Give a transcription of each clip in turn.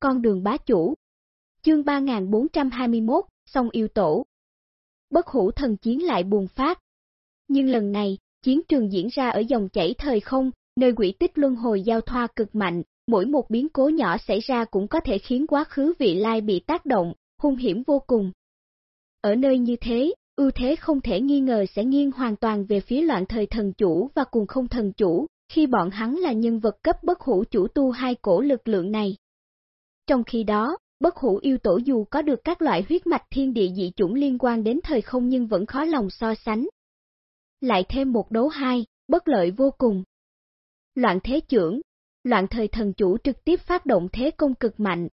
con đường bá chủ. Chương 3421, song yêu tổ. Bất hủ thần chiến lại buồn phát. Nhưng lần này, chiến trường diễn ra ở dòng chảy thời không, nơi quỷ tích luân hồi giao thoa cực mạnh, mỗi một biến cố nhỏ xảy ra cũng có thể khiến quá khứ vị lai bị tác động, hung hiểm vô cùng. Ở nơi như thế, ưu thế không thể nghi ngờ sẽ nghiêng hoàn toàn về phía loạn thời thần chủ và cùng không thần chủ, khi bọn hắn là nhân vật cấp bất hủ chủ tu hai cổ lực lượng này. Trong khi đó, bất hủ yêu tổ dù có được các loại huyết mạch thiên địa dị chủng liên quan đến thời không nhưng vẫn khó lòng so sánh. Lại thêm một đấu hai, bất lợi vô cùng. Loạn thế trưởng, loạn thời thần chủ trực tiếp phát động thế công cực mạnh.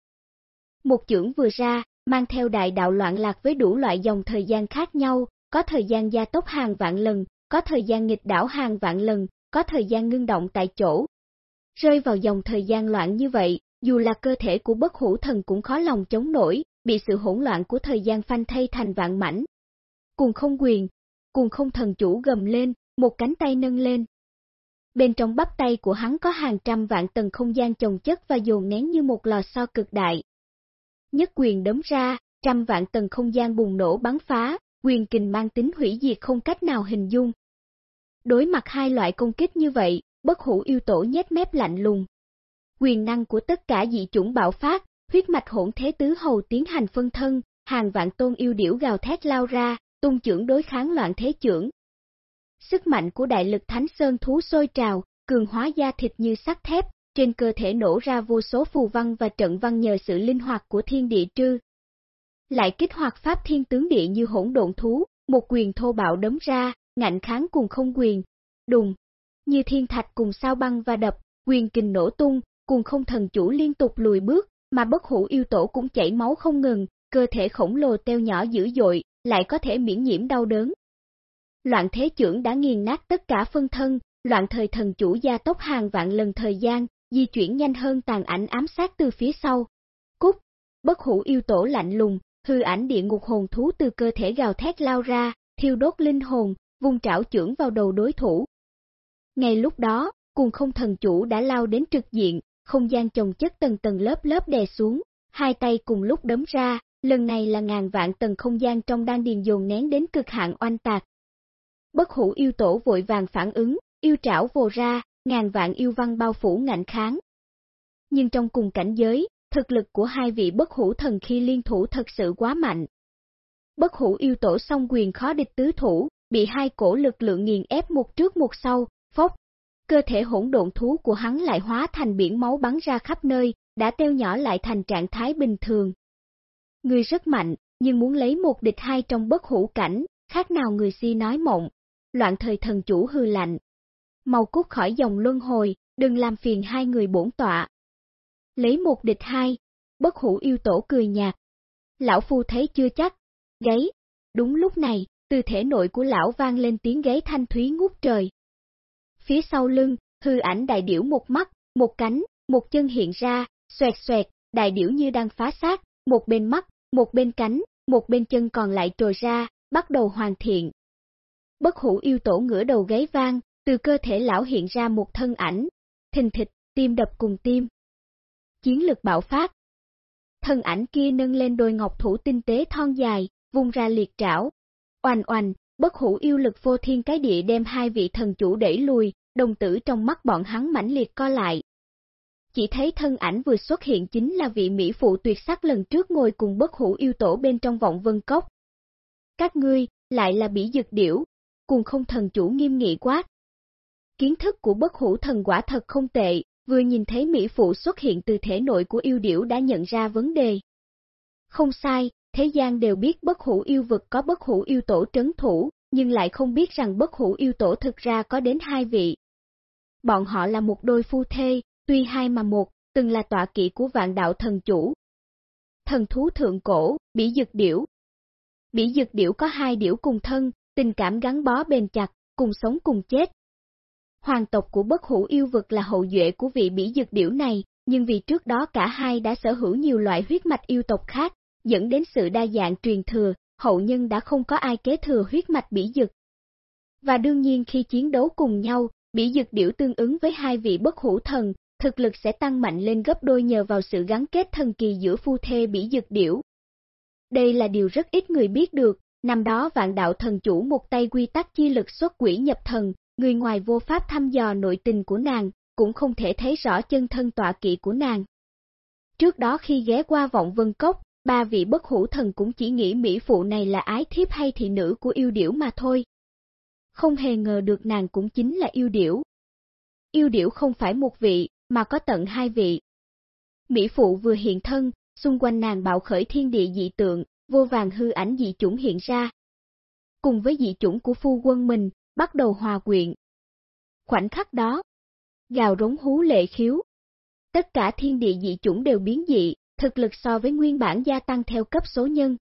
Một trưởng vừa ra, mang theo đại đạo loạn lạc với đủ loại dòng thời gian khác nhau, có thời gian gia tốc hàng vạn lần, có thời gian nghịch đảo hàng vạn lần, có thời gian ngưng động tại chỗ. Rơi vào dòng thời gian loạn như vậy, dù là cơ thể của bất hủ thần cũng khó lòng chống nổi, bị sự hỗn loạn của thời gian phanh thay thành vạn mảnh. Cùng không quyền, cùng không thần chủ gầm lên, một cánh tay nâng lên. Bên trong bắp tay của hắn có hàng trăm vạn tầng không gian chồng chất và dồn nén như một lò xo cực đại. Nhất quyền đấm ra, trăm vạn tầng không gian bùng nổ bắn phá, quyền kình mang tính hủy diệt không cách nào hình dung. Đối mặt hai loại công kích như vậy, bất hủ yêu tổ nhét mép lạnh lùng. Quyền năng của tất cả dị chủng bạo phát, huyết mạch hỗn thế tứ hầu tiến hành phân thân, hàng vạn tôn yêu điểu gào thét lao ra, tung trưởng đối kháng loạn thế trưởng. Sức mạnh của đại lực thánh sơn thú sôi trào, cường hóa da thịt như sắt thép, trên cơ thể nổ ra vô số phù văn và trận văn nhờ sự linh hoạt của thiên địa trư. Lại kích hoạt pháp thiên tướng địa như hỗn độn thú, một quyền thô bạo đấm ra, ngạnh kháng cùng không quyền, đùng, như thiên thạch cùng sao băng và đập, quyền kình nổ tung, cùng không thần chủ liên tục lùi bước, mà bất hủ yêu tổ cũng chảy máu không ngừng, cơ thể khổng lồ teo nhỏ dữ dội, lại có thể miễn nhiễm đau đớn. Loạn thế trưởng đã nghiền nát tất cả phân thân, loạn thời thần chủ gia tốc hàng vạn lần thời gian, di chuyển nhanh hơn tàn ảnh ám sát từ phía sau. Cúc, bất hủ yêu tổ lạnh lùng, hư ảnh địa ngục hồn thú từ cơ thể gào thét lao ra, thiêu đốt linh hồn, vung trảo trưởng vào đầu đối thủ. Ngay lúc đó, cùng không thần chủ đã lao đến trực diện, không gian chồng chất tầng tầng lớp lớp đè xuống, hai tay cùng lúc đấm ra, lần này là ngàn vạn tầng không gian trong đan điền dồn nén đến cực hạn oanh tạc. Bất hủ yêu tổ vội vàng phản ứng, yêu trảo vồ ra, ngàn vạn yêu văn bao phủ ngạnh kháng. Nhưng trong cùng cảnh giới, thực lực của hai vị bất hủ thần khi liên thủ thật sự quá mạnh. Bất hủ yêu tổ song quyền khó địch tứ thủ, bị hai cổ lực lượng nghiền ép một trước một sau, phốc. Cơ thể hỗn độn thú của hắn lại hóa thành biển máu bắn ra khắp nơi, đã teo nhỏ lại thành trạng thái bình thường. Người rất mạnh, nhưng muốn lấy một địch hai trong bất hữu cảnh, khác nào người si nói mộng. Loạn thời thần chủ hư lạnh, mau cút khỏi dòng luân hồi, đừng làm phiền hai người bổn tọa. Lấy một địch hai, bất hữu yêu tổ cười nhạt. Lão phu thấy chưa chắc, gáy, đúng lúc này, từ thể nội của lão vang lên tiếng gáy thanh thúy ngút trời. Phía sau lưng, hư ảnh đại điểu một mắt, một cánh, một chân hiện ra, xoẹt xoẹt, đại điểu như đang phá xác, một bên mắt, một bên cánh, một bên chân còn lại trồi ra, bắt đầu hoàn thiện. Bất hủ yêu tổ ngửa đầu gáy vang, từ cơ thể lão hiện ra một thân ảnh, thình thịch, tim đập cùng tim. Chiến lực bạo phát. Thân ảnh kia nâng lên đôi ngọc thủ tinh tế thon dài, vung ra liệt trảo. Oanh oanh, bất hủ yêu lực vô thiên cái địa đem hai vị thần chủ đẩy lùi, đồng tử trong mắt bọn hắn mãnh liệt co lại. Chỉ thấy thân ảnh vừa xuất hiện chính là vị Mỹ phụ tuyệt sắc lần trước ngồi cùng bất hủ yêu tổ bên trong vọng vân cốc. Các ngươi, lại là bỉ dực điểu, cùng không thần chủ nghiêm nghị quát. Kiến thức của bất hủ thần quả thật không tệ, vừa nhìn thấy Mỹ Phụ xuất hiện từ thể nội của yêu điểu đã nhận ra vấn đề. Không sai, thế gian đều biết bất hủ yêu vực có bất hủ yêu tổ trấn thủ, nhưng lại không biết rằng bất hủ yêu tổ thực ra có đến hai vị. Bọn họ là một đôi phu thê, tuy hai mà một, từng là tọa kỵ của vạn đạo thần chủ. Thần thú thượng cổ, bỉ dực điểu. Bỉ dực điểu có hai điểu cùng thân, tình cảm gắn bó bền chặt, cùng sống cùng chết, Hoàng tộc của bất hủ yêu vực là hậu duệ của vị bỉ dực điểu này, nhưng vì trước đó cả hai đã sở hữu nhiều loại huyết mạch yêu tộc khác, dẫn đến sự đa dạng truyền thừa, hậu nhân đã không có ai kế thừa huyết mạch bỉ dực. Và đương nhiên khi chiến đấu cùng nhau, bỉ dực điểu tương ứng với hai vị bất hủ thần, thực lực sẽ tăng mạnh lên gấp đôi nhờ vào sự gắn kết thần kỳ giữa phu thê bỉ dực điểu. Đây là điều rất ít người biết được, năm đó vạn đạo thần chủ một tay quy tắc chi lực xuất quỷ nhập thần, người ngoài vô pháp thăm dò nội tình của nàng, cũng không thể thấy rõ chân thân tọa kỵ của nàng. Trước đó khi ghé qua vọng vân cốc, ba vị bất hủ thần cũng chỉ nghĩ mỹ phụ này là ái thiếp hay thị nữ của yêu điểu mà thôi. Không hề ngờ được nàng cũng chính là yêu điểu. Yêu điểu không phải một vị, mà có tận hai vị. Mỹ phụ vừa hiện thân, xung quanh nàng bạo khởi thiên địa dị tượng, vô vàng hư ảnh dị chủng hiện ra. Cùng với dị chủng của phu quân mình, bắt đầu hòa quyện. Khoảnh khắc đó, gào rống hú lệ khiếu. Tất cả thiên địa dị chủng đều biến dị, thực lực so với nguyên bản gia tăng theo cấp số nhân.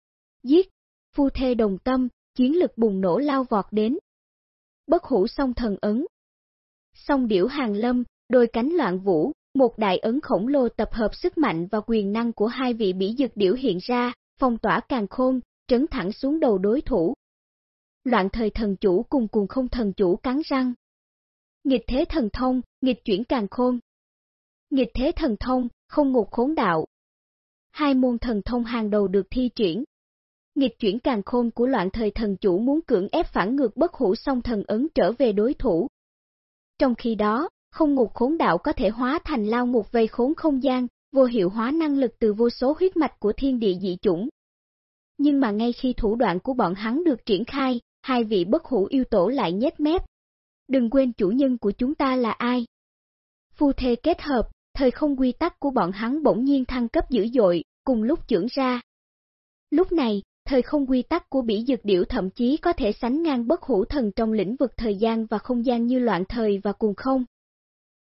Giết, phu thê đồng tâm, chiến lực bùng nổ lao vọt đến. Bất hủ song thần ấn. Song điểu hàng lâm, đôi cánh loạn vũ, một đại ấn khổng lồ tập hợp sức mạnh và quyền năng của hai vị bỉ dực điểu hiện ra, phong tỏa càng khôn, trấn thẳng xuống đầu đối thủ. Loạn thời thần chủ cùng cùng không thần chủ cắn răng. Nghịch thế thần thông, nghịch chuyển càng khôn. Nghịch thế thần thông, không ngục khốn đạo. Hai môn thần thông hàng đầu được thi triển. Nghịch chuyển càng khôn của loạn thời thần chủ muốn cưỡng ép phản ngược bất hủ song thần ấn trở về đối thủ. Trong khi đó, không ngục khốn đạo có thể hóa thành lao ngục vây khốn không gian, vô hiệu hóa năng lực từ vô số huyết mạch của thiên địa dị chủng. Nhưng mà ngay khi thủ đoạn của bọn hắn được triển khai, hai vị bất hủ yêu tổ lại nhét mép. Đừng quên chủ nhân của chúng ta là ai. Phu thê kết hợp, thời không quy tắc của bọn hắn bỗng nhiên thăng cấp dữ dội, cùng lúc trưởng ra. Lúc này, thời không quy tắc của bỉ dược điểu thậm chí có thể sánh ngang bất hủ thần trong lĩnh vực thời gian và không gian như loạn thời và cùng không.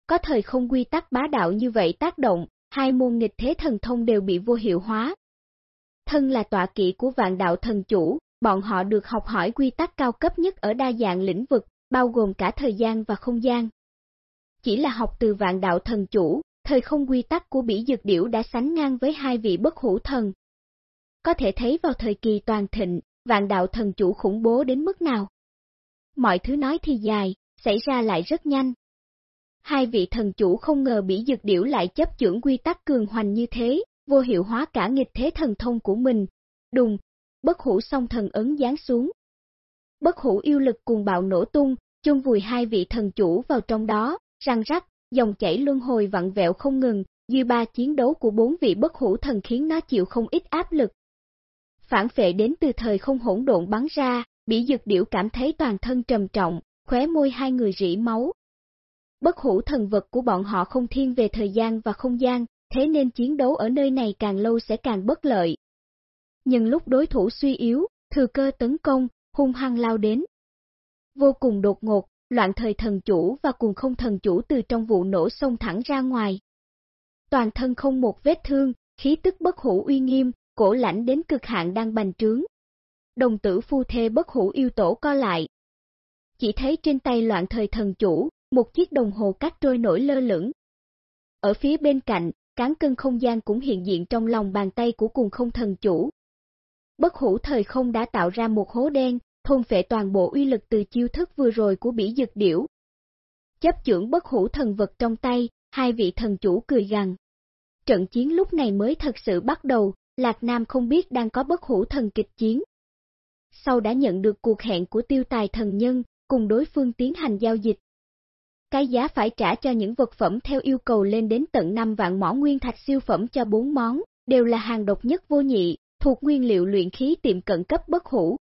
Có thời không quy tắc bá đạo như vậy tác động, hai môn nghịch thế thần thông đều bị vô hiệu hóa. Thân là tọa kỵ của vạn đạo thần chủ, bọn họ được học hỏi quy tắc cao cấp nhất ở đa dạng lĩnh vực, bao gồm cả thời gian và không gian. Chỉ là học từ vạn đạo thần chủ, thời không quy tắc của bỉ dược điểu đã sánh ngang với hai vị bất hủ thần. Có thể thấy vào thời kỳ toàn thịnh, vạn đạo thần chủ khủng bố đến mức nào. Mọi thứ nói thì dài, xảy ra lại rất nhanh, Hai vị thần chủ không ngờ bỉ dược điểu lại chấp chưởng quy tắc cường hoành như thế, vô hiệu hóa cả nghịch thế thần thông của mình. Đùng, bất hủ song thần ấn giáng xuống. Bất hủ yêu lực cuồng bạo nổ tung, chung vùi hai vị thần chủ vào trong đó, răng rắc, dòng chảy luân hồi vặn vẹo không ngừng, dư ba chiến đấu của bốn vị bất hủ thần khiến nó chịu không ít áp lực. Phản phệ đến từ thời không hỗn độn bắn ra, bỉ dược điểu cảm thấy toàn thân trầm trọng, khóe môi hai người rỉ máu, Bất hủ thần vật của bọn họ không thiên về thời gian và không gian, thế nên chiến đấu ở nơi này càng lâu sẽ càng bất lợi. Nhưng lúc đối thủ suy yếu, thừa cơ tấn công, hung hăng lao đến. Vô cùng đột ngột, loạn thời thần chủ và cùng không thần chủ từ trong vụ nổ xông thẳng ra ngoài. Toàn thân không một vết thương, khí tức bất hủ uy nghiêm, cổ lãnh đến cực hạn đang bành trướng. Đồng tử phu thê bất hủ yêu tổ co lại. Chỉ thấy trên tay loạn thời thần chủ, một chiếc đồng hồ cát trôi nổi lơ lửng. Ở phía bên cạnh, cán cân không gian cũng hiện diện trong lòng bàn tay của cùng không thần chủ. Bất hủ thời không đã tạo ra một hố đen, thôn phệ toàn bộ uy lực từ chiêu thức vừa rồi của bỉ dực điểu. Chấp trưởng bất hủ thần vật trong tay, hai vị thần chủ cười gằn. Trận chiến lúc này mới thật sự bắt đầu, Lạc Nam không biết đang có bất hủ thần kịch chiến. Sau đã nhận được cuộc hẹn của tiêu tài thần nhân, cùng đối phương tiến hành giao dịch. Cái giá phải trả cho những vật phẩm theo yêu cầu lên đến tận 5 vạn mỏ nguyên thạch siêu phẩm cho 4 món, đều là hàng độc nhất vô nhị, thuộc nguyên liệu luyện khí tiệm cận cấp bất hủ.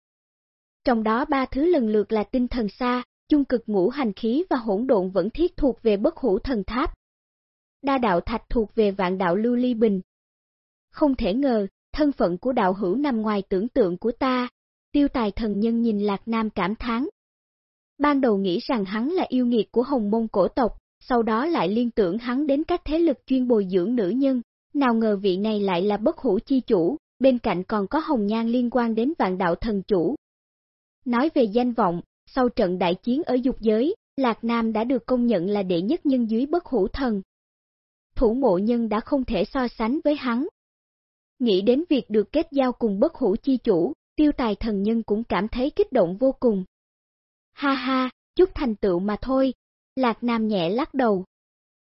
Trong đó ba thứ lần lượt là tinh thần xa, chung cực ngũ hành khí và hỗn độn vẫn thiết thuộc về bất hủ thần tháp. Đa đạo thạch thuộc về vạn đạo lưu ly bình. Không thể ngờ, thân phận của đạo hữu nằm ngoài tưởng tượng của ta, tiêu tài thần nhân nhìn Lạc Nam cảm thán, Ban đầu nghĩ rằng hắn là yêu nghiệt của hồng môn cổ tộc, sau đó lại liên tưởng hắn đến các thế lực chuyên bồi dưỡng nữ nhân, nào ngờ vị này lại là bất hủ chi chủ, bên cạnh còn có hồng nhan liên quan đến vạn đạo thần chủ. Nói về danh vọng, sau trận đại chiến ở dục giới, Lạc Nam đã được công nhận là đệ nhất nhân dưới bất hủ thần. Thủ mộ nhân đã không thể so sánh với hắn. Nghĩ đến việc được kết giao cùng bất hủ chi chủ, tiêu tài thần nhân cũng cảm thấy kích động vô cùng. Ha ha, chút thành tựu mà thôi, Lạc Nam nhẹ lắc đầu.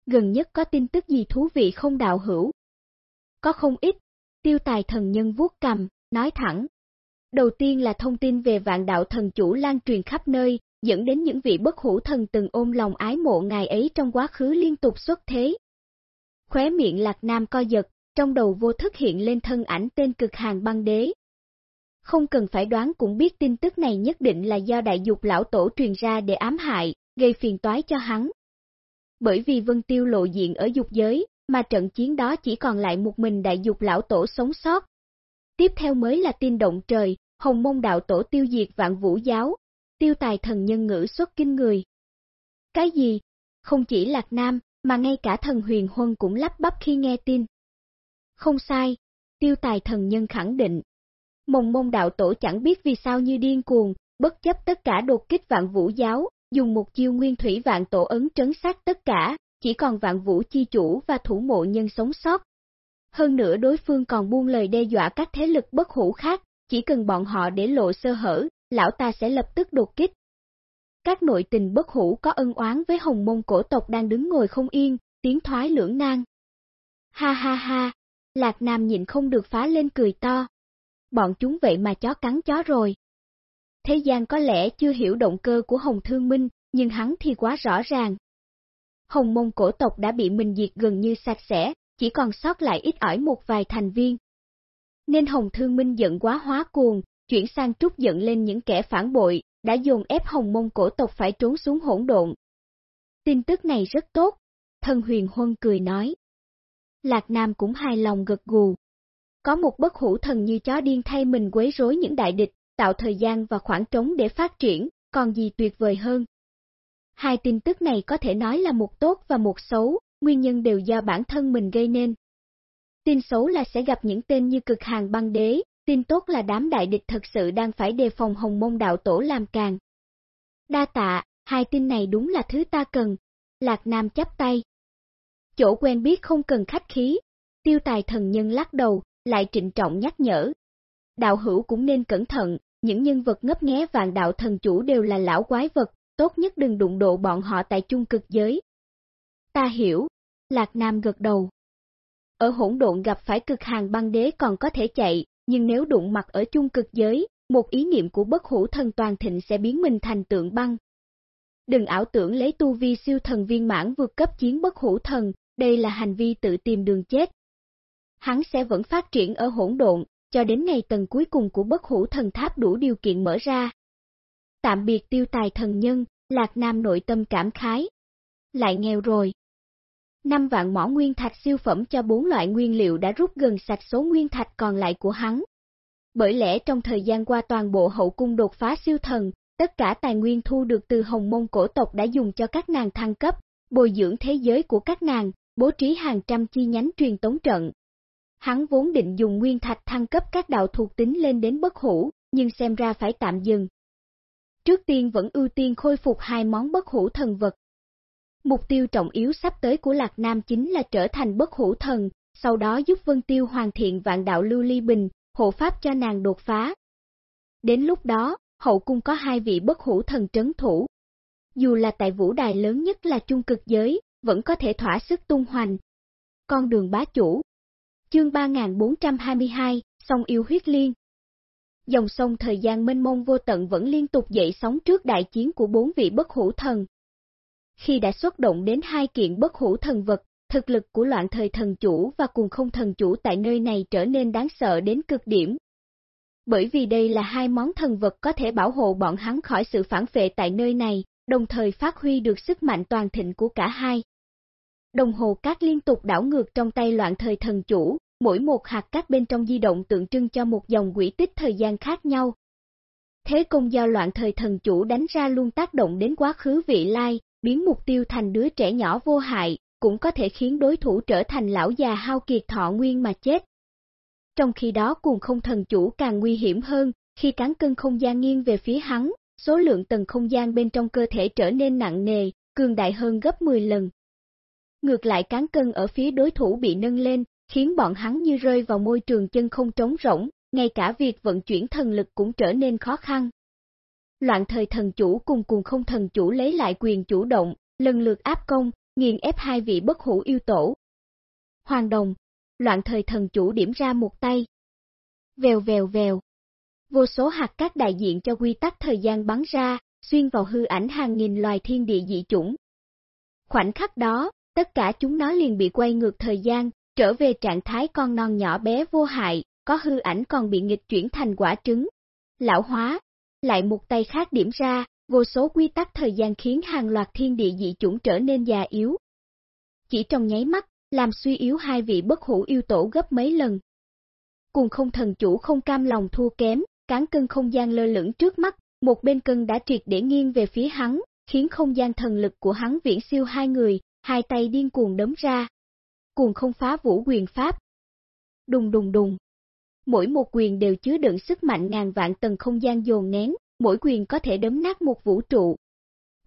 gần nhất có tin tức gì thú vị không đạo hữu? Có không ít, tiêu tài thần nhân vuốt cầm, nói thẳng. Đầu tiên là thông tin về vạn đạo thần chủ lan truyền khắp nơi, dẫn đến những vị bất hủ thần từng ôm lòng ái mộ ngài ấy trong quá khứ liên tục xuất thế. Khóe miệng lạc nam co giật, trong đầu vô thức hiện lên thân ảnh tên cực hàng băng đế. Không cần phải đoán cũng biết tin tức này nhất định là do đại dục lão tổ truyền ra để ám hại, gây phiền toái cho hắn. Bởi vì Vân Tiêu lộ diện ở dục giới, mà trận chiến đó chỉ còn lại một mình đại dục lão tổ sống sót. Tiếp theo mới là tin động trời, hồng môn đạo tổ tiêu diệt vạn vũ giáo, tiêu tài thần nhân ngữ xuất kinh người. Cái gì? Không chỉ Lạc Nam, mà ngay cả thần huyền huân cũng lắp bắp khi nghe tin. Không sai, tiêu tài thần nhân khẳng định. Mông môn đạo tổ chẳng biết vì sao như điên cuồng, bất chấp tất cả đột kích vạn vũ giáo, dùng một chiêu nguyên thủy vạn tổ ấn trấn sát tất cả, chỉ còn vạn vũ chi chủ và thủ mộ nhân sống sót. Hơn nữa đối phương còn buông lời đe dọa các thế lực bất hủ khác, chỉ cần bọn họ để lộ sơ hở, lão ta sẽ lập tức đột kích. Các nội tình bất hủ có ân oán với hồng môn cổ tộc đang đứng ngồi không yên, tiếng thoái lưỡng nan. Ha ha ha, Lạc Nam nhịn không được phá lên cười to. Bọn chúng vậy mà chó cắn chó rồi. Thế gian có lẽ chưa hiểu động cơ của Hồng Thương Minh, nhưng hắn thì quá rõ ràng. Hồng môn cổ tộc đã bị mình diệt gần như sạch sẽ, chỉ còn sót lại ít ỏi một vài thành viên. Nên Hồng Thương Minh giận quá hóa cuồng, chuyển sang trút giận lên những kẻ phản bội, đã dồn ép Hồng môn cổ tộc phải trốn xuống hỗn độn. Tin tức này rất tốt, thân huyền huân cười nói. Lạc Nam cũng hài lòng gật gù. Có một bất hủ thần như chó điên thay mình quấy rối những đại địch, tạo thời gian và khoảng trống để phát triển, còn gì tuyệt vời hơn. Hai tin tức này có thể nói là một tốt và một xấu, nguyên nhân đều do bản thân mình gây nên. Tin xấu là sẽ gặp những tên như cực hàng băng đế, tin tốt là đám đại địch thật sự đang phải đề phòng hồng môn đạo tổ làm càng. Đa tạ, hai tin này đúng là thứ ta cần. Lạc Nam chắp tay. Chỗ quen biết không cần khách khí. Tiêu tài thần nhân lắc đầu, lại trịnh trọng nhắc nhở. Đạo hữu cũng nên cẩn thận, những nhân vật ngấp nghé vạn đạo thần chủ đều là lão quái vật, tốt nhất đừng đụng độ bọn họ tại chung cực giới. Ta hiểu, Lạc Nam gật đầu. Ở hỗn độn gặp phải cực hàng băng đế còn có thể chạy, nhưng nếu đụng mặt ở chung cực giới, một ý niệm của bất hủ thần toàn thịnh sẽ biến mình thành tượng băng. Đừng ảo tưởng lấy tu vi siêu thần viên mãn vượt cấp chiến bất hủ thần, đây là hành vi tự tìm đường chết. Hắn sẽ vẫn phát triển ở hỗn độn, cho đến ngày tầng cuối cùng của bất hủ thần tháp đủ điều kiện mở ra. Tạm biệt tiêu tài thần nhân, Lạc Nam nội tâm cảm khái. Lại nghèo rồi. Năm vạn mỏ nguyên thạch siêu phẩm cho bốn loại nguyên liệu đã rút gần sạch số nguyên thạch còn lại của hắn. Bởi lẽ trong thời gian qua toàn bộ hậu cung đột phá siêu thần, tất cả tài nguyên thu được từ hồng môn cổ tộc đã dùng cho các nàng thăng cấp, bồi dưỡng thế giới của các nàng, bố trí hàng trăm chi nhánh truyền tống trận, Hắn vốn định dùng nguyên thạch thăng cấp các đạo thuộc tính lên đến bất hủ, nhưng xem ra phải tạm dừng. Trước tiên vẫn ưu tiên khôi phục hai món bất hủ thần vật. Mục tiêu trọng yếu sắp tới của Lạc Nam chính là trở thành bất hủ thần, sau đó giúp Vân Tiêu hoàn thiện vạn đạo lưu ly bình, hộ pháp cho nàng đột phá. Đến lúc đó, hậu cung có hai vị bất hủ thần trấn thủ. Dù là tại vũ đài lớn nhất là trung cực giới, vẫn có thể thỏa sức tung hoành. Con đường bá chủ, Chương 3422, sông yêu huyết liên. Dòng sông thời gian mênh mông vô tận vẫn liên tục dậy sóng trước đại chiến của bốn vị bất hủ thần. Khi đã xuất động đến hai kiện bất hủ thần vật, thực lực của loạn thời thần chủ và cùng không thần chủ tại nơi này trở nên đáng sợ đến cực điểm. Bởi vì đây là hai món thần vật có thể bảo hộ bọn hắn khỏi sự phản phệ tại nơi này, đồng thời phát huy được sức mạnh toàn thịnh của cả hai. Đồng hồ cát liên tục đảo ngược trong tay loạn thời thần chủ, mỗi một hạt cát bên trong di động tượng trưng cho một dòng quỹ tích thời gian khác nhau. Thế công do loạn thời thần chủ đánh ra luôn tác động đến quá khứ vị lai, biến mục tiêu thành đứa trẻ nhỏ vô hại, cũng có thể khiến đối thủ trở thành lão già hao kiệt thọ nguyên mà chết. Trong khi đó cùng không thần chủ càng nguy hiểm hơn, khi cán cân không gian nghiêng về phía hắn, số lượng tầng không gian bên trong cơ thể trở nên nặng nề, cường đại hơn gấp 10 lần. Ngược lại cán cân ở phía đối thủ bị nâng lên, khiến bọn hắn như rơi vào môi trường chân không trống rỗng, ngay cả việc vận chuyển thần lực cũng trở nên khó khăn. Loạn thời thần chủ cùng cùng không thần chủ lấy lại quyền chủ động, lần lượt áp công, nghiền ép hai vị bất hủ yêu tổ. Hoàng đồng, loạn thời thần chủ điểm ra một tay. Vèo vèo vèo. Vô số hạt các đại diện cho quy tắc thời gian bắn ra, xuyên vào hư ảnh hàng nghìn loài thiên địa dị chủng. Khoảnh khắc đó, tất cả chúng nó liền bị quay ngược thời gian, trở về trạng thái con non nhỏ bé vô hại, có hư ảnh còn bị nghịch chuyển thành quả trứng. Lão hóa, lại một tay khác điểm ra, vô số quy tắc thời gian khiến hàng loạt thiên địa dị chủng trở nên già yếu. Chỉ trong nháy mắt, làm suy yếu hai vị bất hủ yêu tổ gấp mấy lần. Cùng không thần chủ không cam lòng thua kém, cán cân không gian lơ lửng trước mắt, một bên cân đã triệt để nghiêng về phía hắn, khiến không gian thần lực của hắn viễn siêu hai người, hai tay điên cuồng đấm ra. Cuồng không phá vũ quyền pháp. Đùng đùng đùng. Mỗi một quyền đều chứa đựng sức mạnh ngàn vạn tầng không gian dồn nén, mỗi quyền có thể đấm nát một vũ trụ.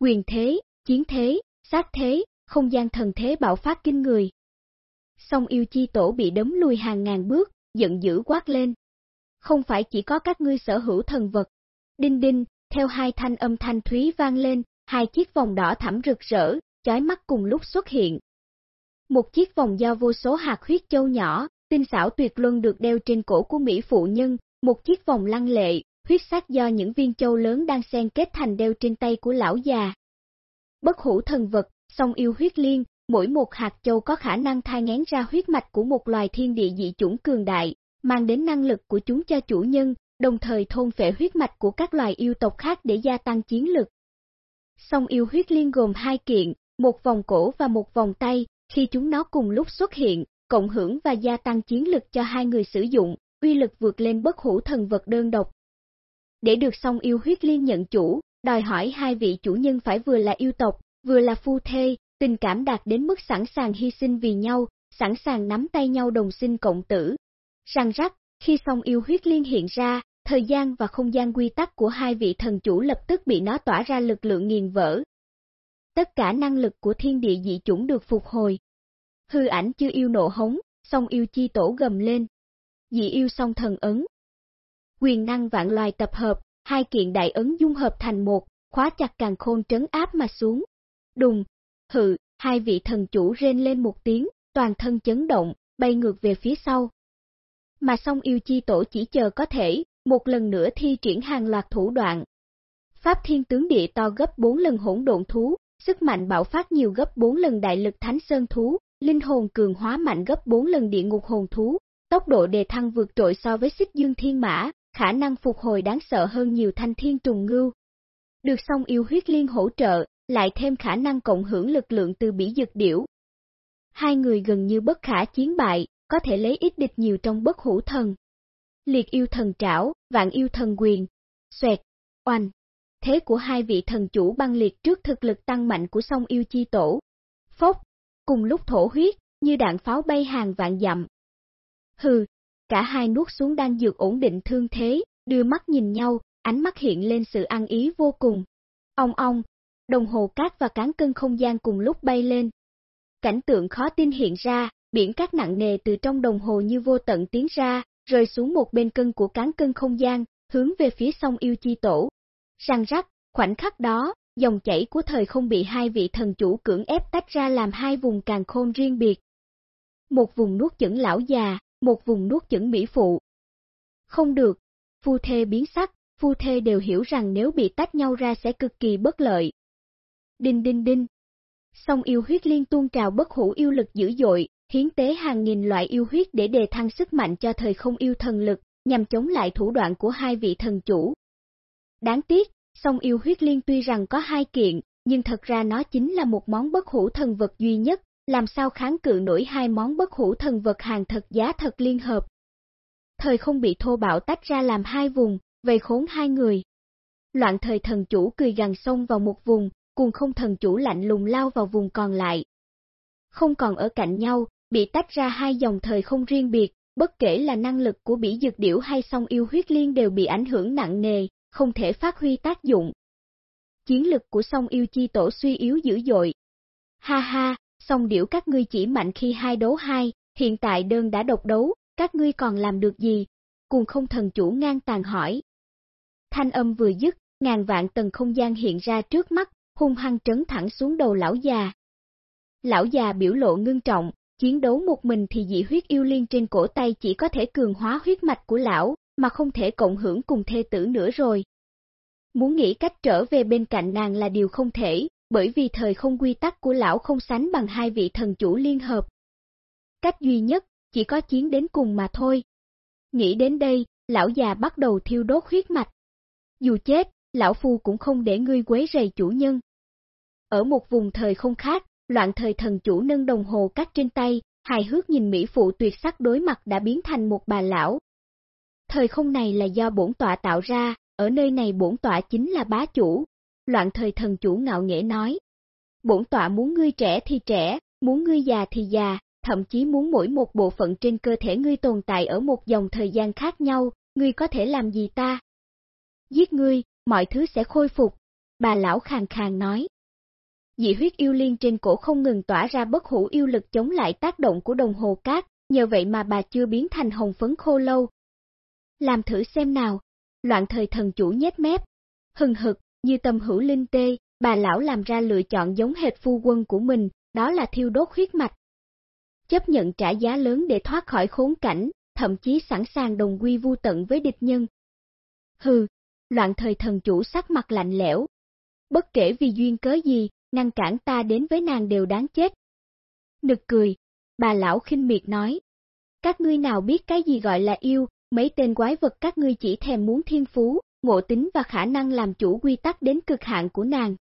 Quyền thế, chiến thế, sát thế, không gian thần thế bạo phát kinh người. Song yêu chi tổ bị đấm lùi hàng ngàn bước, giận dữ quát lên. Không phải chỉ có các ngươi sở hữu thần vật. Đinh đinh, theo hai thanh âm thanh thúy vang lên, hai chiếc vòng đỏ thẳm rực rỡ, chói mắt cùng lúc xuất hiện. Một chiếc vòng do vô số hạt huyết châu nhỏ, tinh xảo tuyệt luân được đeo trên cổ của Mỹ phụ nhân, một chiếc vòng lăng lệ, huyết sắc do những viên châu lớn đang xen kết thành đeo trên tay của lão già. Bất hủ thần vật, song yêu huyết liên, mỗi một hạt châu có khả năng thai ngén ra huyết mạch của một loài thiên địa dị chủng cường đại, mang đến năng lực của chúng cho chủ nhân, đồng thời thôn phệ huyết mạch của các loài yêu tộc khác để gia tăng chiến lực. Song yêu huyết liên gồm hai kiện, một vòng cổ và một vòng tay, khi chúng nó cùng lúc xuất hiện, cộng hưởng và gia tăng chiến lực cho hai người sử dụng, uy lực vượt lên bất hủ thần vật đơn độc. Để được song yêu huyết liên nhận chủ, đòi hỏi hai vị chủ nhân phải vừa là yêu tộc, vừa là phu thê, tình cảm đạt đến mức sẵn sàng hy sinh vì nhau, sẵn sàng nắm tay nhau đồng sinh cộng tử. Răng rắc, khi song yêu huyết liên hiện ra, thời gian và không gian quy tắc của hai vị thần chủ lập tức bị nó tỏa ra lực lượng nghiền vỡ. Tất cả năng lực của thiên địa dị chủng được phục hồi. Hư ảnh chưa yêu nộ hống, song yêu chi tổ gầm lên. Dị yêu song thần ấn. Quyền năng vạn loài tập hợp, hai kiện đại ấn dung hợp thành một, khóa chặt càng khôn trấn áp mà xuống. Đùng, hự, hai vị thần chủ rên lên một tiếng, toàn thân chấn động, bay ngược về phía sau. Mà song yêu chi tổ chỉ chờ có thể, một lần nữa thi triển hàng loạt thủ đoạn. Pháp thiên tướng địa to gấp 4 lần hỗn độn thú, sức mạnh bạo phát nhiều gấp 4 lần đại lực thánh sơn thú, linh hồn cường hóa mạnh gấp 4 lần địa ngục hồn thú, tốc độ đề thăng vượt trội so với xích dương thiên mã, khả năng phục hồi đáng sợ hơn nhiều thanh thiên trùng ngưu. Được song yêu huyết liên hỗ trợ, lại thêm khả năng cộng hưởng lực lượng từ bỉ dực điểu. Hai người gần như bất khả chiến bại, có thể lấy ít địch nhiều trong bất hủ thần. Liệt yêu thần trảo, vạn yêu thần quyền, xoẹt, oanh. Thế của hai vị thần chủ băng liệt trước thực lực tăng mạnh của song yêu chi tổ. Phốc, cùng lúc thổ huyết, như đạn pháo bay hàng vạn dặm. Hừ, cả hai nuốt xuống đang dược ổn định thương thế, đưa mắt nhìn nhau, ánh mắt hiện lên sự ăn ý vô cùng. Ông ong, đồng hồ cát và cán cân không gian cùng lúc bay lên. Cảnh tượng khó tin hiện ra, biển cát nặng nề từ trong đồng hồ như vô tận tiến ra, rơi xuống một bên cân của cán cân không gian, hướng về phía sông yêu chi tổ. Răng rắc, khoảnh khắc đó, dòng chảy của thời không bị hai vị thần chủ cưỡng ép tách ra làm hai vùng càng khôn riêng biệt. Một vùng nuốt chửng lão già, một vùng nuốt chửng mỹ phụ. Không được, phu thê biến sắc, phu thê đều hiểu rằng nếu bị tách nhau ra sẽ cực kỳ bất lợi. Đinh đinh đinh. Song yêu huyết liên tuôn trào bất hủ yêu lực dữ dội, hiến tế hàng nghìn loại yêu huyết để đề thăng sức mạnh cho thời không yêu thần lực, nhằm chống lại thủ đoạn của hai vị thần chủ. Đáng tiếc, song yêu huyết liên tuy rằng có hai kiện, nhưng thật ra nó chính là một món bất hủ thần vật duy nhất, làm sao kháng cự nổi hai món bất hủ thần vật hàng thật giá thật liên hợp. Thời không bị thô bạo tách ra làm hai vùng, vây khốn hai người. Loạn thời thần chủ cười gằn xông vào một vùng, cùng không thần chủ lạnh lùng lao vào vùng còn lại. Không còn ở cạnh nhau, bị tách ra hai dòng thời không riêng biệt, bất kể là năng lực của bỉ dược điểu hay song yêu huyết liên đều bị ảnh hưởng nặng nề, không thể phát huy tác dụng. Chiến lực của song yêu chi tổ suy yếu dữ dội. Ha ha, song điểu các ngươi chỉ mạnh khi hai đấu hai, hiện tại đơn đã độc đấu, các ngươi còn làm được gì? Cùng không thần chủ ngang tàn hỏi. Thanh âm vừa dứt, ngàn vạn tầng không gian hiện ra trước mắt, hung hăng trấn thẳng xuống đầu lão già. Lão già biểu lộ ngưng trọng, chiến đấu một mình thì dị huyết yêu liên trên cổ tay chỉ có thể cường hóa huyết mạch của lão, mà không thể cộng hưởng cùng thê tử nữa rồi. Muốn nghĩ cách trở về bên cạnh nàng là điều không thể, bởi vì thời không quy tắc của lão không sánh bằng hai vị thần chủ liên hợp. Cách duy nhất, chỉ có chiến đến cùng mà thôi. Nghĩ đến đây, lão già bắt đầu thiêu đốt huyết mạch. Dù chết, lão phu cũng không để ngươi quấy rầy chủ nhân. Ở một vùng thời không khác, loạn thời thần chủ nâng đồng hồ cắt trên tay, hài hước nhìn Mỹ phụ tuyệt sắc đối mặt đã biến thành một bà lão. Thời không này là do bổn tọa tạo ra, ở nơi này bổn tọa chính là bá chủ. Loạn thời thần chủ ngạo nghễ nói. Bổn tọa muốn ngươi trẻ thì trẻ, muốn ngươi già thì già, thậm chí muốn mỗi một bộ phận trên cơ thể ngươi tồn tại ở một dòng thời gian khác nhau, ngươi có thể làm gì ta? Giết ngươi, mọi thứ sẽ khôi phục, bà lão khàng khàng nói. Dị huyết yêu liên trên cổ không ngừng tỏa ra bất hủ yêu lực chống lại tác động của đồng hồ cát, nhờ vậy mà bà chưa biến thành hồng phấn khô lâu. Làm thử xem nào, loạn thời thần chủ nhét mép, hừng hực, như tâm hữu linh tê, bà lão làm ra lựa chọn giống hệt phu quân của mình, đó là thiêu đốt huyết mạch. Chấp nhận trả giá lớn để thoát khỏi khốn cảnh, thậm chí sẵn sàng đồng quy vu tận với địch nhân. Hừ, loạn thời thần chủ sắc mặt lạnh lẽo. Bất kể vì duyên cớ gì, ngăn cản ta đến với nàng đều đáng chết. Nực cười, bà lão khinh miệt nói. Các ngươi nào biết cái gì gọi là yêu, mấy tên quái vật các ngươi chỉ thèm muốn thiên phú, ngộ tính và khả năng làm chủ quy tắc đến cực hạn của nàng.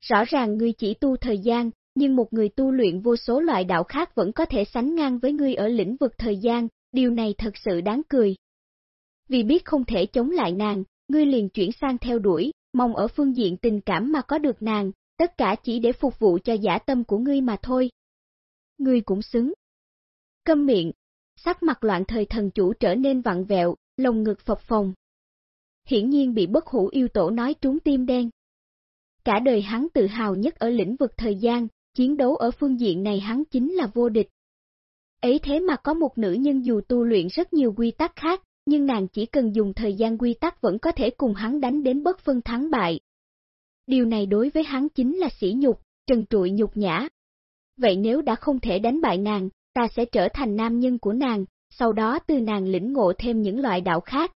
Rõ ràng ngươi chỉ tu thời gian, nhưng một người tu luyện vô số loại đạo khác vẫn có thể sánh ngang với ngươi ở lĩnh vực thời gian, điều này thật sự đáng cười. Vì biết không thể chống lại nàng, ngươi liền chuyển sang theo đuổi, mong ở phương diện tình cảm mà có được nàng, tất cả chỉ để phục vụ cho giả tâm của ngươi mà thôi. Ngươi cũng xứng. Câm miệng, sắc mặt loạn thời thần chủ trở nên vặn vẹo, lồng ngực phập phồng. Hiển nhiên bị bất hủ yêu tổ nói trúng tim đen. Cả đời hắn tự hào nhất ở lĩnh vực thời gian, chiến đấu ở phương diện này hắn chính là vô địch. Ấy thế mà có một nữ nhân dù tu luyện rất nhiều quy tắc khác, nhưng nàng chỉ cần dùng thời gian quy tắc vẫn có thể cùng hắn đánh đến bất phân thắng bại. Điều này đối với hắn chính là sỉ nhục, trần trụi nhục nhã. Vậy nếu đã không thể đánh bại nàng, ta sẽ trở thành nam nhân của nàng, sau đó từ nàng lĩnh ngộ thêm những loại đạo khác.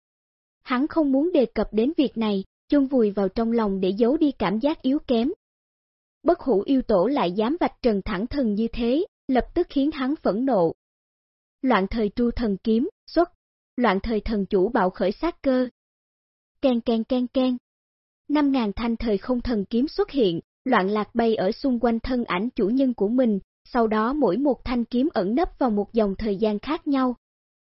Hắn không muốn đề cập đến việc này, chôn vùi vào trong lòng để giấu đi cảm giác yếu kém. Bất hủ yêu tổ lại dám vạch trần thẳng thần như thế, lập tức khiến hắn phẫn nộ. Loạn thời tru thần kiếm, xuất, loạn thời thần chủ bạo khởi sát cơ. Ken ken ken ken. Năm ngàn thanh thời không thần kiếm xuất hiện, loạn lạc bay ở xung quanh thân ảnh chủ nhân của mình, sau đó mỗi một thanh kiếm ẩn nấp vào một dòng thời gian khác nhau.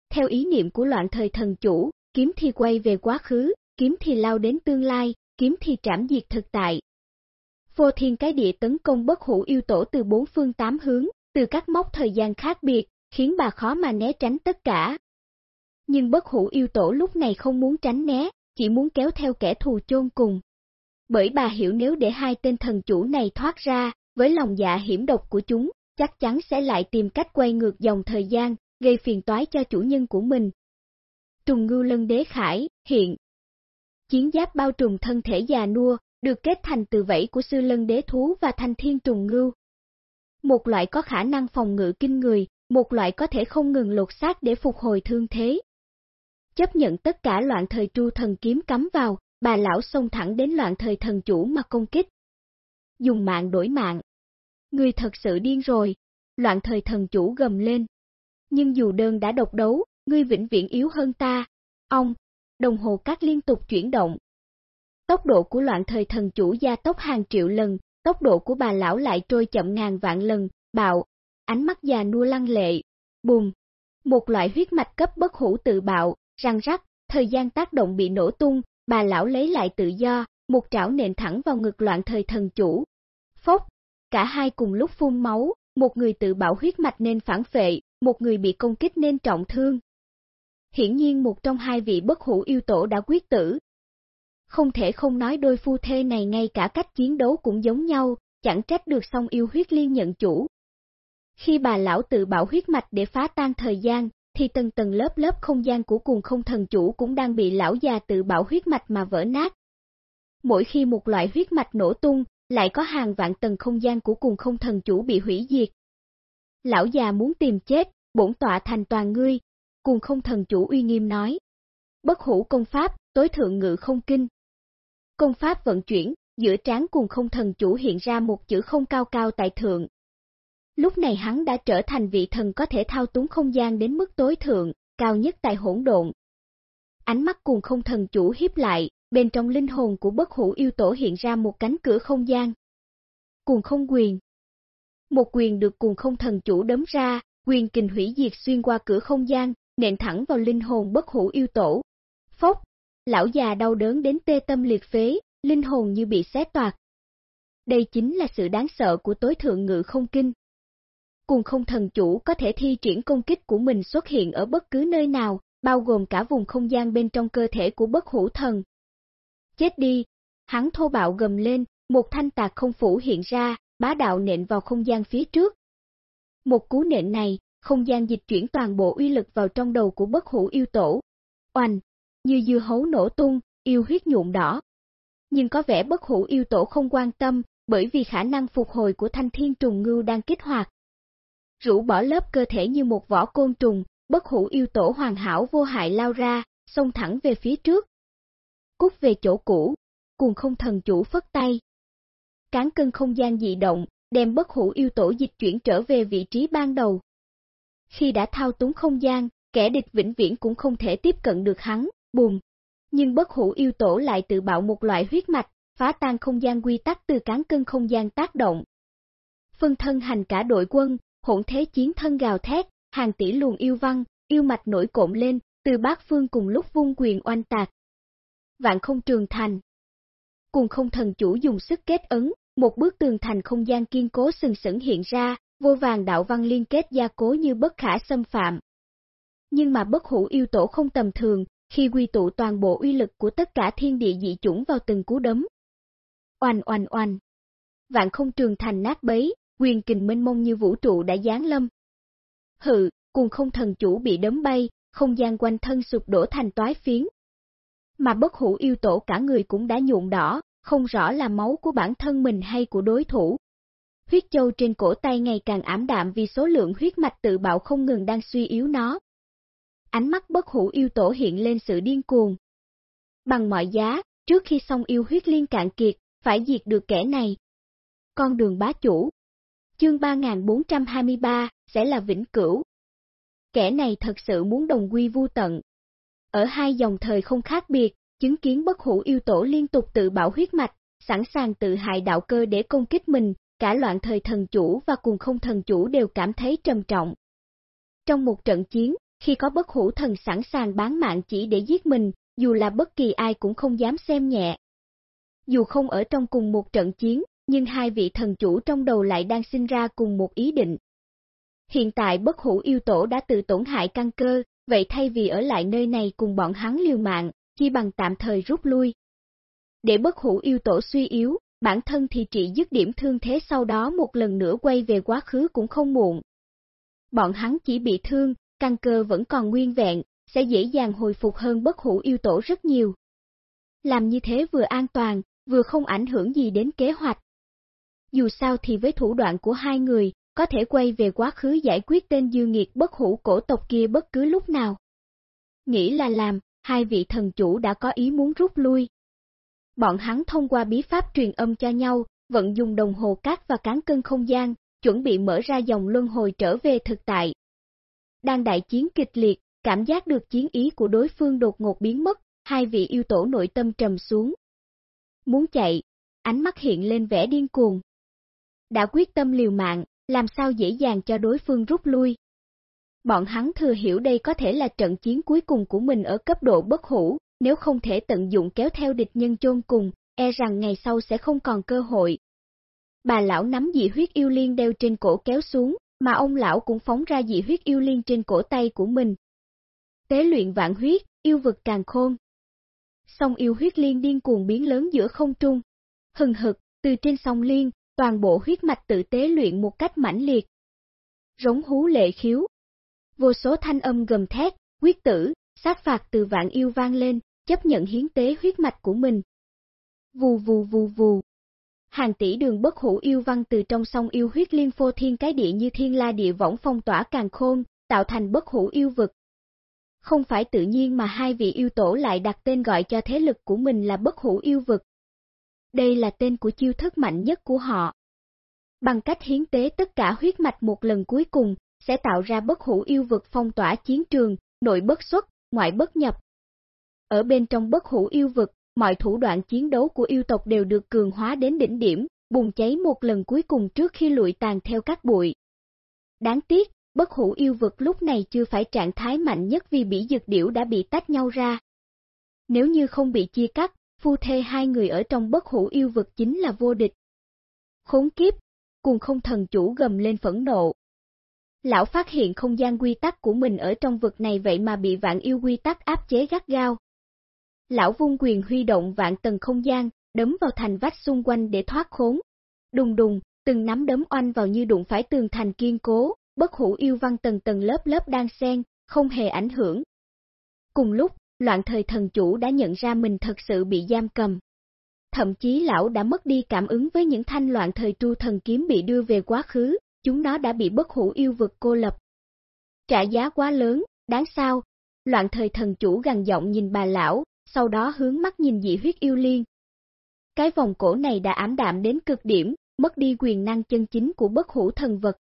Theo ý niệm của loạn thời thần chủ, kiếm thì quay về quá khứ, kiếm thì lao đến tương lai, kiếm thì trảm diệt thực tại. Vô thiên cái địa tấn công bất hủ yêu tổ từ bốn phương tám hướng, từ các mốc thời gian khác biệt, khiến bà khó mà né tránh tất cả. Nhưng bất hủ yêu tổ lúc này không muốn tránh né, chỉ muốn kéo theo kẻ thù chôn cùng. Bởi bà hiểu nếu để hai tên thần chủ này thoát ra, với lòng dạ hiểm độc của chúng, chắc chắn sẽ lại tìm cách quay ngược dòng thời gian, gây phiền toái cho chủ nhân của mình. Trùng ngưu lân đế khải, hiện. Chiến giáp bao trùm thân thể già nua, được kết thành từ vẫy của sư lân đế thú và thanh thiên trùng ngưu. Một loại có khả năng phòng ngự kinh người, một loại có thể không ngừng lột xác để phục hồi thương thế. Chấp nhận tất cả loạn thời tru thần kiếm cắm vào, bà lão xông thẳng đến loạn thời thần chủ mà công kích. Dùng mạng đổi mạng. Người thật sự điên rồi, loạn thời thần chủ gầm lên. Nhưng dù đơn đã độc đấu, ngươi vĩnh viễn yếu hơn ta. Ông, đồng hồ cát liên tục chuyển động. Tốc độ của loạn thời thần chủ gia tốc hàng triệu lần, tốc độ của bà lão lại trôi chậm ngàn vạn lần, bạo, ánh mắt già nua lăng lệ, bùm. Một loại huyết mạch cấp bất hủ tự bạo, răng rắc, thời gian tác động bị nổ tung, bà lão lấy lại tự do, một trảo nện thẳng vào ngực loạn thời thần chủ. Phốc, cả hai cùng lúc phun máu, một người tự bảo huyết mạch nên phản phệ, một người bị công kích nên trọng thương. Hiển nhiên một trong hai vị bất hủ yêu tổ đã quyết tử. Không thể không nói đôi phu thê này ngay cả cách chiến đấu cũng giống nhau, chẳng trách được song yêu huyết liên nhận chủ. Khi bà lão tự bảo huyết mạch để phá tan thời gian, thì tầng tầng lớp lớp không gian của cùng không thần chủ cũng đang bị lão già tự bảo huyết mạch mà vỡ nát. Mỗi khi một loại huyết mạch nổ tung, lại có hàng vạn tầng không gian của cùng không thần chủ bị hủy diệt. Lão già muốn tìm chết, bổn tọa thành toàn ngươi, cùng không thần chủ uy nghiêm nói. Bất hủ công pháp, tối thượng ngự không kinh. Công pháp vận chuyển, giữa trán cùng không thần chủ hiện ra một chữ không cao cao tại thượng. Lúc này hắn đã trở thành vị thần có thể thao túng không gian đến mức tối thượng, cao nhất tại hỗn độn. Ánh mắt cùng không thần chủ hiếp lại, bên trong linh hồn của bất hủ yêu tổ hiện ra một cánh cửa không gian. cuồng không quyền. Một quyền được cuồng không thần chủ đấm ra, quyền kình hủy diệt xuyên qua cửa không gian, nện thẳng vào linh hồn bất hủ yêu tổ. Phốc, lão già đau đớn đến tê tâm liệt phế, linh hồn như bị xé toạc. Đây chính là sự đáng sợ của tối thượng ngự không kinh. Cùng không thần chủ có thể thi triển công kích của mình xuất hiện ở bất cứ nơi nào, bao gồm cả vùng không gian bên trong cơ thể của bất hủ thần. Chết đi! Hắn thô bạo gầm lên, một thanh tạc không phủ hiện ra, bá đạo nện vào không gian phía trước. Một cú nện này, không gian dịch chuyển toàn bộ uy lực vào trong đầu của bất hủ yêu tổ. Oanh! Như dưa hấu nổ tung, yêu huyết nhuộm đỏ. Nhưng có vẻ bất hủ yêu tổ không quan tâm, bởi vì khả năng phục hồi của thanh thiên trùng ngưu đang kích hoạt. Rũ bỏ lớp cơ thể như một vỏ côn trùng, bất hủ yêu tổ hoàn hảo vô hại lao ra, xông thẳng về phía trước. Cút về chỗ cũ, cuồng không thần chủ phất tay. Cán cân không gian dị động, đem bất hủ yêu tổ dịch chuyển trở về vị trí ban đầu. Khi đã thao túng không gian, kẻ địch vĩnh viễn cũng không thể tiếp cận được hắn, bùm. Nhưng bất hủ yêu tổ lại tự bạo một loại huyết mạch, phá tan không gian quy tắc từ cán cân không gian tác động. Phân thân hành cả đội quân, hỗn thế chiến thân gào thét, hàng tỷ luồng yêu văn, yêu mạch nổi cộm lên, từ bát phương cùng lúc vung quyền oanh tạc. Vạn không trường thành. Cùng không thần chủ dùng sức kết ấn, một bức tường thành không gian kiên cố sừng sững hiện ra, vô vàng đạo văn liên kết gia cố như bất khả xâm phạm. Nhưng mà bất hủ yêu tổ không tầm thường, khi quy tụ toàn bộ uy lực của tất cả thiên địa dị chủng vào từng cú đấm. Oanh oanh oanh. Vạn không trường thành nát bấy, quyền kình mênh mông như vũ trụ đã giáng lâm. Hự, cùng không thần chủ bị đấm bay, không gian quanh thân sụp đổ thành toái phiến. Mà bất hủ yêu tổ cả người cũng đã nhuộn đỏ, không rõ là máu của bản thân mình hay của đối thủ. Huyết châu trên cổ tay ngày càng ảm đạm vì số lượng huyết mạch tự bạo không ngừng đang suy yếu nó. Ánh mắt bất hủ yêu tổ hiện lên sự điên cuồng. Bằng mọi giá, trước khi xong yêu huyết liên cạn kiệt, phải diệt được kẻ này. Con đường bá chủ Chương 3423 sẽ là vĩnh cửu. Kẻ này thật sự muốn đồng quy vu tận. Ở hai dòng thời không khác biệt, chứng kiến bất hủ yêu tổ liên tục tự bảo huyết mạch, sẵn sàng tự hại đạo cơ để công kích mình, cả loạn thời thần chủ và cùng không thần chủ đều cảm thấy trầm trọng. Trong một trận chiến, khi có bất hủ thần sẵn sàng bán mạng chỉ để giết mình, dù là bất kỳ ai cũng không dám xem nhẹ. Dù không ở trong cùng một trận chiến, nhưng hai vị thần chủ trong đầu lại đang sinh ra cùng một ý định. Hiện tại bất hủ yêu tổ đã tự tổn hại căn cơ, vậy thay vì ở lại nơi này cùng bọn hắn liều mạng, chi bằng tạm thời rút lui. Để bất hủ yêu tổ suy yếu, bản thân thì trị dứt điểm thương thế sau đó một lần nữa quay về quá khứ cũng không muộn. Bọn hắn chỉ bị thương, căn cơ vẫn còn nguyên vẹn, sẽ dễ dàng hồi phục hơn bất hủ yêu tổ rất nhiều. Làm như thế vừa an toàn, vừa không ảnh hưởng gì đến kế hoạch. Dù sao thì với thủ đoạn của hai người, có thể quay về quá khứ giải quyết tên dư nghiệt bất hủ cổ tộc kia bất cứ lúc nào. Nghĩ là làm, hai vị thần chủ đã có ý muốn rút lui. Bọn hắn thông qua bí pháp truyền âm cho nhau, vận dùng đồng hồ cát và cán cân không gian, chuẩn bị mở ra dòng luân hồi trở về thực tại. Đang đại chiến kịch liệt, cảm giác được chiến ý của đối phương đột ngột biến mất, hai vị yêu tổ nội tâm trầm xuống. Muốn chạy, ánh mắt hiện lên vẻ điên cuồng. Đã quyết tâm liều mạng, làm sao dễ dàng cho đối phương rút lui. Bọn hắn thừa hiểu đây có thể là trận chiến cuối cùng của mình ở cấp độ bất hủ, nếu không thể tận dụng kéo theo địch nhân chôn cùng, e rằng ngày sau sẽ không còn cơ hội. Bà lão nắm dị huyết yêu liên đeo trên cổ kéo xuống, mà ông lão cũng phóng ra dị huyết yêu liên trên cổ tay của mình. Tế luyện vạn huyết, yêu vực càng khôn. sông yêu huyết liên điên cuồng biến lớn giữa không trung. Hừng hực, từ trên sông liên, toàn bộ huyết mạch tự tế luyện một cách mãnh liệt. Rống hú lệ khiếu. Vô số thanh âm gầm thét, quyết tử, sát phạt từ vạn yêu vang lên, chấp nhận hiến tế huyết mạch của mình. Vù vù vù vù. hàng tỷ đường bất hủ yêu văn từ trong sông yêu huyết liên phô thiên cái địa như thiên la địa võng phong tỏa càng khôn, tạo thành bất hủ yêu vực. Không phải tự nhiên mà hai vị yêu tổ lại đặt tên gọi cho thế lực của mình là bất hủ yêu vực. Đây là tên của chiêu thức mạnh nhất của họ. Bằng cách hiến tế tất cả huyết mạch một lần cuối cùng, sẽ tạo ra bất hủ yêu vực phong tỏa chiến trường, nội bất xuất, ngoại bất nhập. Ở bên trong bất hủ yêu vực, mọi thủ đoạn chiến đấu của yêu tộc đều được cường hóa đến đỉnh điểm, bùng cháy một lần cuối cùng trước khi lụi tàn theo các bụi. Đáng tiếc, bất hủ yêu vực lúc này chưa phải trạng thái mạnh nhất vì bỉ dược điểu đã bị tách nhau ra. Nếu như không bị chia cắt, phu thê hai người ở trong bất hủ yêu vực chính là vô địch. Khốn kiếp, cùng không thần chủ gầm lên phẫn nộ. Lão phát hiện không gian quy tắc của mình ở trong vực này vậy mà bị vạn yêu quy tắc áp chế gắt gao. Lão vung quyền huy động vạn tầng không gian, đấm vào thành vách xung quanh để thoát khốn. Đùng đùng, từng nắm đấm oanh vào như đụng phải tường thành kiên cố, bất hủ yêu văn tầng tầng lớp lớp đang xen, không hề ảnh hưởng. Cùng lúc, loạn thời thần chủ đã nhận ra mình thật sự bị giam cầm. Thậm chí lão đã mất đi cảm ứng với những thanh loạn thời tru thần kiếm bị đưa về quá khứ, chúng nó đã bị bất hủ yêu vực cô lập. Trả giá quá lớn, đáng sao? Loạn thời thần chủ gằn giọng nhìn bà lão, sau đó hướng mắt nhìn dị huyết yêu liên. Cái vòng cổ này đã ám đạm đến cực điểm, mất đi quyền năng chân chính của bất hủ thần vật.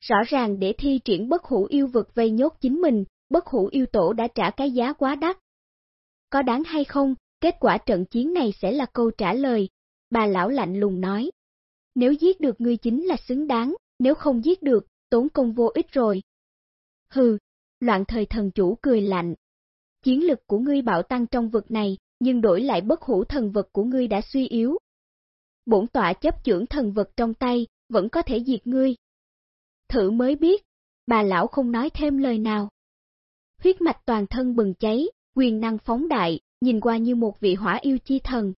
Rõ ràng để thi triển bất hủ yêu vực vây nhốt chính mình, bất hủ yêu tổ đã trả cái giá quá đắt. Có đáng hay không, kết quả trận chiến này sẽ là câu trả lời, bà lão lạnh lùng nói. Nếu giết được ngươi chính là xứng đáng, nếu không giết được, tốn công vô ích rồi. Hừ, loạn thời thần chủ cười lạnh. Chiến lực của ngươi bạo tăng trong vực này, nhưng đổi lại bất hủ thần vật của ngươi đã suy yếu. Bổn tọa chấp trưởng thần vật trong tay, vẫn có thể diệt ngươi. Thử mới biết, bà lão không nói thêm lời nào. Huyết mạch toàn thân bừng cháy, quyền năng phóng đại, nhìn qua như một vị hỏa yêu chi thần.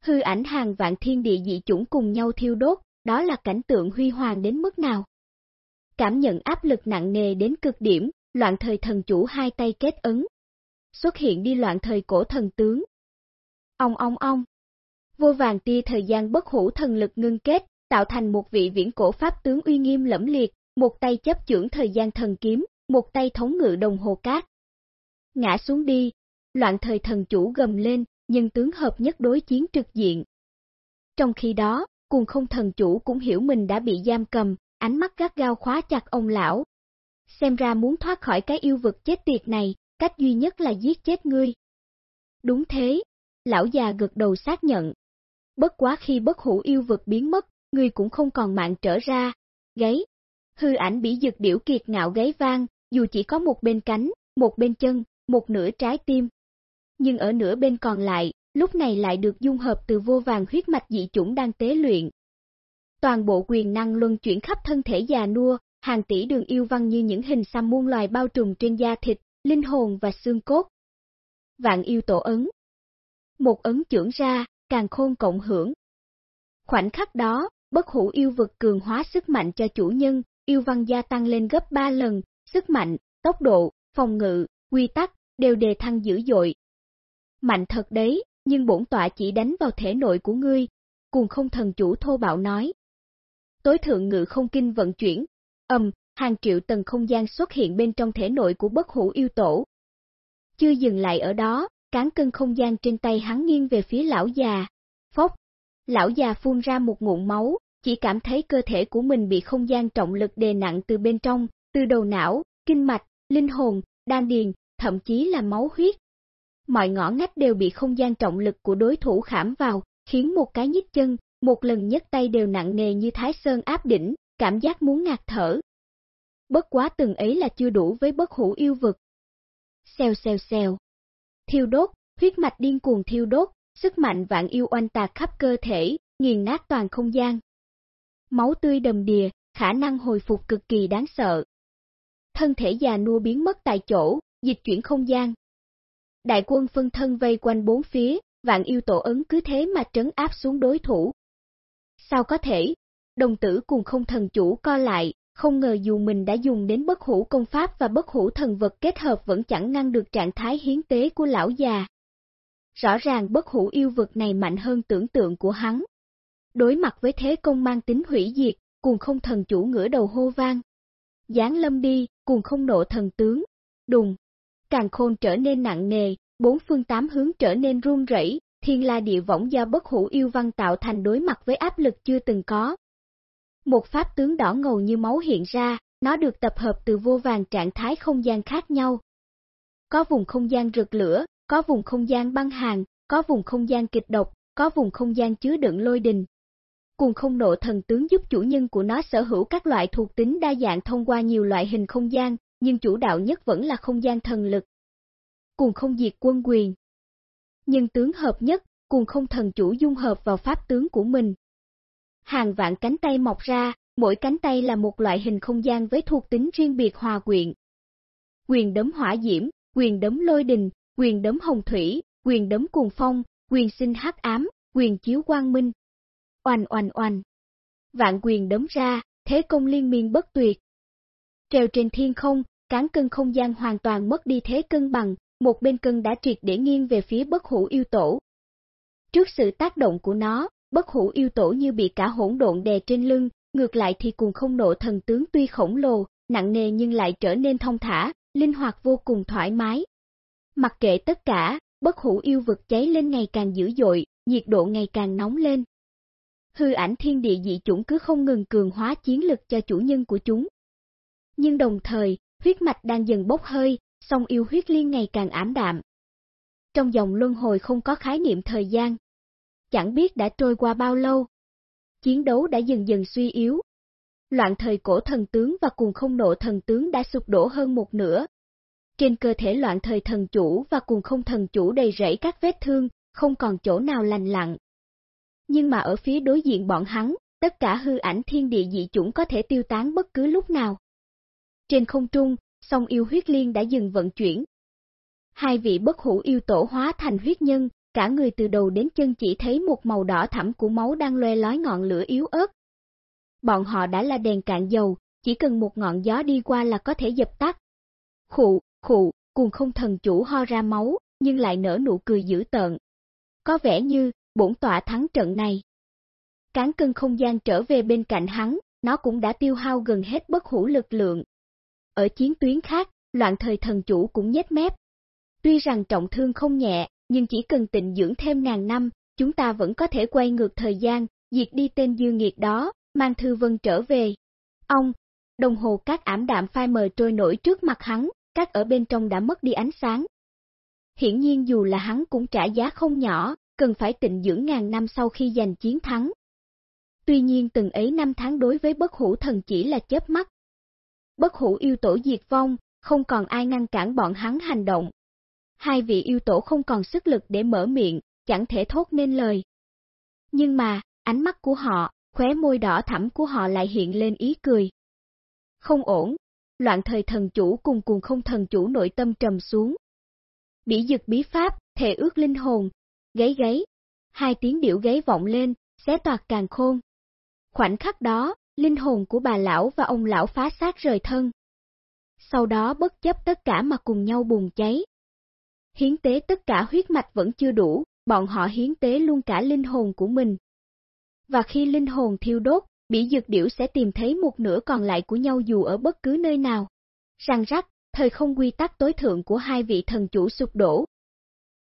Hư ảnh hàng vạn thiên địa dị chủng cùng nhau thiêu đốt, đó là cảnh tượng huy hoàng đến mức nào. Cảm nhận áp lực nặng nề đến cực điểm, loạn thời thần chủ hai tay kết ấn. Xuất hiện đi loạn thời cổ thần tướng. Ông ông ông. Vô vàng tia thời gian bất hủ thần lực ngưng kết, tạo thành một vị viễn cổ pháp tướng uy nghiêm lẫm liệt, một tay chấp trưởng thời gian thần kiếm, một tay thống ngự đồng hồ cát. Ngã xuống đi, loạn thời thần chủ gầm lên, nhưng tướng hợp nhất đối chiến trực diện. Trong khi đó, cùng không thần chủ cũng hiểu mình đã bị giam cầm, ánh mắt gắt gao khóa chặt ông lão. Xem ra muốn thoát khỏi cái yêu vực chết tiệt này, cách duy nhất là giết chết ngươi. Đúng thế, lão già gật đầu xác nhận. Bất quá khi bất hủ yêu vực biến mất, ngươi cũng không còn mạng trở ra. Gáy, hư ảnh bị dực điểu kiệt ngạo gáy vang, dù chỉ có một bên cánh, một bên chân, một nửa trái tim. Nhưng ở nửa bên còn lại, lúc này lại được dung hợp từ vô vàng huyết mạch dị chủng đang tế luyện. Toàn bộ quyền năng luân chuyển khắp thân thể già nua, hàng tỷ đường yêu văn như những hình xăm muôn loài bao trùm trên da thịt, linh hồn và xương cốt. Vạn yêu tổ ấn. Một ấn trưởng ra, càng khôn cộng hưởng. Khoảnh khắc đó, bất hủ yêu vực cường hóa sức mạnh cho chủ nhân, yêu văn gia tăng lên gấp 3 lần, sức mạnh, tốc độ, phòng ngự, quy tắc, đều đề thăng dữ dội. Mạnh thật đấy, nhưng bổn tọa chỉ đánh vào thể nội của ngươi, cùng không thần chủ thô bạo nói. Tối thượng ngự không kinh vận chuyển, ầm, hàng triệu tầng không gian xuất hiện bên trong thể nội của bất hủ yêu tổ. Chưa dừng lại ở đó, cán cân không gian trên tay hắn nghiêng về phía lão già. Phốc, lão già phun ra một ngụm máu, chỉ cảm thấy cơ thể của mình bị không gian trọng lực đè nặng từ bên trong, từ đầu não, kinh mạch, linh hồn, đan điền, thậm chí là máu huyết, mọi ngõ ngách đều bị không gian trọng lực của đối thủ khảm vào, khiến một cái nhích chân, một lần nhấc tay đều nặng nề như thái sơn áp đỉnh, cảm giác muốn ngạt thở. Bất quá từng ấy là chưa đủ với bất hủ yêu vực. Xèo xèo xèo. Thiêu đốt, huyết mạch điên cuồng thiêu đốt, sức mạnh vạn yêu oanh tạc khắp cơ thể, nghiền nát toàn không gian. Máu tươi đầm đìa, khả năng hồi phục cực kỳ đáng sợ. Thân thể già nua biến mất tại chỗ, dịch chuyển không gian, Đại quân phân thân vây quanh bốn phía, vạn yêu tổ ấn cứ thế mà trấn áp xuống đối thủ. Sao có thể? Đồng tử cùng không thần chủ co lại, không ngờ dù mình đã dùng đến bất hủ công pháp và bất hủ thần vật kết hợp vẫn chẳng ngăn được trạng thái hiến tế của lão già. Rõ ràng bất hủ yêu vực này mạnh hơn tưởng tượng của hắn. Đối mặt với thế công mang tính hủy diệt, cùng không thần chủ ngửa đầu hô vang. Giáng lâm đi, cùng không nộ thần tướng. Đùng. Càng khôn trở nên nặng nề, bốn phương tám hướng trở nên run rẩy, thiên la địa võng do bất hủ yêu văn tạo thành đối mặt với áp lực chưa từng có. Một pháp tướng đỏ ngầu như máu hiện ra, nó được tập hợp từ vô vàng trạng thái không gian khác nhau. Có vùng không gian rực lửa, có vùng không gian băng hàng, có vùng không gian kịch độc, có vùng không gian chứa đựng lôi đình. Cuồng không nộ thần tướng giúp chủ nhân của nó sở hữu các loại thuộc tính đa dạng thông qua nhiều loại hình không gian, nhưng chủ đạo nhất vẫn là không gian thần lực. Cuồng không diệt quân quyền. Nhân tướng hợp nhất, cuồng không thần chủ dung hợp vào pháp tướng của mình. Hàng vạn cánh tay mọc ra, mỗi cánh tay là một loại hình không gian với thuộc tính riêng biệt hòa quyện. Quyền đấm hỏa diễm, quyền đấm lôi đình, quyền đấm hồng thủy, quyền đấm cuồng phong, quyền sinh hắc ám, quyền chiếu quang minh. Oanh oanh oanh. Vạn quyền đấm ra, thế công liên miên bất tuyệt. Treo trên thiên không, cán cân không gian hoàn toàn mất đi thế cân bằng, một bên cân đã triệt để nghiêng về phía bất hủ yêu tổ. Trước sự tác động của nó, bất hủ yêu tổ như bị cả hỗn độn đè trên lưng, ngược lại thì cùng không nộ thần tướng tuy khổng lồ, nặng nề nhưng lại trở nên thông thả, linh hoạt vô cùng thoải mái. Mặc kệ tất cả, bất hủ yêu vực cháy lên ngày càng dữ dội, nhiệt độ ngày càng nóng lên. Hư ảnh thiên địa dị chủng cứ không ngừng cường hóa chiến lực cho chủ nhân của chúng. Nhưng đồng thời, huyết mạch đang dần bốc hơi, song yêu huyết liên ngày càng ảm đạm. Trong dòng luân hồi không có khái niệm thời gian. Chẳng biết đã trôi qua bao lâu. Chiến đấu đã dần dần suy yếu. Loạn thời cổ thần tướng và cùng không nộ thần tướng đã sụp đổ hơn một nửa, trên cơ thể loạn thời thần chủ và cùng không thần chủ đầy rẫy các vết thương, không còn chỗ nào lành lặng. Nhưng mà ở phía đối diện bọn hắn, tất cả hư ảnh thiên địa dị chủng có thể tiêu tán bất cứ lúc nào. Trên không trung, song yêu huyết liên đã dừng vận chuyển. Hai vị bất hủ yêu tổ hóa thành huyết nhân, cả người từ đầu đến chân chỉ thấy một màu đỏ thẳm của máu đang loe lói ngọn lửa yếu ớt. Bọn họ đã là đèn cạn dầu, chỉ cần một ngọn gió đi qua là có thể dập tắt. Khụ, Khụ, cùng không thần chủ ho ra máu, nhưng lại nở nụ cười dữ tợn. Có vẻ như, bổn tọa thắng trận này. Cán cân không gian trở về bên cạnh hắn, nó cũng đã tiêu hao gần hết bất hủ lực lượng. Ở chiến tuyến khác, loạn thời thần chủ cũng nhếch mép. Tuy rằng trọng thương không nhẹ, nhưng chỉ cần tịnh dưỡng thêm ngàn năm, chúng ta vẫn có thể quay ngược thời gian, diệt đi tên dư nghiệt đó, mang thư vân trở về. Ông, đồng hồ các ảm đạm phai mờ trôi nổi trước mặt hắn, các ở bên trong đã mất đi ánh sáng. Hiển nhiên dù là hắn cũng trả giá không nhỏ, cần phải tịnh dưỡng ngàn năm sau khi giành chiến thắng. Tuy nhiên từng ấy năm tháng đối với bất hủ thần chỉ là chớp mắt. Bất hủ yêu tổ diệt vong, không còn ai ngăn cản bọn hắn hành động. Hai vị yêu tổ không còn sức lực để mở miệng, chẳng thể thốt nên lời. Nhưng mà, ánh mắt của họ, khóe môi đỏ thẳm của họ lại hiện lên ý cười. Không ổn, loạn thời thần chủ cùng cùng không thần chủ nội tâm trầm xuống. Bỉ dực bí pháp, thể ước linh hồn, gáy gáy, hai tiếng điệu gáy vọng lên, xé toạt càng khôn. Khoảnh khắc đó, linh hồn của bà lão và ông lão phá xác rời thân. Sau đó bất chấp tất cả mà cùng nhau bùng cháy. Hiến tế tất cả huyết mạch vẫn chưa đủ, bọn họ hiến tế luôn cả linh hồn của mình. Và khi linh hồn thiêu đốt, bỉ dược điểu sẽ tìm thấy một nửa còn lại của nhau dù ở bất cứ nơi nào. Răng rắc, thời không quy tắc tối thượng của hai vị thần chủ sụp đổ.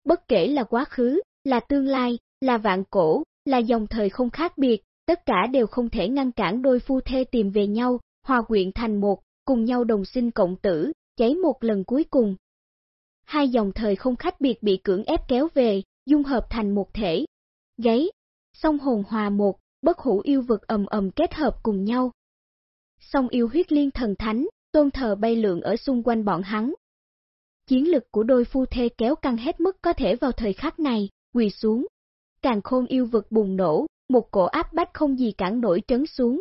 Bất kể là quá khứ, là tương lai, là vạn cổ, là dòng thời không khác biệt, tất cả đều không thể ngăn cản đôi phu thê tìm về nhau, hòa quyện thành một, cùng nhau đồng sinh cộng tử, cháy một lần cuối cùng. Hai dòng thời không khác biệt bị cưỡng ép kéo về, dung hợp thành một thể. Gáy, song hồn hòa một, bất hủ yêu vực ầm ầm kết hợp cùng nhau. Song yêu huyết liên thần thánh, tôn thờ bay lượn ở xung quanh bọn hắn. Chiến lực của đôi phu thê kéo căng hết mức có thể vào thời khắc này, quỳ xuống. Càng khôn yêu vực bùng nổ, một cổ áp bách không gì cản nổi trấn xuống.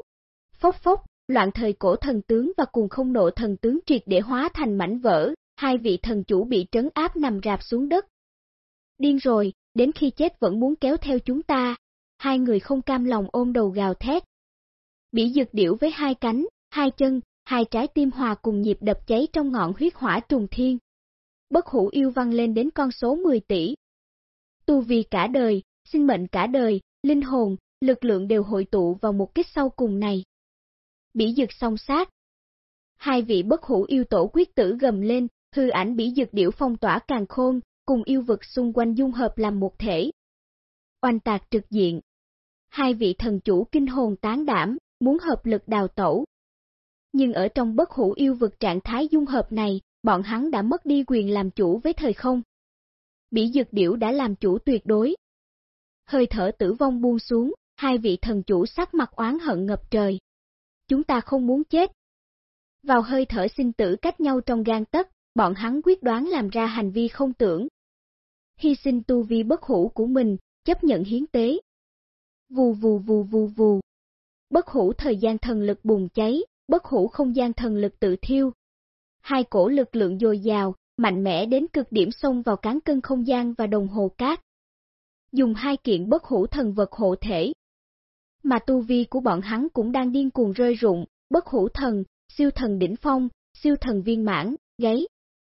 Phốc phốc, loạn thời cổ thần tướng và cùng không nộ thần tướng triệt để hóa thành mảnh vỡ, hai vị thần chủ bị trấn áp nằm rạp xuống đất. Điên rồi, đến khi chết vẫn muốn kéo theo chúng ta, hai người không cam lòng ôm đầu gào thét. Bỉ dược điểu với hai cánh, hai chân, hai trái tim hòa cùng nhịp đập cháy trong ngọn huyết hỏa trùng thiên. Bất hủ yêu văng lên đến con số 10 tỷ. Tu vi cả đời, sinh mệnh cả đời, linh hồn, lực lượng đều hội tụ vào một kích sau cùng này. Bỉ dực song sát. Hai vị bất hủ yêu tổ quyết tử gầm lên, hư ảnh bỉ dực điểu phong tỏa càng khôn, cùng yêu vực xung quanh dung hợp làm một thể. Oanh tạc trực diện. Hai vị thần chủ kinh hồn tán đảm, muốn hợp lực đào tẩu. Nhưng ở trong bất hủ yêu vực trạng thái dung hợp này, bọn hắn đã mất đi quyền làm chủ với thời không. Bỉ dược điểu đã làm chủ tuyệt đối. Hơi thở tử vong buông xuống, hai vị thần chủ sắc mặt oán hận ngập trời. Chúng ta không muốn chết. Vào hơi thở sinh tử cách nhau trong gan tất, bọn hắn quyết đoán làm ra hành vi không tưởng. Hy sinh tu vi bất hủ của mình, chấp nhận hiến tế. Vù vù vù vù vù. Bất hủ thời gian thần lực bùng cháy, bất hủ không gian thần lực tự thiêu. Hai cổ lực lượng dồi dào, mạnh mẽ đến cực điểm xông vào cán cân không gian và đồng hồ cát. Dùng hai kiện bất hủ thần vật hộ thể. Mà tu vi của bọn hắn cũng đang điên cuồng rơi rụng, bất hủ thần, siêu thần đỉnh phong, siêu thần viên mãn, gáy,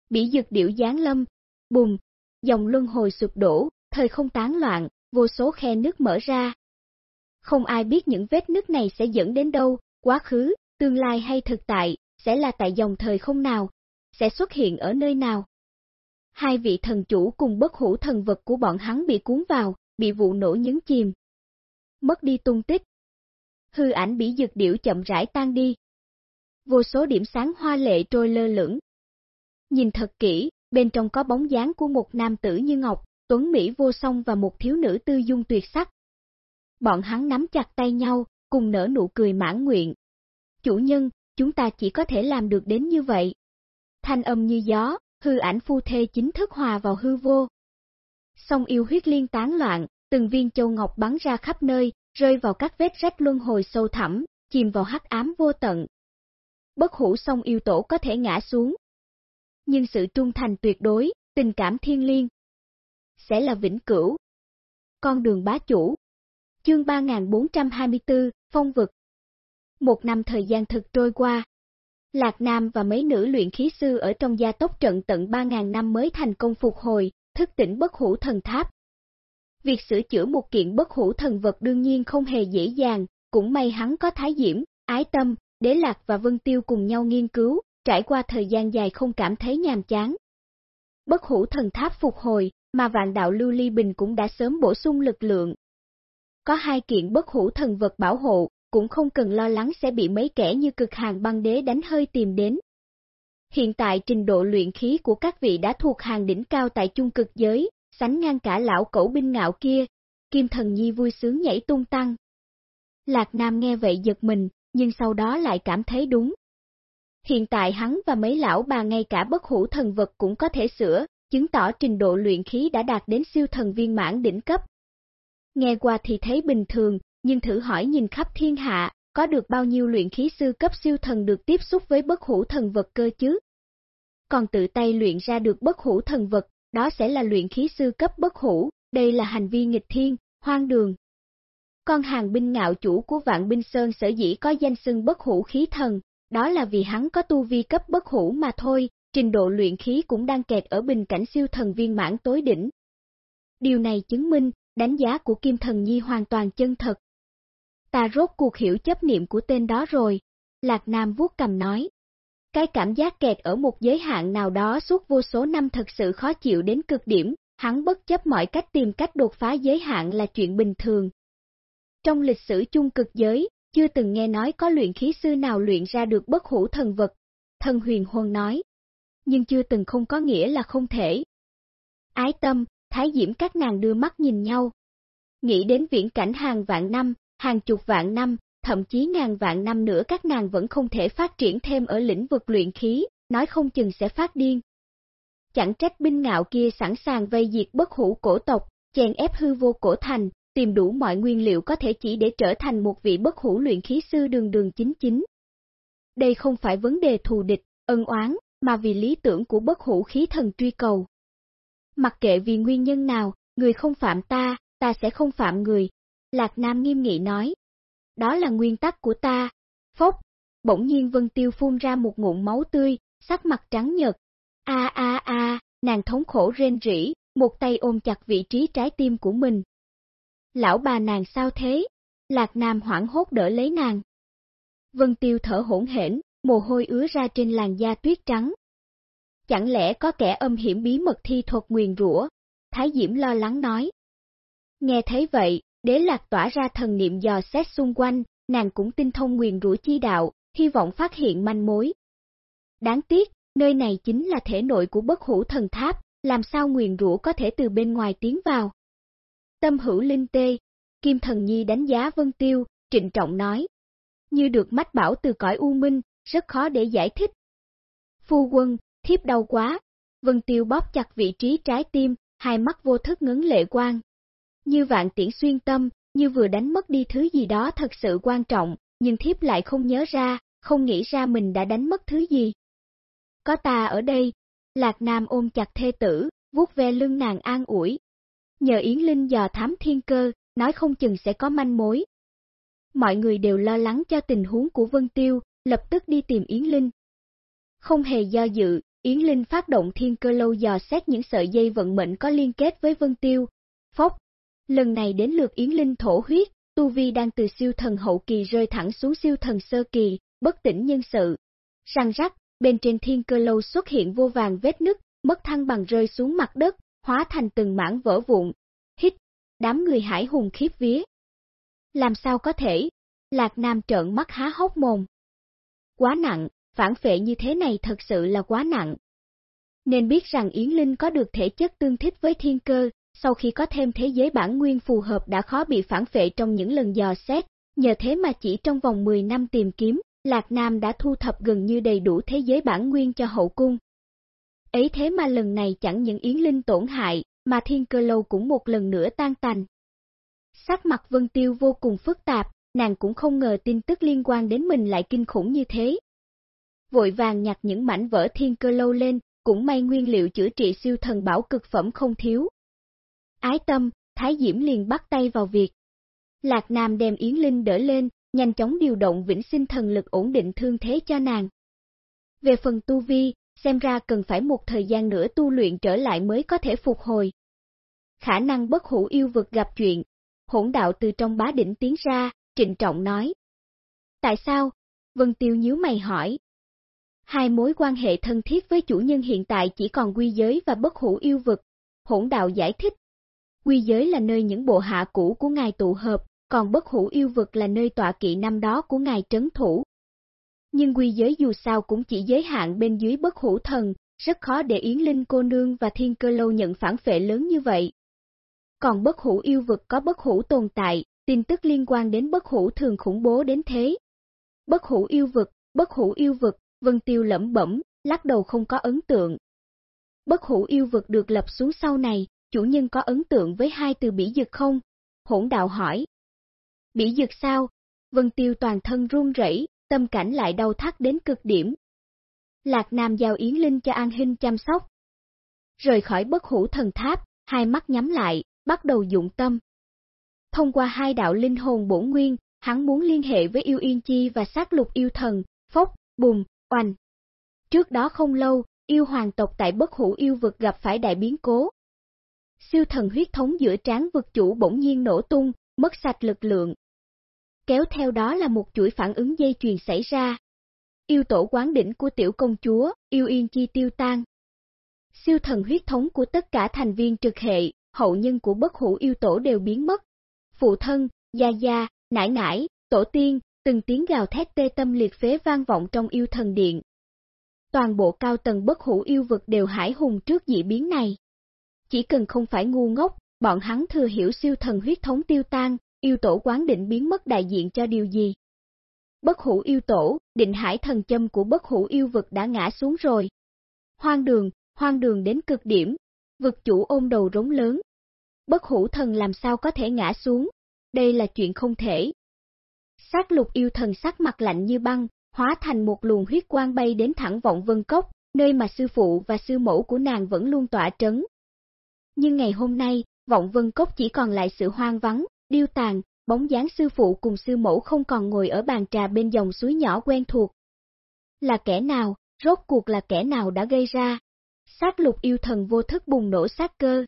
bỉ dược điệu giáng lâm, bùm, dòng luân hồi sụp đổ, thời không tán loạn, vô số khe nước mở ra. Không ai biết những vết nước này sẽ dẫn đến đâu, quá khứ, tương lai hay thực tại, sẽ là tại dòng thời không nào, sẽ xuất hiện ở nơi nào. Hai vị thần chủ cùng bất hủ thần vật của bọn hắn bị cuốn vào, bị vụ nổ nhấn chìm. Mất đi tung tích. Hư ảnh bị dược điệu chậm rãi tan đi. Vô số điểm sáng hoa lệ trôi lơ lửng. Nhìn thật kỹ, bên trong có bóng dáng của một nam tử như ngọc, tuấn Mỹ vô song và một thiếu nữ tư dung tuyệt sắc. Bọn hắn nắm chặt tay nhau, cùng nở nụ cười mãn nguyện. Chủ nhân, chúng ta chỉ có thể làm được đến như vậy. Thanh âm như gió, hư ảnh phu thê chính thức hòa vào hư vô. Song yêu huyết liên tán loạn, từng viên châu ngọc bắn ra khắp nơi, rơi vào các vết rách luân hồi sâu thẳm, chìm vào hắc ám vô tận. Bất hủ song yêu tổ có thể ngã xuống. Nhưng sự trung thành tuyệt đối, tình cảm thiên liêng, sẽ là vĩnh cửu. Con đường bá chủ Chương 3424, Phong vực Một năm thời gian thực trôi qua, Lạc Nam và mấy nữ luyện khí sư ở trong gia tốc trận tận 3.000 năm mới thành công phục hồi, thức tỉnh bất hủ thần tháp. Việc sửa chữa một kiện bất hủ thần vật đương nhiên không hề dễ dàng, cũng may hắn có thái diễm, ái tâm, đế lạc và vân tiêu cùng nhau nghiên cứu, trải qua thời gian dài không cảm thấy nhàm chán. Bất hủ thần tháp phục hồi, mà vạn đạo lưu ly bình cũng đã sớm bổ sung lực lượng. Có hai kiện bất hủ thần vật bảo hộ, cũng không cần lo lắng sẽ bị mấy kẻ như cực hàng băng đế đánh hơi tìm đến. Hiện tại trình độ luyện khí của các vị đã thuộc hàng đỉnh cao tại chung cực giới, sánh ngang cả lão cẩu binh ngạo kia, Kim Thần Nhi vui sướng nhảy tung tăng. Lạc Nam nghe vậy giật mình, nhưng sau đó lại cảm thấy đúng. Hiện tại hắn và mấy lão bà ngay cả bất hủ thần vật cũng có thể sửa, chứng tỏ trình độ luyện khí đã đạt đến siêu thần viên mãn đỉnh cấp. Nghe qua thì thấy bình thường, nhưng thử hỏi nhìn khắp thiên hạ, có được bao nhiêu luyện khí sư cấp siêu thần được tiếp xúc với bất hủ thần vật cơ chứ? Còn tự tay luyện ra được bất hủ thần vật, đó sẽ là luyện khí sư cấp bất hủ, đây là hành vi nghịch thiên, hoang đường. Con hàng binh ngạo chủ của vạn binh sơn sở dĩ có danh xưng bất hủ khí thần, đó là vì hắn có tu vi cấp bất hủ mà thôi, trình độ luyện khí cũng đang kẹt ở bình cảnh siêu thần viên mãn tối đỉnh. Điều này chứng minh, đánh giá của Kim Thần Nhi hoàn toàn chân thật. Ta rốt cuộc hiểu chấp niệm của tên đó rồi, Lạc Nam vuốt cầm nói. Cái cảm giác kẹt ở một giới hạn nào đó suốt vô số năm thật sự khó chịu đến cực điểm, hắn bất chấp mọi cách tìm cách đột phá giới hạn là chuyện bình thường. Trong lịch sử chung cực giới, chưa từng nghe nói có luyện khí sư nào luyện ra được bất hủ thần vật. Thần huyền huân nói nhưng chưa từng không có nghĩa là không thể. Ái tâm, thái diễm các nàng đưa mắt nhìn nhau. Nghĩ đến viễn cảnh hàng vạn năm, hàng chục vạn năm, thậm chí ngàn vạn năm nữa các nàng vẫn không thể phát triển thêm ở lĩnh vực luyện khí, nói không chừng sẽ phát điên. Chẳng trách binh ngạo kia sẵn sàng vây diệt bất hủ cổ tộc, chèn ép hư vô cổ thành, tìm đủ mọi nguyên liệu có thể chỉ để trở thành một vị bất hủ luyện khí sư đường đường chính chính. Đây không phải vấn đề thù địch, ân oán, mà vì lý tưởng của bất hủ khí thần truy cầu. Mặc kệ vì nguyên nhân nào, người không phạm ta, ta sẽ không phạm người, Lạc Nam nghiêm nghị nói. Đó là nguyên tắc của ta. Phốc, bỗng nhiên Vân Tiêu phun ra một ngụm máu tươi, sắc mặt trắng nhật. A a a, nàng thống khổ rên rỉ, một tay ôm chặt vị trí trái tim của mình. Lão bà nàng sao thế? Lạc Nam hoảng hốt đỡ lấy nàng. Vân Tiêu thở hỗn hển, mồ hôi ứa ra trên làn da tuyết trắng. Chẳng lẽ có kẻ âm hiểm bí mật thi thuật nguyền rủa? Thái Diễm lo lắng nói. Nghe thấy vậy, đế lạc tỏa ra thần niệm dò xét xung quanh, nàng cũng tinh thông nguyền rủa chi đạo, hy vọng phát hiện manh mối. Đáng tiếc, nơi này chính là thể nội của bất hủ thần tháp, làm sao nguyền rủa có thể từ bên ngoài tiến vào. Tâm hữu linh tê, Kim Thần Nhi đánh giá Vân Tiêu, trịnh trọng nói. Như được mách bảo từ cõi U Minh, rất khó để giải thích. Phu quân, thiếp đau quá. Vân Tiêu bóp chặt vị trí trái tim, hai mắt vô thức ngấn lệ quang. Như vạn tiễn xuyên tâm, như vừa đánh mất đi thứ gì đó thật sự quan trọng, nhưng thiếp lại không nhớ ra, không nghĩ ra mình đã đánh mất thứ gì. Có ta ở đây, Lạc Nam ôm chặt thê tử, vuốt ve lưng nàng an ủi. Nhờ Yến Linh dò thám thiên cơ, nói không chừng sẽ có manh mối. Mọi người đều lo lắng cho tình huống của Vân Tiêu, lập tức đi tìm Yến Linh. Không hề do dự, Yến Linh phát động thiên cơ lâu dò xét những sợi dây vận mệnh có liên kết với Vân Tiêu. Phốc, lần này đến lượt Yến Linh thổ huyết, Tu Vi đang từ siêu thần hậu kỳ rơi thẳng xuống siêu thần sơ kỳ, bất tỉnh nhân sự. Răng rắc, bên trên thiên cơ lâu xuất hiện vô vàng vết nứt, mất thăng bằng rơi xuống mặt đất, hóa thành từng mảng vỡ vụn. Hít, đám người hải hùng khiếp vía. Làm sao có thể? Lạc Nam trợn mắt há hốc mồm. Quá nặng, phản phệ như thế này thật sự là quá nặng. Nên biết rằng Yến Linh có được thể chất tương thích với thiên cơ, sau khi có thêm thế giới bản nguyên phù hợp đã khó bị phản phệ trong những lần dò xét, nhờ thế mà chỉ trong vòng 10 năm tìm kiếm, Lạc Nam đã thu thập gần như đầy đủ thế giới bản nguyên cho hậu cung. Ấy thế mà lần này chẳng những Yến Linh tổn hại, mà thiên cơ lâu cũng một lần nữa tan tành. Sắc mặt Vân Tiêu vô cùng phức tạp, nàng cũng không ngờ tin tức liên quan đến mình lại kinh khủng như thế. Vội vàng nhặt những mảnh vỡ thiên cơ lâu lên, cũng may nguyên liệu chữa trị siêu thần bảo cực phẩm không thiếu. Ái tâm, Thái Diễm liền bắt tay vào việc. Lạc Nam đem Yến Linh đỡ lên, nhanh chóng điều động vĩnh sinh thần lực ổn định thương thế cho nàng. Về phần tu vi, xem ra cần phải một thời gian nữa tu luyện trở lại mới có thể phục hồi. Khả năng bất hủ yêu vực gặp chuyện, hỗn đạo từ trong bá đỉnh tiến ra, trịnh trọng nói. Tại sao? Vân Tiêu nhíu mày hỏi. Hai mối quan hệ thân thiết với chủ nhân hiện tại chỉ còn quy giới và bất hủ yêu vực. Hỗn đạo giải thích. Quy giới là nơi những bộ hạ cũ của ngài tụ hợp, còn bất hủ yêu vực là nơi tọa kỵ năm đó của ngài trấn thủ. Nhưng quy giới dù sao cũng chỉ giới hạn bên dưới bất hủ thần, rất khó để Yến Linh cô nương và thiên cơ lâu nhận phản phệ lớn như vậy. Còn bất hủ yêu vực có bất hủ tồn tại, tin tức liên quan đến bất hủ thường khủng bố đến thế. Bất hủ yêu vực, bất hủ yêu vực, Vân Tiêu lẩm bẩm, lắc đầu không có ấn tượng. Bất hủ yêu vực được lập xuống sau này, chủ nhân có ấn tượng với hai từ bỉ dực không? Hỗn đạo hỏi. Bỉ dực sao? Vân Tiêu toàn thân run rẩy, tâm cảnh lại đau thắt đến cực điểm. Lạc Nam giao Yến Linh cho An Hinh chăm sóc. Rời khỏi bất hủ thần tháp, hai mắt nhắm lại, bắt đầu dụng tâm. Thông qua hai đạo linh hồn bổ nguyên, hắn muốn liên hệ với yêu yên chi và sát lục yêu thần, phốc, bùm, oanh. Trước đó không lâu, yêu hoàng tộc tại bất hủ yêu vực gặp phải đại biến cố. Siêu thần huyết thống giữa tráng vực chủ bỗng nhiên nổ tung, mất sạch lực lượng. Kéo theo đó là một chuỗi phản ứng dây chuyền xảy ra. Yêu tổ quán đỉnh của tiểu công chúa, yêu yên chi tiêu tan. Siêu thần huyết thống của tất cả thành viên trực hệ, hậu nhân của bất hủ yêu tổ đều biến mất. Phụ thân, gia gia, nải nải, tổ tiên, từng tiếng gào thét tê tâm liệt phế vang vọng trong yêu thần điện. Toàn bộ cao tầng bất hủ yêu vực đều hải hùng trước dị biến này. Chỉ cần không phải ngu ngốc, bọn hắn thừa hiểu siêu thần huyết thống tiêu tan, yêu tổ quán định biến mất đại diện cho điều gì. Bất hủ yêu tổ, định hải thần châm của bất hủ yêu vực đã ngã xuống rồi. Hoang đường, hoang đường đến cực điểm, vực chủ ôm đầu rống lớn. Bất hủ thần làm sao có thể ngã xuống, đây là chuyện không thể. Sát lục yêu thần sắc mặt lạnh như băng, hóa thành một luồng huyết quang bay đến thẳng vọng vân cốc, nơi mà sư phụ và sư mẫu của nàng vẫn luôn tỏa trấn. Nhưng ngày hôm nay, vọng vân cốc chỉ còn lại sự hoang vắng, điêu tàn, bóng dáng sư phụ cùng sư mẫu không còn ngồi ở bàn trà bên dòng suối nhỏ quen thuộc. Là kẻ nào, rốt cuộc là kẻ nào đã gây ra? Sát lục yêu thần vô thức bùng nổ sát cơ.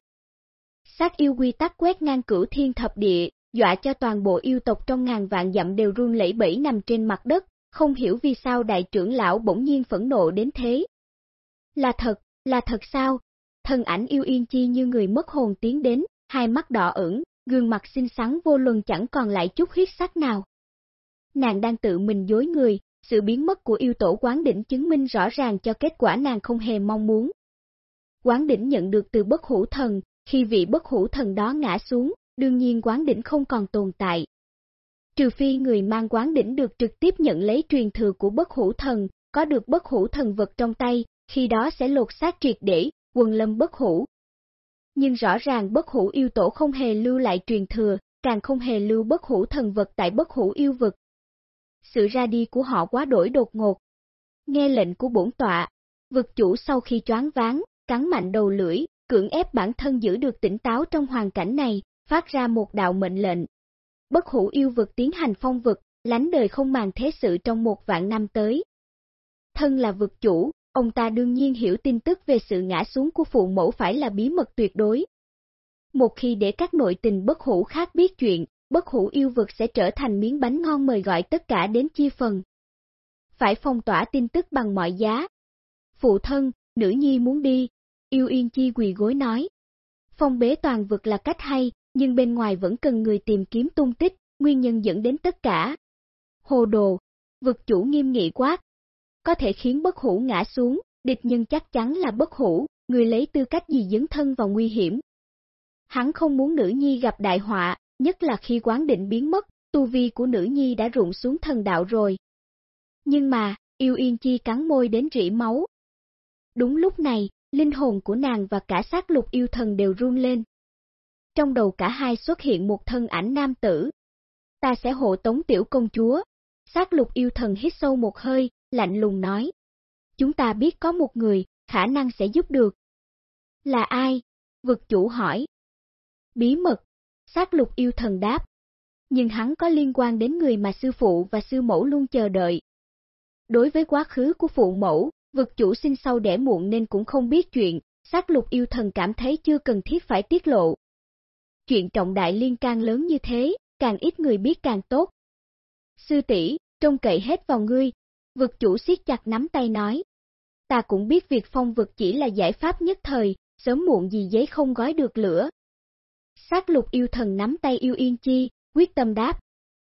Sát yêu quy tắc quét ngang cửu thiên thập địa, dọa cho toàn bộ yêu tộc trong ngàn vạn dặm đều run lẩy bẩy nằm trên mặt đất, không hiểu vì sao đại trưởng lão bỗng nhiên phẫn nộ đến thế. Là thật, là thật sao? Thân ảnh yêu yên chi như người mất hồn tiến đến, hai mắt đỏ ửng, gương mặt xinh xắn vô luân chẳng còn lại chút huyết sắc nào. Nàng đang tự mình dối người, sự biến mất của yêu tổ quán đỉnh chứng minh rõ ràng cho kết quả nàng không hề mong muốn. Quán đỉnh nhận được từ bất hủ thần, khi vị bất hủ thần đó ngã xuống, đương nhiên quán đỉnh không còn tồn tại. Trừ phi người mang quán đỉnh được trực tiếp nhận lấy truyền thừa của bất hủ thần, có được bất hủ thần vật trong tay, khi đó sẽ lột xác triệt để, quần lâm bất hủ. Nhưng rõ ràng bất hủ yêu tổ không hề lưu lại truyền thừa, càng không hề lưu bất hủ thần vật tại bất hủ yêu vực. Sự ra đi của họ quá đổi đột ngột. Nghe lệnh của bổn tọa, vực chủ sau khi choáng váng, cắn mạnh đầu lưỡi, cưỡng ép bản thân giữ được tỉnh táo trong hoàn cảnh này, phát ra một đạo mệnh lệnh. Bất hủ yêu vực tiến hành phong vực, lánh đời không màng thế sự trong một vạn năm tới. Thân là vực chủ, ông ta đương nhiên hiểu tin tức về sự ngã xuống của phụ mẫu phải là bí mật tuyệt đối. Một khi để các nội tình bất hủ khác biết chuyện, bất hủ yêu vực sẽ trở thành miếng bánh ngon mời gọi tất cả đến chia phần. Phải phong tỏa tin tức bằng mọi giá. Phụ thân, nữ nhi muốn đi, yêu yên chi quỳ gối nói. Phong bế toàn vực là cách hay, nhưng bên ngoài vẫn cần người tìm kiếm tung tích, nguyên nhân dẫn đến tất cả. Hồ đồ, vực chủ nghiêm nghị quát. Có thể khiến bất hủ ngã xuống, địch nhân chắc chắn là bất hủ, người lấy tư cách gì dấn thân vào nguy hiểm. Hắn không muốn nữ nhi gặp đại họa, nhất là khi quán định biến mất, tu vi của nữ nhi đã rụng xuống thần đạo rồi. Nhưng mà, yêu yên chi cắn môi đến rỉ máu. Đúng lúc này, linh hồn của nàng và cả sát lục yêu thần đều run lên. Trong đầu cả hai xuất hiện một thân ảnh nam tử. Ta sẽ hộ tống tiểu công chúa. sát lục yêu thần hít sâu một hơi, lạnh lùng nói. Chúng ta biết có một người, khả năng sẽ giúp được. Là ai? Vực chủ hỏi. Bí mật. Sát lục yêu thần đáp. Nhưng hắn có liên quan đến người mà sư phụ và sư mẫu luôn chờ đợi. Đối với quá khứ của phụ mẫu, vực chủ sinh sau đẻ muộn nên cũng không biết chuyện, sát lục yêu thần cảm thấy chưa cần thiết phải tiết lộ. Chuyện trọng đại liên can lớn như thế, càng ít người biết càng tốt. Sư tỷ trông cậy hết vào ngươi, vực chủ siết chặt nắm tay nói. Ta cũng biết việc phong vực chỉ là giải pháp nhất thời, sớm muộn gì giấy không gói được lửa. Sát lục yêu thần nắm tay yêu yên chi, quyết tâm đáp.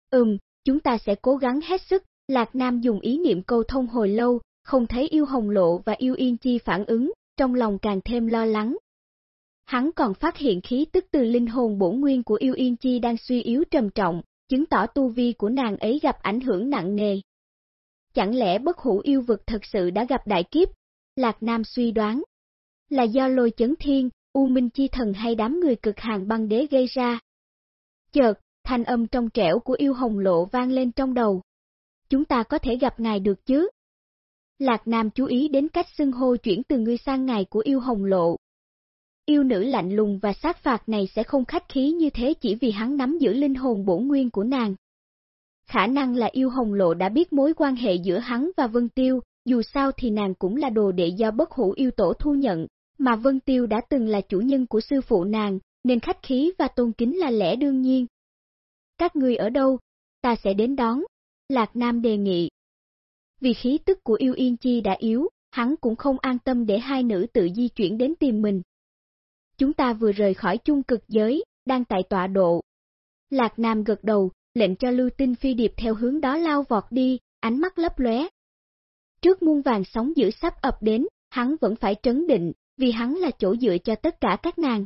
Ừm, chúng ta sẽ cố gắng hết sức, Lạc Nam dùng ý niệm câu thông hồi lâu, không thấy yêu hồng lộ và yêu yên chi phản ứng, trong lòng càng thêm lo lắng. Hắn còn phát hiện khí tức từ linh hồn bổ nguyên của yêu yên chi đang suy yếu trầm trọng, chứng tỏ tu vi của nàng ấy gặp ảnh hưởng nặng nề. Chẳng lẽ bất hủ yêu vực thật sự đã gặp đại kiếp? Lạc Nam suy đoán. Là do lôi chấn thiên, U Minh Chi Thần hay đám người cực hàng băng đế gây ra. Chợt, thanh âm trong trẻo của yêu hồng lộ vang lên trong đầu. Chúng ta có thể gặp ngài được chứ? Lạc Nam chú ý đến cách xưng hô chuyển từ ngươi sang ngài của yêu hồng lộ. Yêu nữ lạnh lùng và sát phạt này sẽ không khách khí như thế chỉ vì hắn nắm giữ linh hồn bổ nguyên của nàng. Khả năng là yêu hồng lộ đã biết mối quan hệ giữa hắn và Vân Tiêu, dù sao thì nàng cũng là đồ đệ do bất hủ yêu tổ thu nhận, mà Vân Tiêu đã từng là chủ nhân của sư phụ nàng, nên khách khí và tôn kính là lẽ đương nhiên. Các người ở đâu? Ta sẽ đến đón. Lạc Nam đề nghị, vì khí tức của yêu yên chi đã yếu, hắn cũng không an tâm để hai nữ tự di chuyển đến tìm mình. Chúng ta vừa rời khỏi chung cực giới, đang tại tọa độ. Lạc Nam gật đầu, lệnh cho lưu tinh phi điệp theo hướng đó lao vọt đi, ánh mắt lấp lóe. Trước muôn vàng sóng dữ sắp ập đến, hắn vẫn phải trấn định, vì hắn là chỗ dựa cho tất cả các nàng.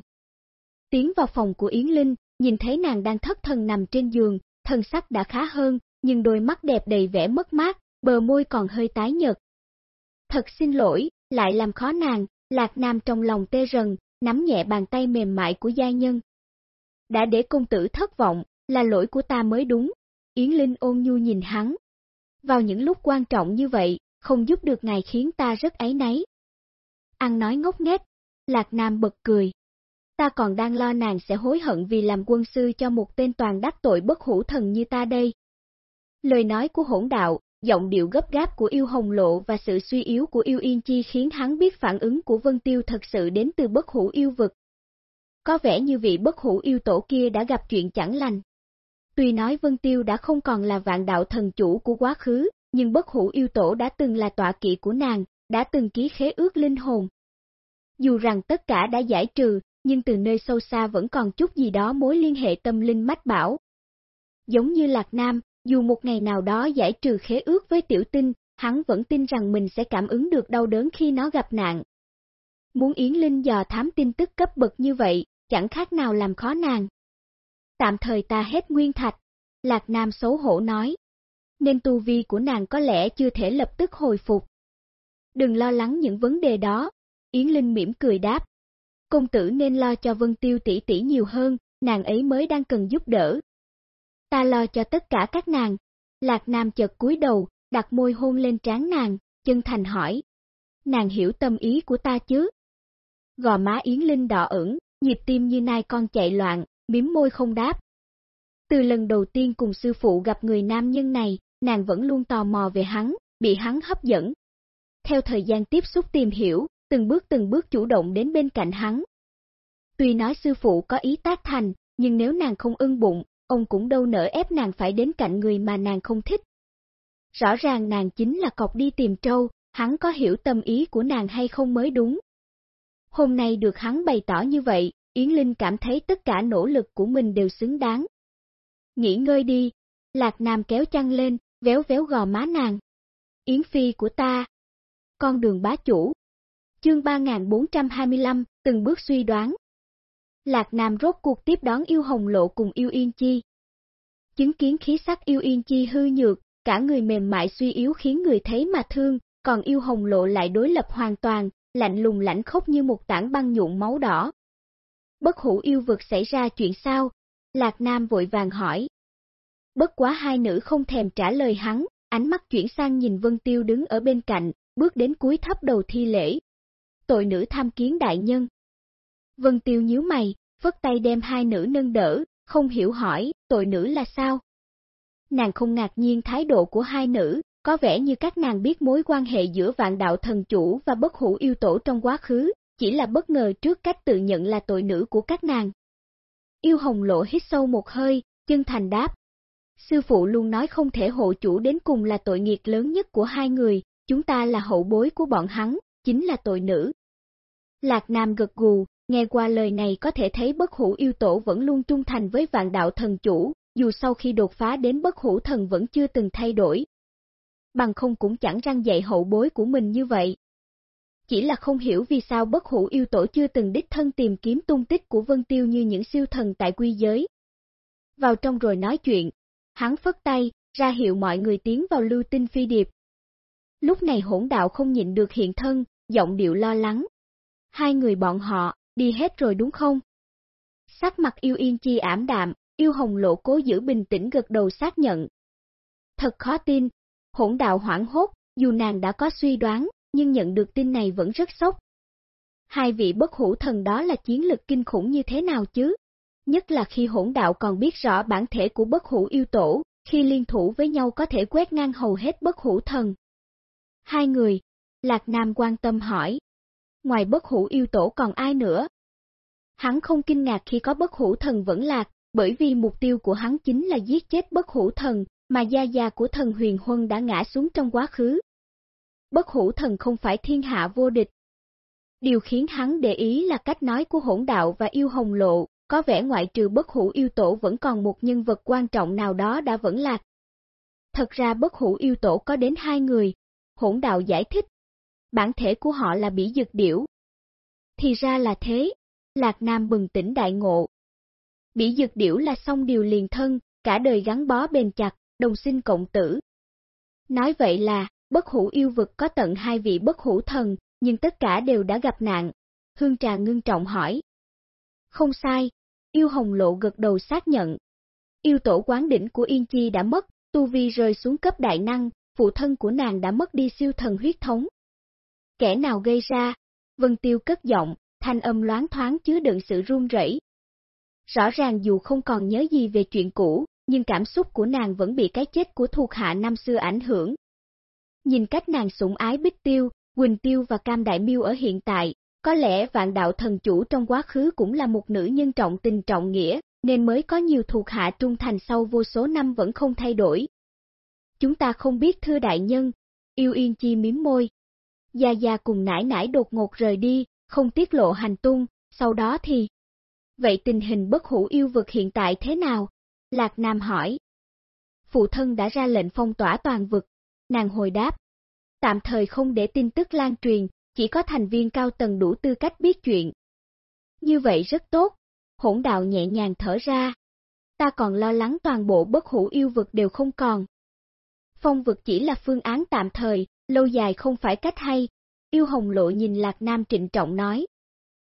Tiến vào phòng của Yến Linh, nhìn thấy nàng đang thất thần nằm trên giường, thân sắc đã khá hơn, nhưng đôi mắt đẹp đầy vẻ mất mát, bờ môi còn hơi tái nhợt. Thật xin lỗi, lại làm khó nàng, Lạc Nam trong lòng tê rần, nắm nhẹ bàn tay mềm mại của gia nhân. Đã để công tử thất vọng, là lỗi của ta mới đúng. Yến Linh ôn nhu nhìn hắn. Vào những lúc quan trọng như vậy, không giúp được ngài khiến ta rất ấy nấy. Ăn nói ngốc nghếch, Lạc Nam bật cười. Ta còn đang lo nàng sẽ hối hận vì làm quân sư cho một tên toàn đắc tội bất hủ thần như ta đây. Lời nói của hỗn đạo, giọng điệu gấp gáp của yêu hồng lộ và sự suy yếu của yêu yên chi khiến hắn biết phản ứng của Vân Tiêu thật sự đến từ bất hủ yêu vực. Có vẻ như vị bất hủ yêu tổ kia đã gặp chuyện chẳng lành. Tuy nói Vân Tiêu đã không còn là vạn đạo thần chủ của quá khứ, nhưng bất hủ yêu tổ đã từng là tọa kỵ của nàng, đã từng ký khế ước linh hồn. Dù rằng tất cả đã giải trừ, nhưng từ nơi sâu xa vẫn còn chút gì đó mối liên hệ tâm linh mách bảo. Giống như Lạc Nam, dù một ngày nào đó giải trừ khế ước với tiểu tinh, hắn vẫn tin rằng mình sẽ cảm ứng được đau đớn khi nó gặp nạn. Muốn Yến Linh dò thám tin tức cấp bậc như vậy, chẳng khác nào làm khó nàng. Tạm thời ta hết nguyên thạch, Lạc Nam xấu hổ nói. Nên tu vi của nàng có lẽ chưa thể lập tức hồi phục. Đừng lo lắng những vấn đề đó, Yến Linh mỉm cười đáp. Công tử nên lo cho Vân Tiêu tỷ tỷ nhiều hơn, nàng ấy mới đang cần giúp đỡ. Ta lo cho tất cả các nàng. Lạc Nam chợt cúi đầu, đặt môi hôn lên trán nàng, chân thành hỏi. Nàng hiểu tâm ý của ta chứ? Gò má Yến Linh đỏ ửng, nhịp tim như nai con chạy loạn, miếm môi không đáp. Từ lần đầu tiên cùng sư phụ gặp người nam nhân này, nàng vẫn luôn tò mò về hắn, bị hắn hấp dẫn. Theo thời gian tiếp xúc tìm hiểu, từng bước từng bước chủ động đến bên cạnh hắn. Tuy nói sư phụ có ý tác thành, nhưng nếu nàng không ưng bụng, ông cũng đâu nỡ ép nàng phải đến cạnh người mà nàng không thích. Rõ ràng nàng chính là cọc đi tìm trâu, hắn có hiểu tâm ý của nàng hay không mới đúng. Hôm nay được hắn bày tỏ như vậy, Yến Linh cảm thấy tất cả nỗ lực của mình đều xứng đáng. Nghỉ ngơi đi, Lạc Nam kéo chăn lên, véo véo gò má nàng. Yến Phi của ta. Con đường bá chủ. Chương 3425, từng bước suy đoán. Lạc Nam rốt cuộc tiếp đón yêu hồng lộ cùng yêu yên chi. Chứng kiến khí sắc yêu yên chi hư nhược, cả người mềm mại suy yếu khiến người thấy mà thương, còn yêu hồng lộ lại đối lập hoàn toàn, lạnh lùng lãnh khốc như một tảng băng nhuộm máu đỏ. Bất hủ yêu vực xảy ra chuyện sao? Lạc Nam vội vàng hỏi. Bất quá hai nữ không thèm trả lời hắn, ánh mắt chuyển sang nhìn Vân Tiêu đứng ở bên cạnh, bước đến cuối thấp đầu thi lễ. Tội nữ tham kiến đại nhân. Vân Tiêu nhíu mày, phất tay đem hai nữ nâng đỡ, không hiểu hỏi, tội nữ là sao? Nàng không ngạc nhiên thái độ của hai nữ, có vẻ như các nàng biết mối quan hệ giữa vạn đạo thần chủ và bất hủ yêu tổ trong quá khứ, chỉ là bất ngờ trước cách tự nhận là tội nữ của các nàng. Yêu hồng lộ hít sâu một hơi, chân thành đáp. Sư phụ luôn nói không thể hộ chủ đến cùng là tội nghiệt lớn nhất của hai người, chúng ta là hậu bối của bọn hắn, chính là tội nữ. Lạc Nam gật gù, nghe qua lời này có thể thấy bất hủ yêu tổ vẫn luôn trung thành với vạn đạo thần chủ, dù sau khi đột phá đến bất hủ thần vẫn chưa từng thay đổi. Bằng không cũng chẳng răng dạy hậu bối của mình như vậy. Chỉ là không hiểu vì sao bất hủ yêu tổ chưa từng đích thân tìm kiếm tung tích của Vân Tiêu như những siêu thần tại quy giới. Vào trong rồi nói chuyện, hắn phất tay, ra hiệu mọi người tiến vào lưu tinh phi điệp. Lúc này hỗn đạo không nhịn được hiện thân, giọng điệu lo lắng. Hai người bọn họ, đi hết rồi đúng không? Sắc mặt yêu yên chi ảm đạm, yêu hồng lộ cố giữ bình tĩnh gật đầu xác nhận. Thật khó tin, hỗn đạo hoảng hốt, dù nàng đã có suy đoán, nhưng nhận được tin này vẫn rất sốc. Hai vị bất hủ thần đó là chiến lực kinh khủng như thế nào chứ? Nhất là khi hỗn đạo còn biết rõ bản thể của bất hủ yêu tổ, khi liên thủ với nhau có thể quét ngang hầu hết bất hủ thần. Hai người, Lạc Nam quan tâm hỏi. Ngoài bất hủ yêu tổ còn ai nữa? Hắn không kinh ngạc khi có bất hủ thần vẫn lạc, bởi vì mục tiêu của hắn chính là giết chết bất hủ thần, mà gia gia của thần huyền huân đã ngã xuống trong quá khứ. Bất hủ thần không phải thiên hạ vô địch. Điều khiến hắn để ý là cách nói của hỗn đạo và yêu hồng lộ, có vẻ ngoại trừ bất hủ yêu tổ vẫn còn một nhân vật quan trọng nào đó đã vẫn lạc. Thật ra bất hủ yêu tổ có đến hai người, hỗn đạo giải thích. Bản thể của họ là bỉ dực điểu. Thì ra là thế, Lạc Nam bừng tỉnh đại ngộ. Bỉ dực điểu là song điều liền thân, cả đời gắn bó bền chặt, đồng sinh cộng tử. Nói vậy là, bất hủ yêu vực có tận hai vị bất hủ thần, nhưng tất cả đều đã gặp nạn. Hương Trà ngưng trọng hỏi. Không sai, yêu hồng lộ gật đầu xác nhận. Yêu tổ quán đỉnh của Yên Chi đã mất, tu vi rơi xuống cấp đại năng, phụ thân của nàng đã mất đi siêu thần huyết thống. Kẻ nào gây ra? Vân Tiêu cất giọng, thanh âm loáng thoáng chứa đựng sự run rẩy. Rõ ràng dù không còn nhớ gì về chuyện cũ, nhưng cảm xúc của nàng vẫn bị cái chết của thuộc hạ năm xưa ảnh hưởng. Nhìn cách nàng sủng ái Bích Tiêu, Quỳnh Tiêu và Cam Đại Miêu ở hiện tại, có lẽ vạn đạo thần chủ trong quá khứ cũng là một nữ nhân trọng tình trọng nghĩa, nên mới có nhiều thuộc hạ trung thành sau vô số năm vẫn không thay đổi. Chúng ta không biết thưa đại nhân, yêu yên chi miếm môi. Gia Gia cùng nải nải đột ngột rời đi, không tiết lộ hành tung, sau đó thì... Vậy tình hình bất hủ yêu vực hiện tại thế nào? Lạc Nam hỏi. Phụ thân đã ra lệnh phong tỏa toàn vực, nàng hồi đáp. Tạm thời không để tin tức lan truyền, chỉ có thành viên cao tầng đủ tư cách biết chuyện. Như vậy rất tốt, hỗn đạo nhẹ nhàng thở ra. Ta còn lo lắng toàn bộ bất hủ yêu vực đều không còn. Phong vực chỉ là phương án tạm thời, lâu dài không phải cách hay. Yêu hồng lộ nhìn Lạc Nam trịnh trọng nói.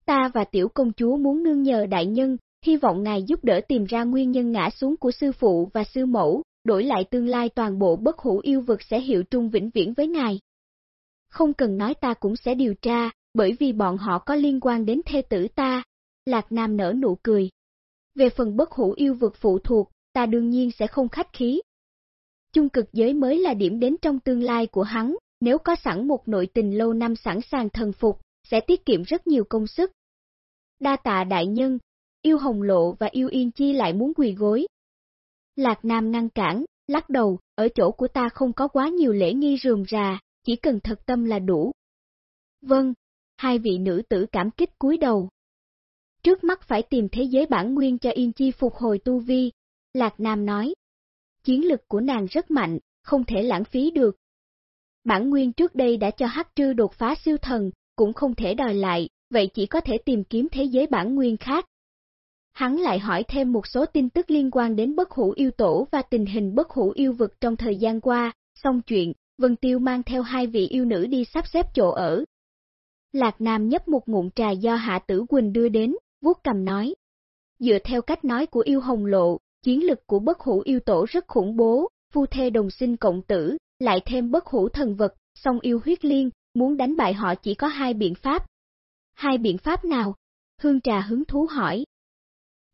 Ta và tiểu công chúa muốn nương nhờ đại nhân, hy vọng ngài giúp đỡ tìm ra nguyên nhân ngã xuống của sư phụ và sư mẫu, đổi lại tương lai toàn bộ bất hủ yêu vực sẽ hiệu trung vĩnh viễn với ngài. Không cần nói ta cũng sẽ điều tra, bởi vì bọn họ có liên quan đến thê tử ta. Lạc Nam nở nụ cười. Về phần bất hủ yêu vực phụ thuộc, ta đương nhiên sẽ không khách khí. Chung cực giới mới là điểm đến trong tương lai của hắn, nếu có sẵn một nội tình lâu năm sẵn sàng thần phục, sẽ tiết kiệm rất nhiều công sức. Đa tạ đại nhân, yêu hồng lộ và yêu yên chi lại muốn quỳ gối. Lạc Nam ngăn cản, lắc đầu, ở chỗ của ta không có quá nhiều lễ nghi rườm rà, chỉ cần thật tâm là đủ. Vâng, hai vị nữ tử cảm kích cúi đầu. Trước mắt phải tìm thế giới bản nguyên cho Yên Chi phục hồi tu vi, Lạc Nam nói. Chiến lực của nàng rất mạnh, không thể lãng phí được. Bản nguyên trước đây đã cho Hắc Trư đột phá siêu thần, cũng không thể đòi lại, vậy chỉ có thể tìm kiếm thế giới bản nguyên khác. Hắn lại hỏi thêm một số tin tức liên quan đến bất hủ yêu tổ và tình hình bất hủ yêu vực trong thời gian qua, xong chuyện, Vân Tiêu mang theo hai vị yêu nữ đi sắp xếp chỗ ở. Lạc Nam nhấp một ngụm trà do Hạ Tử Quỳnh đưa đến, vuốt cầm nói. Dựa theo cách nói của yêu hồng lộ, chiến lực của bất hủ yêu tổ rất khủng bố, phu thê đồng sinh cộng tử, lại thêm bất hủ thần vật, song yêu huyết liên, muốn đánh bại họ chỉ có hai biện pháp. Hai biện pháp nào? Hương trà hứng thú hỏi.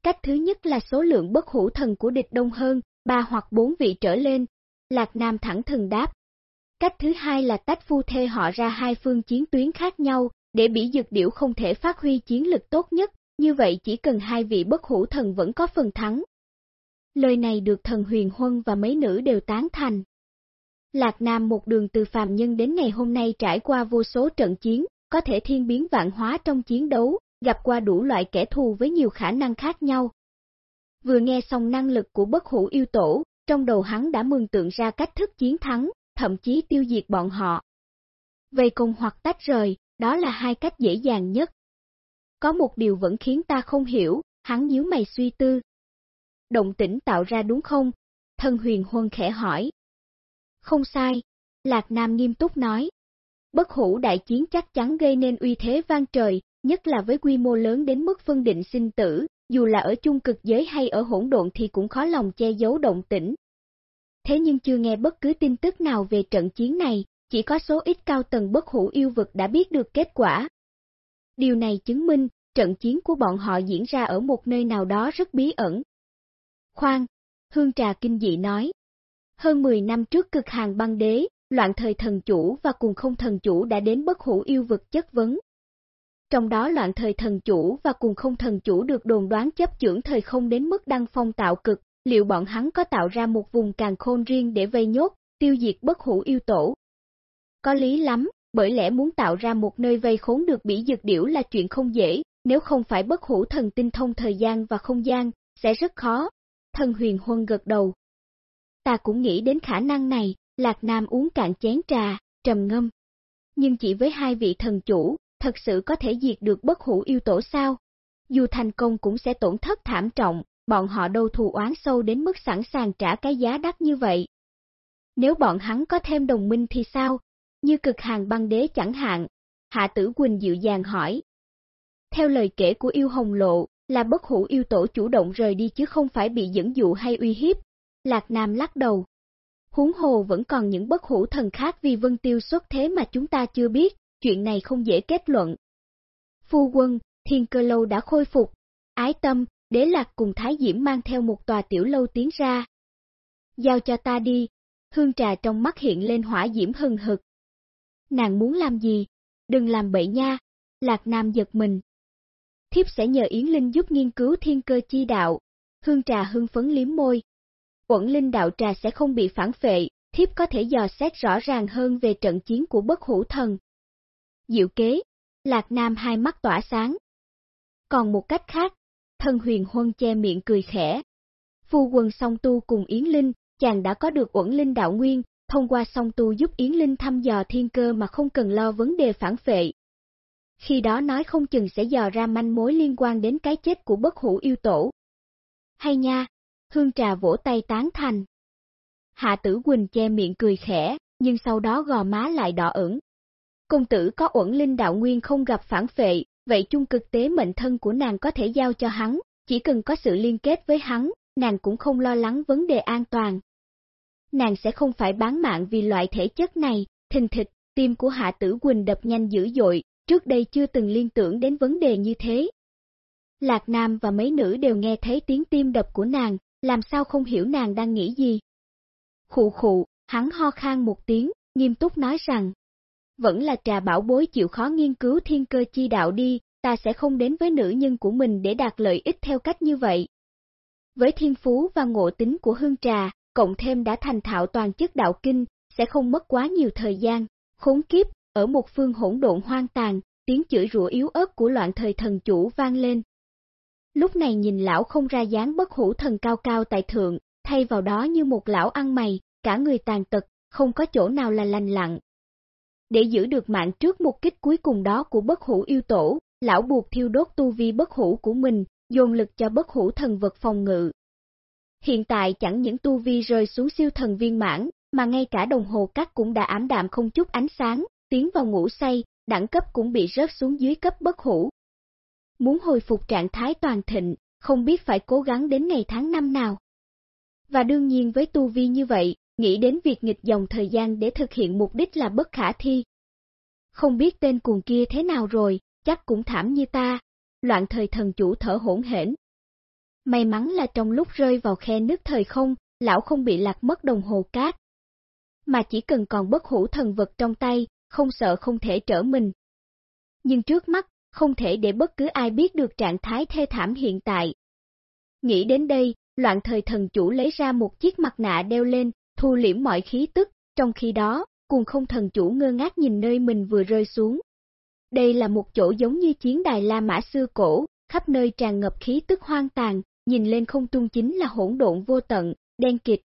Cách thứ nhất là số lượng bất hủ thần của địch đông hơn, ba hoặc bốn vị trở lên. Lạc Nam thẳng thừng đáp. Cách thứ hai là tách phu thê họ ra hai phương chiến tuyến khác nhau, để bỉ dược điểu không thể phát huy chiến lực tốt nhất, như vậy chỉ cần hai vị bất hủ thần vẫn có phần thắng. Lời này được thần huyền huân và mấy nữ đều tán thành. Lạc Nam một đường từ phàm nhân đến ngày hôm nay trải qua vô số trận chiến, có thể thiên biến vạn hóa trong chiến đấu, gặp qua đủ loại kẻ thù với nhiều khả năng khác nhau. Vừa nghe xong năng lực của bất hủ yêu tổ, trong đầu hắn đã mường tượng ra cách thức chiến thắng, thậm chí tiêu diệt bọn họ. Vây công hoặc tách rời, đó là hai cách dễ dàng nhất. Có một điều vẫn khiến ta không hiểu, hắn nhíu mày suy tư. Động tĩnh tạo ra đúng không? Thân huyền huân khẽ hỏi. Không sai, Lạc Nam nghiêm túc nói. Bất hủ đại chiến chắc chắn gây nên uy thế vang trời, nhất là với quy mô lớn đến mức phân định sinh tử, dù là ở chung cực giới hay ở hỗn độn thì cũng khó lòng che giấu động tĩnh. Thế nhưng chưa nghe bất cứ tin tức nào về trận chiến này, chỉ có số ít cao tầng bất hủ yêu vực đã biết được kết quả. Điều này chứng minh, trận chiến của bọn họ diễn ra ở một nơi nào đó rất bí ẩn. Khoan, Hương Trà Kinh Dị nói. Hơn 10 năm trước cực hàng băng đế, loạn thời thần chủ và cùng không thần chủ đã đến bất hủ yêu vực chất vấn, trong đó loạn thời thần chủ và cùng không thần chủ được đồn đoán chấp trưởng thời không đến mức đăng phong tạo cực, liệu bọn hắn có tạo ra một vùng càng khôn riêng để vây nhốt, tiêu diệt bất hủ yêu tổ? Có lý lắm, bởi lẽ muốn tạo ra một nơi vây khốn được bỉ dược điểu là chuyện không dễ, nếu không phải bất hủ thần tinh thông thời gian và không gian, sẽ rất khó. Thần huyền huân gật đầu. Ta cũng nghĩ đến khả năng này, Lạc Nam uống cạn chén trà, trầm ngâm. Nhưng chỉ với hai vị thần chủ, thật sự có thể diệt được bất hủ yêu tổ sao? Dù thành công cũng sẽ tổn thất thảm trọng, bọn họ đâu thù oán sâu đến mức sẵn sàng trả cái giá đắt như vậy. Nếu bọn hắn có thêm đồng minh thì sao? Như cực hàng băng đế chẳng hạn. Hạ tử Quỳnh dịu dàng hỏi. Theo lời kể của yêu hồng lộ, là bất hủ yêu tổ chủ động rời đi chứ không phải bị dẫn dụ hay uy hiếp. Lạc Nam lắc đầu. Huống hồ vẫn còn những bất hủ thần khác vì vân tiêu xuất thế mà chúng ta chưa biết chuyện này không dễ kết luận. Phu quân, thiên cơ lâu đã khôi phục, ái tâm, đế lạc cùng Thái Diễm mang theo một tòa tiểu lâu tiến ra. Giao cho ta đi, hương trà trong mắt hiện lên hỏa diễm hừng hực. Nàng muốn làm gì? Đừng làm bậy nha, Lạc Nam giật mình. Thiếp sẽ nhờ Yến Linh giúp nghiên cứu thiên cơ chi đạo, hương trà hưng phấn liếm môi. Quẩn linh đạo trà sẽ không bị phản phệ, thiếp có thể dò xét rõ ràng hơn về trận chiến của bất hủ thần. Diệu kế, Lạc Nam hai mắt tỏa sáng. Còn một cách khác, thân huyền huân che miệng cười khẽ. Phu quân song tu cùng Yến Linh, chàng đã có được uẩn linh đạo nguyên, thông qua song tu giúp Yến Linh thăm dò thiên cơ mà không cần lo vấn đề phản phệ. Khi đó nói không chừng sẽ dò ra manh mối liên quan đến cái chết của bất hủ yêu tổ. Hay nha, hương trà vỗ tay tán thành. Hạ tử Quỳnh che miệng cười khẽ, nhưng sau đó gò má lại đỏ ửng. Công tử có uẩn linh đạo nguyên không gặp phản phệ, vậy chung cực tế mệnh thân của nàng có thể giao cho hắn, chỉ cần có sự liên kết với hắn, nàng cũng không lo lắng vấn đề an toàn. Nàng sẽ không phải bán mạng vì loại thể chất này, thình thịch, tim của Hạ Tử Quỳnh đập nhanh dữ dội, trước đây chưa từng liên tưởng đến vấn đề như thế. Lạc Nam và mấy nữ đều nghe thấy tiếng tim đập của nàng, làm sao không hiểu nàng đang nghĩ gì. Khụ khụ, hắn ho khan một tiếng, nghiêm túc nói rằng, vẫn là trà bảo bối chịu khó nghiên cứu thiên cơ chi đạo đi, ta sẽ không đến với nữ nhân của mình để đạt lợi ích theo cách như vậy. Với thiên phú và ngộ tính của hương trà, cộng thêm đã thành thạo toàn chức đạo kinh, sẽ không mất quá nhiều thời gian. Khốn kiếp, ở một phương hỗn độn hoang tàn, tiếng chửi rủa yếu ớt của loạn thời thần chủ vang lên. Lúc này nhìn lão không ra dáng bất hủ thần cao cao tại thượng, thay vào đó như một lão ăn mày, cả người tàn tật, không có chỗ nào là lành lặng. Để giữ được mạng trước một kích cuối cùng đó của bất hủ yêu tổ, lão buộc thiêu đốt tu vi bất hủ của mình, dồn lực cho bất hủ thần vật phòng ngự. Hiện tại chẳng những tu vi rơi xuống siêu thần viên mãn, mà ngay cả đồng hồ cắt cũng đã ám đạm không chút ánh sáng, tiến vào ngủ say, đẳng cấp cũng bị rớt xuống dưới cấp bất hủ. Muốn hồi phục trạng thái toàn thịnh, không biết phải cố gắng đến ngày tháng năm nào. Và đương nhiên với tu vi như vậy, nghĩ đến việc nghịch dòng thời gian để thực hiện mục đích là bất khả thi. Không biết tên cuồng kia thế nào rồi, chắc cũng thảm như ta. Loạn thời thần chủ thở hỗn hển. May mắn là trong lúc rơi vào khe nước thời không, lão không bị lạc mất đồng hồ cát. Mà chỉ cần còn bất hủ thần vật trong tay, không sợ không thể trở mình. Nhưng trước mắt, không thể để bất cứ ai biết được trạng thái thê thảm hiện tại. Nghĩ đến đây, loạn thời thần chủ lấy ra một chiếc mặt nạ đeo lên, thu liễm mọi khí tức, trong khi đó, cùng không thần chủ ngơ ngác nhìn nơi mình vừa rơi xuống. Đây là một chỗ giống như chiến đài La Mã xưa cổ, khắp nơi tràn ngập khí tức hoang tàn, nhìn lên không trung chính là hỗn độn vô tận, đen kịt.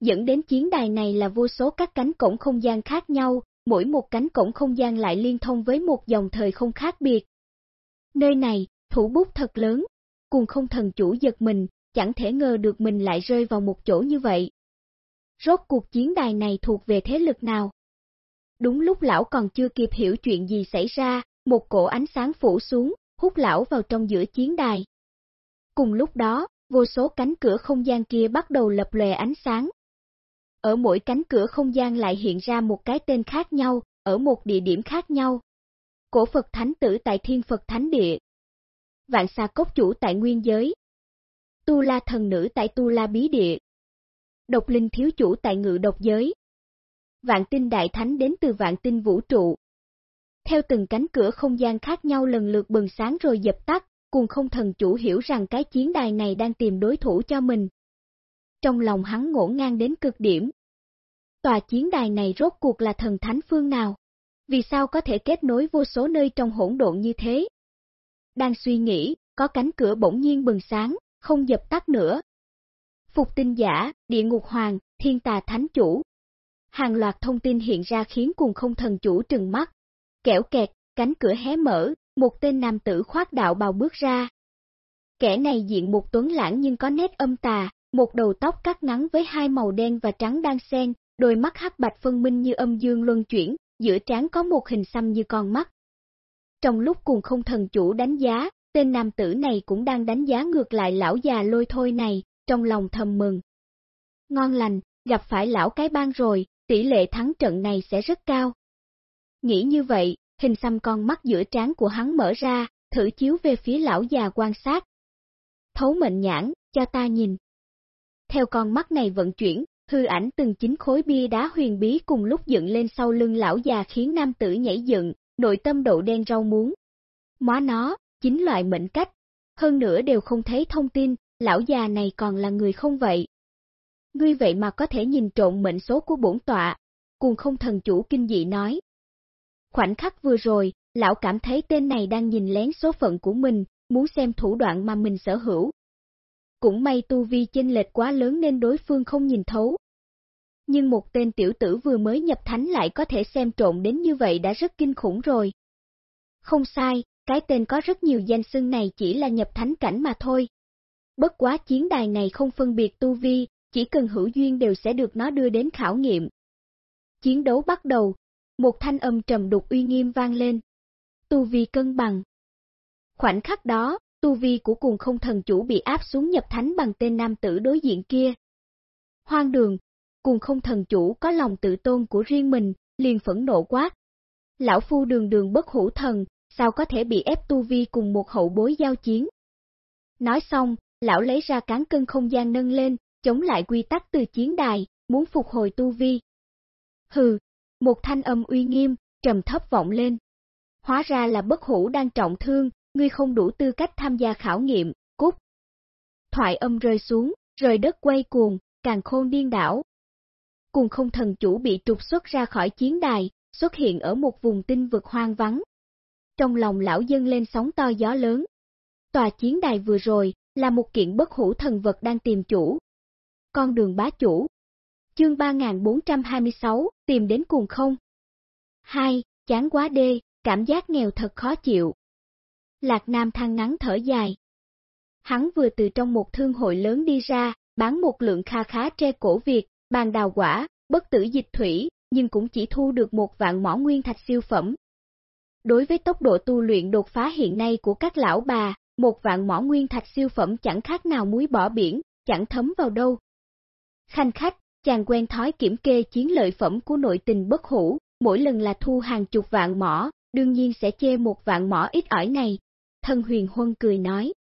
Dẫn đến chiến đài này là vô số các cánh cổng không gian khác nhau, mỗi một cánh cổng không gian lại liên thông với một dòng thời không khác biệt. Nơi này, thủ bút thật lớn, cùng không thần chủ giật mình, chẳng thể ngờ được mình lại rơi vào một chỗ như vậy. Rốt cuộc chiến đài này thuộc về thế lực nào? Đúng lúc lão còn chưa kịp hiểu chuyện gì xảy ra, một cổ ánh sáng phủ xuống, hút lão vào trong giữa chiến đài. Cùng lúc đó, vô số cánh cửa không gian kia bắt đầu lập lòe ánh sáng. Ở mỗi cánh cửa không gian lại hiện ra một cái tên khác nhau, ở một địa điểm khác nhau. Cổ Phật Thánh Tử tại Thiên Phật Thánh Địa. Vạn xà cốc chủ tại Nguyên Giới. Tu La Thần Nữ tại Tu La Bí Địa. Độc Linh Thiếu Chủ tại Ngự Độc Giới. Vạn tinh Đại Thánh đến từ vạn tinh vũ trụ. Theo từng cánh cửa không gian khác nhau lần lượt bừng sáng rồi dập tắt, cùng không thần chủ hiểu rằng cái chiến đài này đang tìm đối thủ cho mình. Trong lòng hắn ngổ ngang đến cực điểm. Tòa chiến đài này rốt cuộc là thần thánh phương nào? Vì sao có thể kết nối vô số nơi trong hỗn độn như thế? Đang suy nghĩ, có cánh cửa bỗng nhiên bừng sáng, không dập tắt nữa. Phục tinh giả, địa ngục hoàng, thiên tà thánh chủ. Hàng loạt thông tin hiện ra khiến cùng không thần chủ trừng mắt. Kẻo kẹt, cánh cửa hé mở, một tên nam tử khoác đạo bào bước ra. Kẻ này diện một tuấn lãng nhưng có nét âm tà, một đầu tóc cắt ngắn với hai màu đen và trắng đang xen, đôi mắt hắc bạch phân minh như âm dương luân chuyển, giữa trán có một hình xăm như con mắt. Trong lúc cùng không thần chủ đánh giá, tên nam tử này cũng đang đánh giá ngược lại lão già lôi thôi này, trong lòng thầm mừng. Ngon lành, gặp phải lão cái bang rồi, tỷ lệ thắng trận này sẽ rất cao. Nghĩ như vậy, hình xăm con mắt giữa trán của hắn mở ra, thử chiếu về phía lão già quan sát. Thấu mệnh nhãn, cho ta nhìn. Theo con mắt này vận chuyển, hư ảnh từng chính khối bia đá huyền bí cùng lúc dựng lên sau lưng lão già khiến nam tử nhảy dựng, nội tâm độ đen rau muống. Móa nó, chính loại mệnh cách, hơn nữa đều không thấy thông tin, lão già này còn là người không vậy? Ngươi vậy mà có thể nhìn trộn mệnh số của bổn tọa, cuồng không thần chủ kinh dị nói. Khoảnh khắc vừa rồi, lão cảm thấy tên này đang nhìn lén số phận của mình, muốn xem thủ đoạn mà mình sở hữu. Cũng may tu vi chênh lệch quá lớn nên đối phương không nhìn thấu. Nhưng một tên tiểu tử vừa mới nhập thánh lại có thể xem trộn đến như vậy đã rất kinh khủng rồi. Không sai, cái tên có rất nhiều danh xưng này chỉ là nhập thánh cảnh mà thôi. Bất quá chiến đài này không phân biệt tu vi, chỉ cần hữu duyên đều sẽ được nó đưa đến khảo nghiệm. Chiến đấu bắt đầu, một thanh âm trầm đục uy nghiêm vang lên. Tu vi cân bằng. Khoảnh khắc đó, tu vi của cùng không thần chủ bị áp xuống nhập thánh bằng tên nam tử đối diện kia. Hoang đường, cùng không thần chủ có lòng tự tôn của riêng mình, liền phẫn nộ quát. Lão phu đường đường bất hữu thần, sao có thể bị ép tu vi cùng một hậu bối giao chiến. Nói xong, lão lấy ra cán cân không gian nâng lên, chống lại quy tắc từ chiến đài, muốn phục hồi tu vi. Hừ, một thanh âm uy nghiêm, trầm thấp vọng lên. Hóa ra là bất hủ đang trọng thương, ngươi không đủ tư cách tham gia khảo nghiệm, cút. Thoại âm rơi xuống, rời đất quay cuồng, càng khôn điên đảo. Cùng không thần chủ bị trục xuất ra khỏi chiến đài, xuất hiện ở một vùng tinh vực hoang vắng. Trong lòng lão dân lên sóng to gió lớn. Tòa chiến đài vừa rồi, là một kiện bất hủ thần vật đang tìm chủ. Con đường bá chủ. Chương 3426, tìm đến cùng không? 2. Chán quá đê, cảm giác nghèo thật khó chịu. Lạc Nam than ngắn thở dài. Hắn vừa từ trong một thương hội lớn đi ra, bán một lượng kha khá tre cổ Việt, bàn đào quả, bất tử dịch thủy, nhưng cũng chỉ thu được một vạn mỏ nguyên thạch siêu phẩm. Đối với tốc độ tu luyện đột phá hiện nay của các lão bà, một vạn mỏ nguyên thạch siêu phẩm chẳng khác nào muối bỏ biển, chẳng thấm vào đâu. Khanh khách, chàng quen thói kiểm kê chiến lợi phẩm của nội tình bất hủ, mỗi lần là thu hàng chục vạn mỏ, đương nhiên sẽ chê một vạn mỏ ít ỏi này. Thân huyền huân cười nói.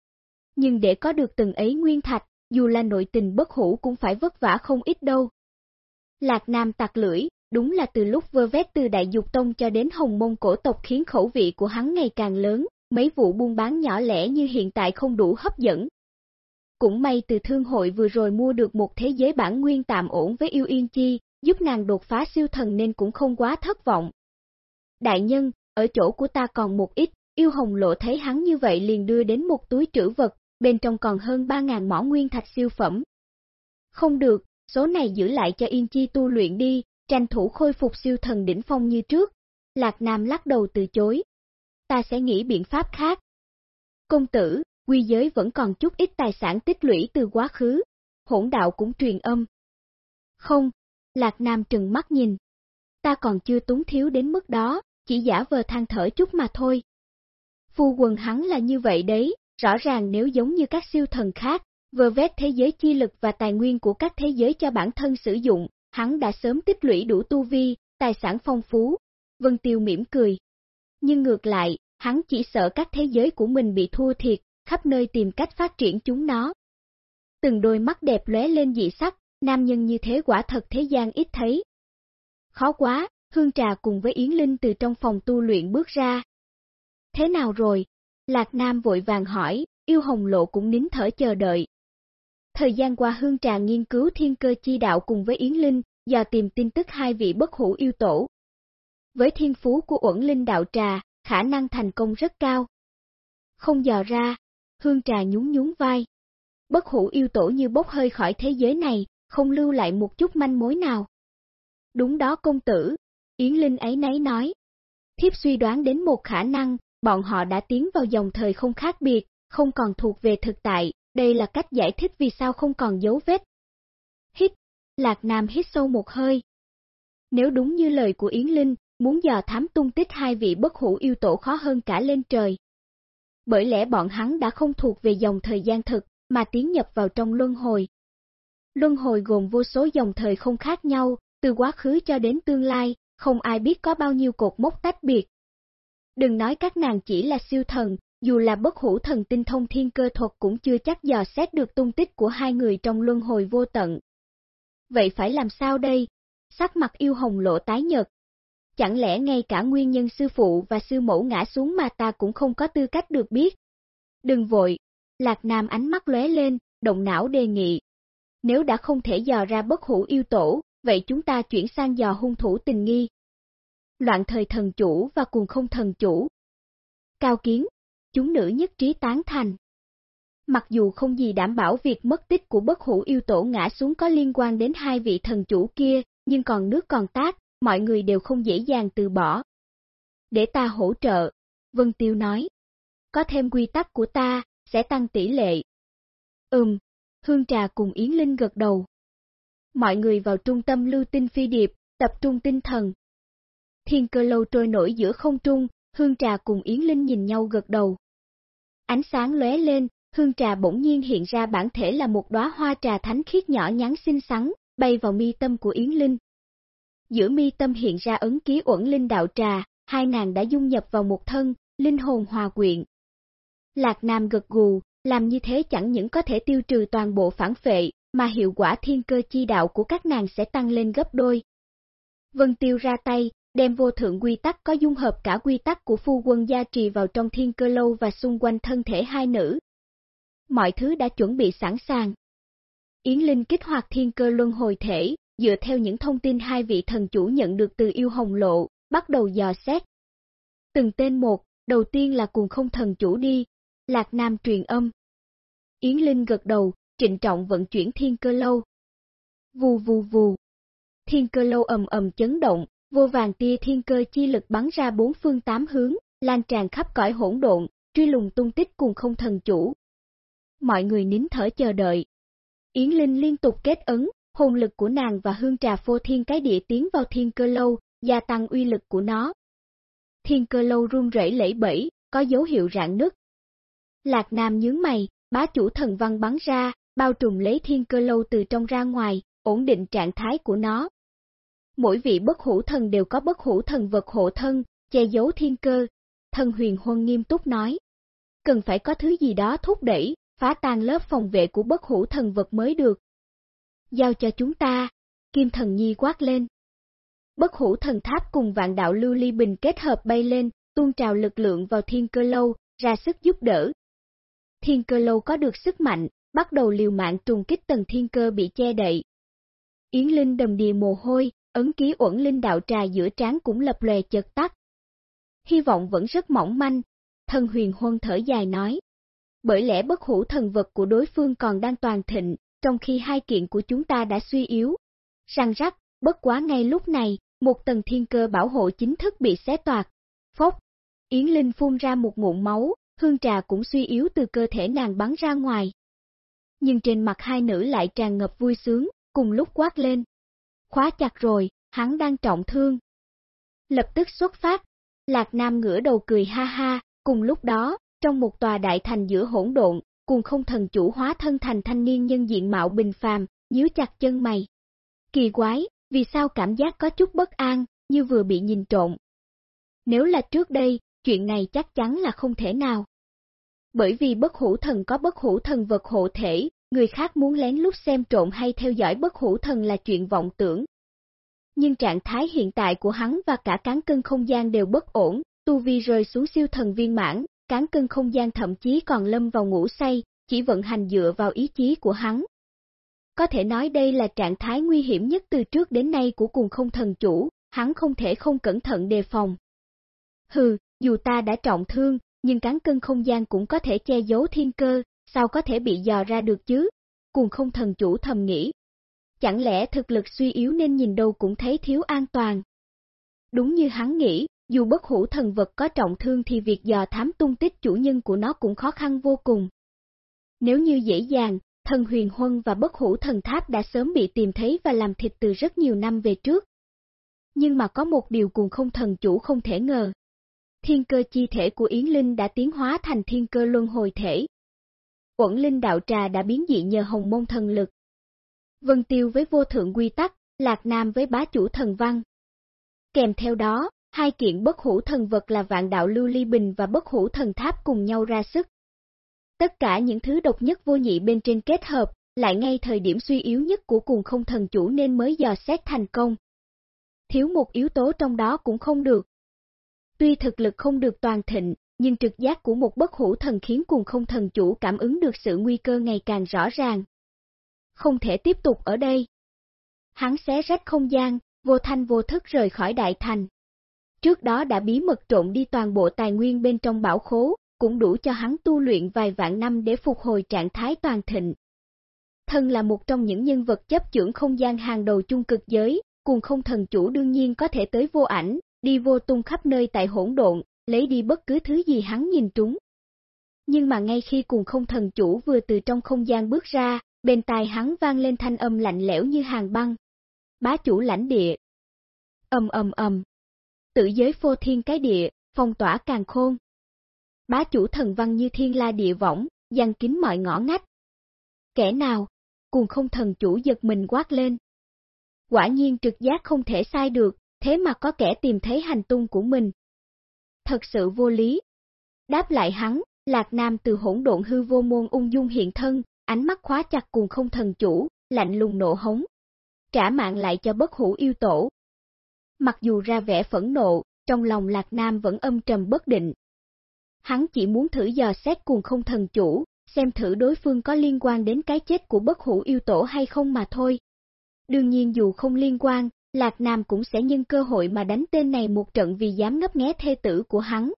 Nhưng để có được từng ấy nguyên thạch, dù là nội tình bất hủ cũng phải vất vả không ít đâu. Lạc Nam tặc lưỡi, đúng là từ lúc vơ vét từ Đại Dục Tông cho đến Hồng Mông cổ tộc khiến khẩu vị của hắn ngày càng lớn, mấy vụ buôn bán nhỏ lẻ như hiện tại không đủ hấp dẫn. Cũng may từ thương hội vừa rồi mua được một thế giới bản nguyên tạm ổn với yêu yên chi, giúp nàng đột phá siêu thần nên cũng không quá thất vọng. Đại nhân, ở chỗ của ta còn một ít, yêu hồng lộ thấy hắn như vậy liền đưa đến một túi trữ vật, bên trong còn hơn 3.000 mỏ nguyên thạch siêu phẩm. Không được, số này giữ lại cho Yên Chi tu luyện đi, tranh thủ khôi phục siêu thần đỉnh phong như trước. Lạc Nam lắc đầu từ chối. Ta sẽ nghĩ biện pháp khác. Công tử, quy giới vẫn còn chút ít tài sản tích lũy từ quá khứ, hỗn đạo cũng truyền âm. Không, Lạc Nam trừng mắt nhìn. Ta còn chưa túng thiếu đến mức đó, chỉ giả vờ than thở chút mà thôi. Phu quần hắn là như vậy đấy, rõ ràng nếu giống như các siêu thần khác, vơ vét thế giới chi lực và tài nguyên của các thế giới cho bản thân sử dụng, hắn đã sớm tích lũy đủ tu vi, tài sản phong phú. Vân Tiêu mỉm cười. Nhưng ngược lại, hắn chỉ sợ các thế giới của mình bị thua thiệt, khắp nơi tìm cách phát triển chúng nó. Từng đôi mắt đẹp lóe lên dị sắc, nam nhân như thế quả thật thế gian ít thấy. Khó quá, Hương Trà cùng với Yến Linh từ trong phòng tu luyện bước ra. Thế nào rồi? Lạc Nam vội vàng hỏi, yêu hồng lộ cũng nín thở chờ đợi. Thời gian qua Hương Trà nghiên cứu thiên cơ chi đạo cùng với Yến Linh, do tìm tin tức hai vị bất hủ yêu tổ. Với thiên phú của uẩn linh đạo trà, khả năng thành công rất cao. Không dò ra, Hương Trà nhún nhún vai. Bất hủ yêu tổ như bốc hơi khỏi thế giới này, không lưu lại một chút manh mối nào. Đúng đó công tử, Yến Linh ấy nấy nói. Thiếp suy đoán đến một khả năng, bọn họ đã tiến vào dòng thời không khác biệt, không còn thuộc về thực tại, đây là cách giải thích vì sao không còn dấu vết. Hít, Lạc Nam hít sâu một hơi. Nếu đúng như lời của Yến Linh, muốn dò thám tung tích hai vị bất hủ yêu tổ khó hơn cả lên trời. Bởi lẽ bọn hắn đã không thuộc về dòng thời gian thực, mà tiến nhập vào trong luân hồi. Luân hồi gồm vô số dòng thời không khác nhau, từ quá khứ cho đến tương lai, không ai biết có bao nhiêu cột mốc tách biệt. Đừng nói các nàng chỉ là siêu thần, dù là bất hủ thần tinh thông thiên cơ thuật cũng chưa chắc dò xét được tung tích của hai người trong luân hồi vô tận. Vậy phải làm sao đây? Sắc mặt yêu hồng lộ tái nhật. Chẳng lẽ ngay cả nguyên nhân sư phụ và sư mẫu ngã xuống mà ta cũng không có tư cách được biết? Đừng vội. Lạc Nam ánh mắt lóe lên, động não đề nghị. Nếu đã không thể dò ra bất hữu yêu tổ, vậy chúng ta chuyển sang dò hung thủ tình nghi. Loạn thời thần chủ và cùng không thần chủ. Cao kiến, chúng nữ nhất trí tán thành. Mặc dù không gì đảm bảo việc mất tích của bất hữu yêu tổ ngã xuống có liên quan đến hai vị thần chủ kia, nhưng còn nước còn tác, mọi người đều không dễ dàng từ bỏ. Để ta hỗ trợ, Vân Tiêu nói. Có thêm quy tắc của ta, sẽ tăng tỷ lệ. Ừm, Hương Trà cùng Yến Linh gật đầu. Mọi người vào trung tâm lưu tinh phi điệp, tập trung tinh thần. Thiên cơ lâu trôi nổi giữa không trung, Hương Trà cùng Yến Linh nhìn nhau gật đầu. Ánh sáng lóe lên, Hương Trà bỗng nhiên hiện ra bản thể là một đóa hoa trà thánh khiết nhỏ nhắn xinh xắn, bay vào mi tâm của Yến Linh. Giữa mi tâm hiện ra ấn ký uẩn linh đạo trà, hai nàng đã dung nhập vào một thân, linh hồn hòa quyện. Lạc Nam gật gù, làm như thế chẳng những có thể tiêu trừ toàn bộ phản phệ, mà hiệu quả thiên cơ chi đạo của các nàng sẽ tăng lên gấp đôi. Vân Tiêu ra tay, đem vô thượng quy tắc có dung hợp cả quy tắc của phu quân gia trì vào trong thiên cơ lâu và xung quanh thân thể hai nữ. Mọi thứ đã chuẩn bị sẵn sàng. Yến Linh kích hoạt thiên cơ luân hồi thể, dựa theo những thông tin hai vị thần chủ nhận được từ yêu hồng lộ, bắt đầu dò xét. Từng tên một, đầu tiên là cùng không thần chủ đi, Lạc Nam truyền âm. Yến Linh gật đầu, trịnh trọng vận chuyển thiên cơ lâu. Vù vù vù. Thiên cơ lâu ầm ầm chấn động, vô vàng tia thiên cơ chi lực bắn ra bốn phương tám hướng, lan tràn khắp cõi hỗn độn, truy lùng tung tích cùng không thần chủ. Mọi người nín thở chờ đợi. Yến Linh liên tục kết ấn, hồn lực của nàng và hương trà phô thiên cái địa tiến vào thiên cơ lâu, gia tăng uy lực của nó. Thiên cơ lâu run rẩy lẫy bẫy, có dấu hiệu rạn nứt. Lạc Nam nhướng mày, bá chủ thần văn bắn ra, bao trùm lấy thiên cơ lâu từ trong ra ngoài, ổn định trạng thái của nó. Mỗi vị bất hủ thần đều có bất hủ thần vật hộ thân, che giấu thiên cơ. Thần huyền huân nghiêm túc nói. Cần phải có thứ gì đó thúc đẩy, phá tan lớp phòng vệ của bất hủ thần vật mới được. Giao cho chúng ta, Kim thần nhi quát lên. Bất hủ thần tháp cùng vạn đạo lưu ly bình kết hợp bay lên, tuôn trào lực lượng vào thiên cơ lâu, ra sức giúp đỡ. Thiên cơ lâu có được sức mạnh, bắt đầu liều mạng trùng kích tầng thiên cơ bị che đậy. Yến Linh đầm đìa mồ hôi, ấn ký uẩn linh đạo trà giữa trán cũng lập lòe chợt tắt. Hy vọng vẫn rất mỏng manh, thần huyền huân thở dài nói. Bởi lẽ bất hủ thần vật của đối phương còn đang toàn thịnh, trong khi hai kiện của chúng ta đã suy yếu. Răng rắc, bất quá ngay lúc này, một tầng thiên cơ bảo hộ chính thức bị xé toạc. Phốc, Yến Linh phun ra một ngụm máu, hương trà cũng suy yếu từ cơ thể nàng bắn ra ngoài. Nhưng trên mặt hai nữ lại tràn ngập vui sướng, cùng lúc quát lên. Khóa chặt rồi, hắn đang trọng thương. Lập tức xuất phát, Lạc Nam ngửa đầu cười ha ha, cùng lúc đó, trong một tòa đại thành giữa hỗn độn, cùng không thần chủ hóa thân thành thanh niên nhân diện mạo bình phàm, nhíu chặt chân mày. Kỳ quái, vì sao cảm giác có chút bất an, như vừa bị nhìn trộn. Nếu là trước đây, chuyện này chắc chắn là không thể nào. Bởi vì bất hủ thần có bất hủ thần vật hộ thể, người khác muốn lén lút xem trộn hay theo dõi bất hủ thần là chuyện vọng tưởng. Nhưng trạng thái hiện tại của hắn và cả cán cân không gian đều bất ổn, tu vi rơi xuống siêu thần viên mãn, cán cân không gian thậm chí còn lâm vào ngủ say, chỉ vận hành dựa vào ý chí của hắn. Có thể nói đây là trạng thái nguy hiểm nhất từ trước đến nay của cùng không thần chủ, hắn không thể không cẩn thận đề phòng. Hừ, dù ta đã trọng thương, nhưng cán cân không gian cũng có thể che giấu thiên cơ, sao có thể bị dò ra được chứ? Cùng không thần chủ thầm nghĩ. Chẳng lẽ thực lực suy yếu nên nhìn đâu cũng thấy thiếu an toàn? Đúng như hắn nghĩ, dù bất hủ thần vật có trọng thương thì việc dò thám tung tích chủ nhân của nó cũng khó khăn vô cùng. Nếu như dễ dàng, thần huyền huân và bất hủ thần tháp đã sớm bị tìm thấy và làm thịt từ rất nhiều năm về trước. Nhưng mà có một điều cùng không thần chủ không thể ngờ. Thiên cơ chi thể của Yến Linh đã tiến hóa thành thiên cơ luân hồi thể. Quẩn Linh đạo trà đã biến dị nhờ hồng môn thần lực. Vân Tiêu với vô thượng quy tắc, Lạc Nam với bá chủ thần văn. Kèm theo đó, hai kiện bất hủ thần vật là vạn đạo lưu ly bình và bất hủ thần tháp cùng nhau ra sức. Tất cả những thứ độc nhất vô nhị bên trên kết hợp, lại ngay thời điểm suy yếu nhất của cùng không thần chủ nên mới dò xét thành công. Thiếu một yếu tố trong đó cũng không được. Tuy thực lực không được toàn thịnh, nhưng trực giác của một bất hủ thần khiến cùng không thần chủ cảm ứng được sự nguy cơ ngày càng rõ ràng. Không thể tiếp tục ở đây. Hắn xé rách không gian, vô thanh vô thức rời khỏi đại thành. Trước đó đã bí mật trộn đi toàn bộ tài nguyên bên trong bảo khố, cũng đủ cho hắn tu luyện vài vạn năm để phục hồi trạng thái toàn thịnh. Thân là một trong những nhân vật chấp trưởng không gian hàng đầu chung cực giới, cùng không thần chủ đương nhiên có thể tới vô ảnh, đi vô tung khắp nơi tại hỗn độn, lấy đi bất cứ thứ gì hắn nhìn trúng. Nhưng mà ngay khi cùng không thần chủ vừa từ trong không gian bước ra, bên tai hắn vang lên thanh âm lạnh lẽo như hàng băng. Bá chủ lãnh địa. Âm ầm ầm. Tự giới phô thiên cái địa, phong tỏa càng khôn. Bá chủ thần văn như thiên la địa võng, giăng kín mọi ngõ ngách. Kẻ nào? Cùng không thần chủ giật mình quát lên. Quả nhiên trực giác không thể sai được, thế mà có kẻ tìm thấy hành tung của mình. Thật sự vô lý. Đáp lại hắn, Lạc Nam từ hỗn độn hư vô môn ung dung hiện thân, ánh mắt khóa chặt cùng không thần chủ, lạnh lùng nộ hống. Trả mạng lại cho bất hủ yêu tổ. Mặc dù ra vẻ phẫn nộ, trong lòng Lạc Nam vẫn âm trầm bất định. Hắn chỉ muốn thử dò xét cùng không thần chủ, xem thử đối phương có liên quan đến cái chết của bất hủ yêu tổ hay không mà thôi. Đương nhiên dù không liên quan, Lạc Nam cũng sẽ nhân cơ hội mà đánh tên này một trận vì dám ngấp nghé thê tử của hắn.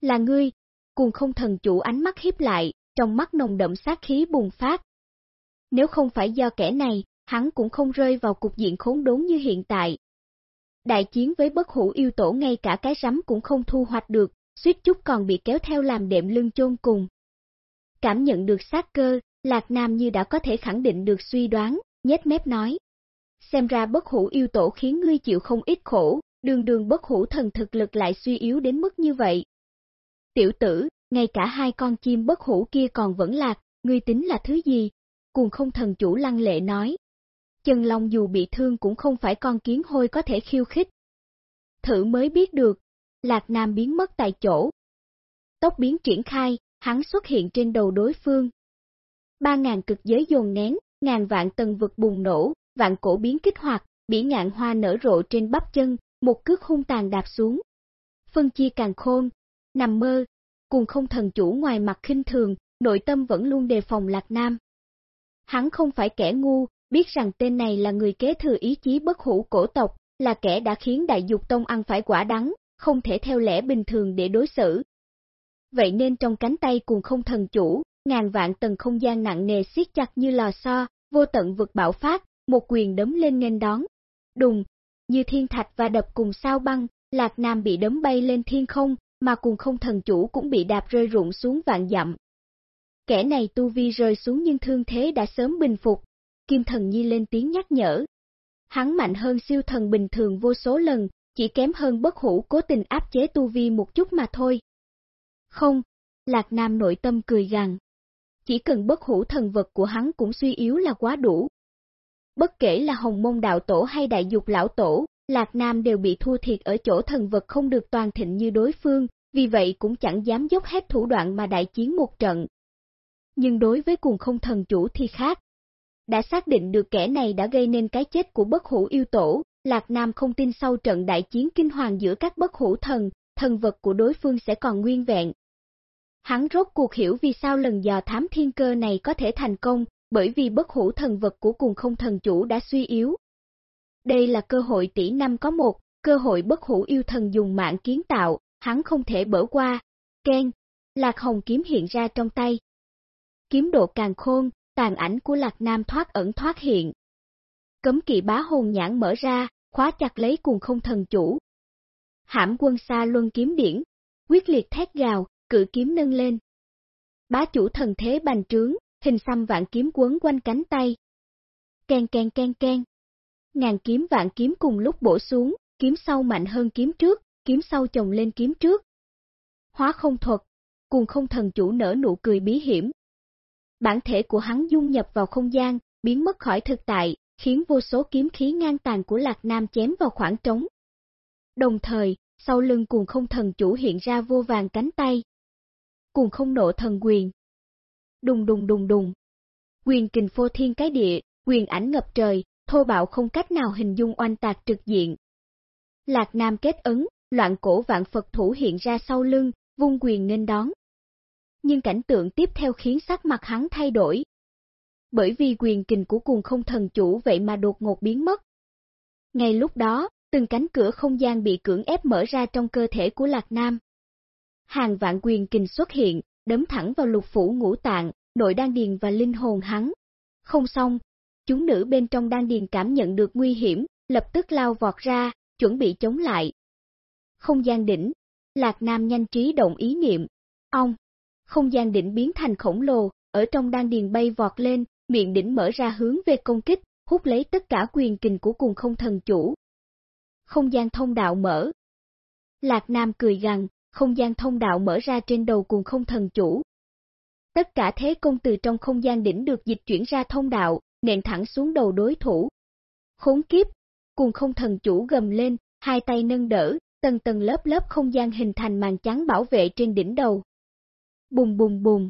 Là ngươi, cùng không thần chủ ánh mắt hiếp lại, trong mắt nồng đậm sát khí bùng phát. Nếu không phải do kẻ này, hắn cũng không rơi vào cục diện khốn đốn như hiện tại. Đại chiến với bất hủ yêu tổ ngay cả cái rắm cũng không thu hoạch được, suýt chút còn bị kéo theo làm đệm lưng chôn cùng. Cảm nhận được sát cơ, Lạc Nam như đã có thể khẳng định được suy đoán, nhét mép nói. Xem ra bất hủ yêu tổ khiến ngươi chịu không ít khổ, đường đường bất hủ thần thực lực lại suy yếu đến mức như vậy. Tiểu tử, ngay cả hai con chim bất hủ kia còn vẫn lạc, ngươi tính là thứ gì? Cuồng không thần chủ lăng lệ nói. Chân Long dù bị thương cũng không phải con kiến hôi có thể khiêu khích. Thử mới biết được, Lạc Nam biến mất tại chỗ. Tốc biến triển khai, hắn xuất hiện trên đầu đối phương. Ba ngàn cực giới dồn nén, ngàn vạn tầng vực bùng nổ, vạn cổ biến kích hoạt, bỉ ngạn hoa nở rộ trên bắp chân, một cước hung tàn đạp xuống. Phân chia càng khôn, nằm mơ, cùng không thần chủ ngoài mặt khinh thường, nội tâm vẫn luôn đề phòng Lạc Nam. Hắn không phải kẻ ngu, biết rằng tên này là người kế thừa ý chí bất hủ cổ tộc, là kẻ đã khiến đại dục tông ăn phải quả đắng, không thể theo lẽ bình thường để đối xử. Vậy nên trong cánh tay cùng không thần chủ, ngàn vạn tầng không gian nặng nề siết chặt như lò xo, vô tận vực bạo phát, một quyền đấm lên nghênh đón. Đùng, như thiên thạch và đập cùng sao băng, Lạc Nam bị đấm bay lên thiên không, mà cùng không thần chủ cũng bị đạp rơi rụng xuống vạn dặm. Kẻ này tu vi rơi xuống nhưng thương thế đã sớm bình phục, Kim Thần Nhi lên tiếng nhắc nhở. Hắn mạnh hơn siêu thần bình thường vô số lần, chỉ kém hơn bất hủ cố tình áp chế tu vi một chút mà thôi. Không, Lạc Nam nội tâm cười gằn. Chỉ cần bất hủ thần vật của hắn cũng suy yếu là quá đủ. Bất kể là hồng môn đạo tổ hay đại dục lão tổ, Lạc Nam đều bị thua thiệt ở chỗ thần vật không được toàn thịnh như đối phương, vì vậy cũng chẳng dám dốc hết thủ đoạn mà đại chiến một trận. Nhưng đối với cùng không thần chủ thì khác. Đã xác định được kẻ này đã gây nên cái chết của bất hủ yêu tổ, Lạc Nam không tin sau trận đại chiến kinh hoàng giữa các bất hủ thần, thần vật của đối phương sẽ còn nguyên vẹn. Hắn rốt cuộc hiểu vì sao lần dò thám thiên cơ này có thể thành công, bởi vì bất hủ thần vật của cùng không thần chủ đã suy yếu, đây là cơ hội tỷ năm có một, cơ hội bất hủ yêu thần dùng mạng kiến tạo, hắn không thể bỏ qua. Ken, Lạc Hồng kiếm hiện ra trong tay. Kiếm độ càng khôn, tàn ảnh của Lạc Nam thoát ẩn thoát hiện. Cấm kỵ bá hồn nhãn mở ra, khóa chặt lấy cùng không thần chủ. Hãm quân xa luân kiếm điển, quyết liệt thét gào, cự kiếm nâng lên. Bá chủ thần thế bành trướng, hình xăm vạn kiếm quấn quanh cánh tay. Ken ken ken ken ngàn kiếm vạn kiếm cùng lúc bổ xuống, kiếm sau mạnh hơn kiếm trước, kiếm sau chồng lên kiếm trước. Hóa không thuật, cùng không thần chủ nở nụ cười bí hiểm. Bản thể của hắn dung nhập vào không gian, biến mất khỏi thực tại, khiến vô số kiếm khí ngang tàn của Lạc Nam chém vào khoảng trống. Đồng thời, sau lưng cuồng không thần chủ hiện ra vô vàng cánh tay. Cuồng không nộ thần quyền. Đùng đùng đùng đùng. Quyền kình phô thiên cái địa, quyền ảnh ngập trời, thô bạo không cách nào hình dung oanh tạc trực diện. Lạc Nam kết ấn, loạn cổ vạn Phật thủ hiện ra sau lưng, vung quyền nên đón. Nhưng cảnh tượng tiếp theo khiến sắc mặt hắn thay đổi. Bởi vì quyền kình của cuồng không thần chủ vậy mà đột ngột biến mất. Ngay lúc đó, từng cánh cửa không gian bị cưỡng ép mở ra trong cơ thể của Lạc Nam. Hàng vạn quyền kình xuất hiện, đấm thẳng vào lục phủ ngũ tạng, nội đan điền và linh hồn hắn. Không xong, chúng nữ bên trong đan điền cảm nhận được nguy hiểm, lập tức lao vọt ra, chuẩn bị chống lại. Không gian đỉnh, Lạc Nam nhanh trí động ý niệm. Ông, không gian đỉnh biến thành khổng lồ, ở trong đan điền bay vọt lên, miệng đỉnh mở ra hướng về công kích, hút lấy tất cả quyền kình của cùng không thần chủ. Không gian thông đạo mở. Lạc Nam cười gằn, không gian thông đạo mở ra trên đầu cùng không thần chủ. Tất cả thế công từ trong không gian đỉnh được dịch chuyển ra thông đạo, nện thẳng xuống đầu đối thủ. Khốn kiếp, cùng không thần chủ gầm lên, hai tay nâng đỡ, tầng tầng lớp lớp không gian hình thành màn trắng bảo vệ trên đỉnh đầu. Bùng bùng bùng.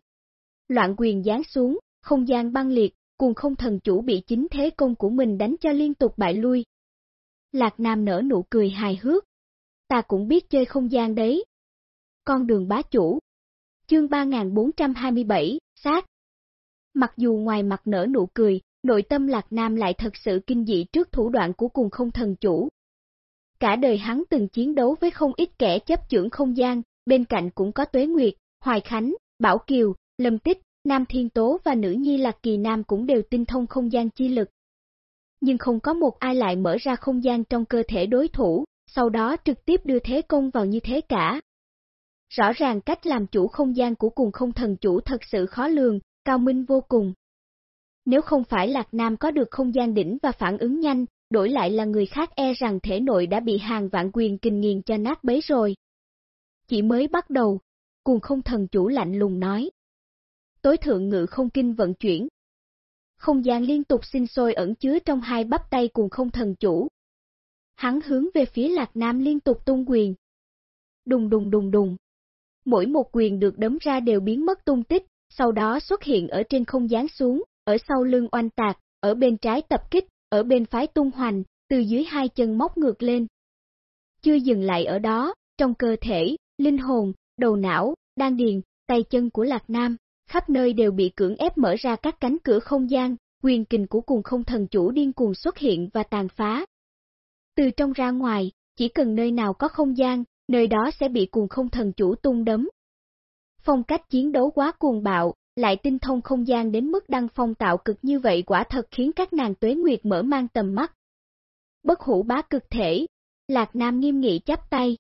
Loạn quyền giáng xuống, không gian băng liệt, cùng không thần chủ bị chính thế công của mình đánh cho liên tục bại lui. Lạc Nam nở nụ cười hài hước. Ta cũng biết chơi không gian đấy. Con đường bá chủ. Chương 3427, sát. Mặc dù ngoài mặt nở nụ cười, nội tâm Lạc Nam lại thật sự kinh dị trước thủ đoạn của cùng không thần chủ. Cả đời hắn từng chiến đấu với không ít kẻ chấp trưởng không gian, bên cạnh cũng có Tuế Nguyệt, Hoài Khánh, Bảo Kiều, Lâm Tích, Nam Thiên Tố và nữ nhi Lạc Kỳ Nam cũng đều tinh thông không gian chi lực. Nhưng không có một ai lại mở ra không gian trong cơ thể đối thủ, sau đó trực tiếp đưa thế công vào như thế cả. Rõ ràng cách làm chủ không gian của cùng không thần chủ thật sự khó lường, cao minh vô cùng. Nếu không phải Lạc Nam có được không gian đỉnh và phản ứng nhanh, đổi lại là người khác e rằng thể nội đã bị hàng vạn quyền kinh nghiền cho nát bấy rồi. Chỉ mới bắt đầu, cùng không thần chủ lạnh lùng nói. Tối thượng ngự không kinh vận chuyển. Không gian liên tục sinh sôi ẩn chứa trong hai bắp tay cùng không thần chủ. Hắn hướng về phía Lạc Nam liên tục tung quyền. Đùng đùng đùng đùng. Mỗi một quyền được đấm ra đều biến mất tung tích, sau đó xuất hiện ở trên không gian xuống, ở sau lưng oanh tạc, ở bên trái tập kích, ở bên phái tung hoành, từ dưới hai chân móc ngược lên. Chưa dừng lại ở đó, trong cơ thể, linh hồn, đầu não, đan điền, tay chân của Lạc Nam, khắp nơi đều bị cưỡng ép mở ra các cánh cửa không gian, quyền kình của cùng không thần chủ điên cuồng xuất hiện và tàn phá. Từ trong ra ngoài, chỉ cần nơi nào có không gian, nơi đó sẽ bị cuồng không thần chủ tung đấm. Phong cách chiến đấu quá cuồng bạo, lại tinh thông không gian đến mức đăng phong tạo cực như vậy quả thật khiến các nàng tuế nguyệt mở mang tầm mắt. Bất hủ bá cực thể, Lạc Nam nghiêm nghị chắp tay.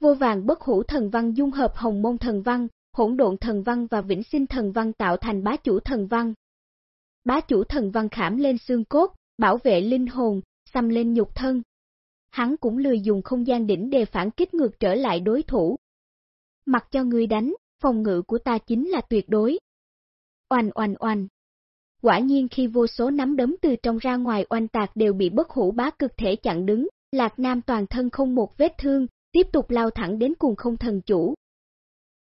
Vô vàng bất hủ thần văn dung hợp hồng môn thần văn, hỗn độn thần văn và vĩnh sinh thần văn tạo thành bá chủ thần văn. Bá chủ thần văn khảm lên xương cốt, bảo vệ linh hồn, xăm lên nhục thân. Hắn cũng lười dùng không gian đỉnh để phản kích ngược trở lại đối thủ. Mặc cho người đánh, phòng ngự của ta chính là tuyệt đối. Oanh oanh oanh. Quả nhiên khi vô số nắm đấm từ trong ra ngoài oanh tạc đều bị bất hủ bá cực thể chặn đứng, Lạc Nam toàn thân không một vết thương, tiếp tục lao thẳng đến cùng không thần chủ.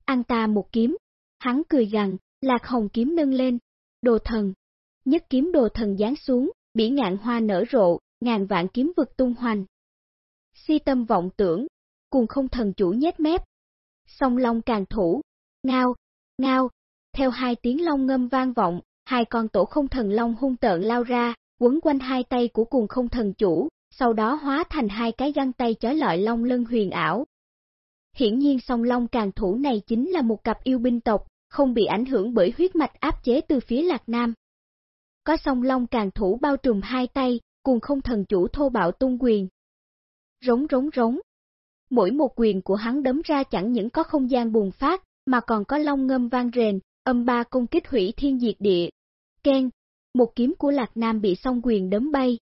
Ăn ta một kiếm, hắn cười gằn, Lạc Hồng kiếm nâng lên, đồ thần. Nhất kiếm đồ thần giáng xuống, bỉ ngạn hoa nở rộ, ngàn vạn kiếm vực tung hoành. Si tâm vọng tưởng, cùng không thần chủ nhét mép. Song long càng thủ, ngao, ngao, theo hai tiếng long ngâm vang vọng, hai con tổ không thần long hung tợn lao ra, quấn quanh hai tay của cùng không thần chủ, sau đó hóa thành hai cái găng tay chói lọi long lân huyền ảo. Hiển nhiên song long càng thủ này chính là một cặp yêu binh tộc, không bị ảnh hưởng bởi huyết mạch áp chế từ phía lạc nam. Có song long càng thủ bao trùm hai tay, cùng không thần chủ thô bạo tung quyền. Rống rống rống. Mỗi một quyền của hắn đấm ra chẳng những có không gian bùng phát, mà còn có long ngâm vang rền, âm ba công kích hủy thiên diệt địa. Ken, một kiếm của Lạc Nam bị song quyền đấm bay.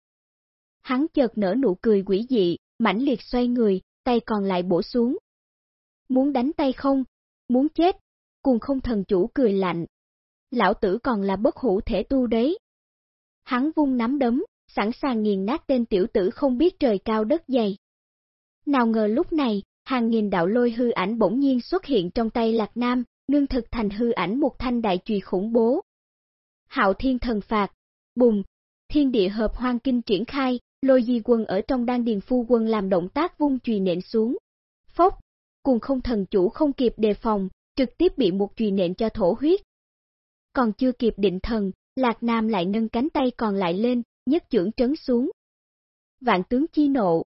Hắn chợt nở nụ cười quỷ dị, mãnh liệt xoay người, tay còn lại bổ xuống. Muốn đánh tay không? Muốn chết? Cùng không thần chủ cười lạnh. Lão tử còn là bất hủ thể tu đấy. Hắn vung nắm đấm, sẵn sàng nghiền nát tên tiểu tử không biết trời cao đất dày. Nào ngờ lúc này, hàng nghìn đạo lôi hư ảnh bỗng nhiên xuất hiện trong tay Lạc Nam, nương thực thành hư ảnh một thanh đại chùy khủng bố. Hạo thiên thần phạt, bùng, thiên địa hợp hoang kinh triển khai, lôi di quân ở trong đan điền phu quân làm động tác vung chùy nện xuống. Phốc, cùng không thần chủ không kịp đề phòng, trực tiếp bị một chùy nện cho thổ huyết. Còn chưa kịp định thần, Lạc Nam lại nâng cánh tay còn lại lên, nhất chưởng trấn xuống. Vạn tướng chi nộ.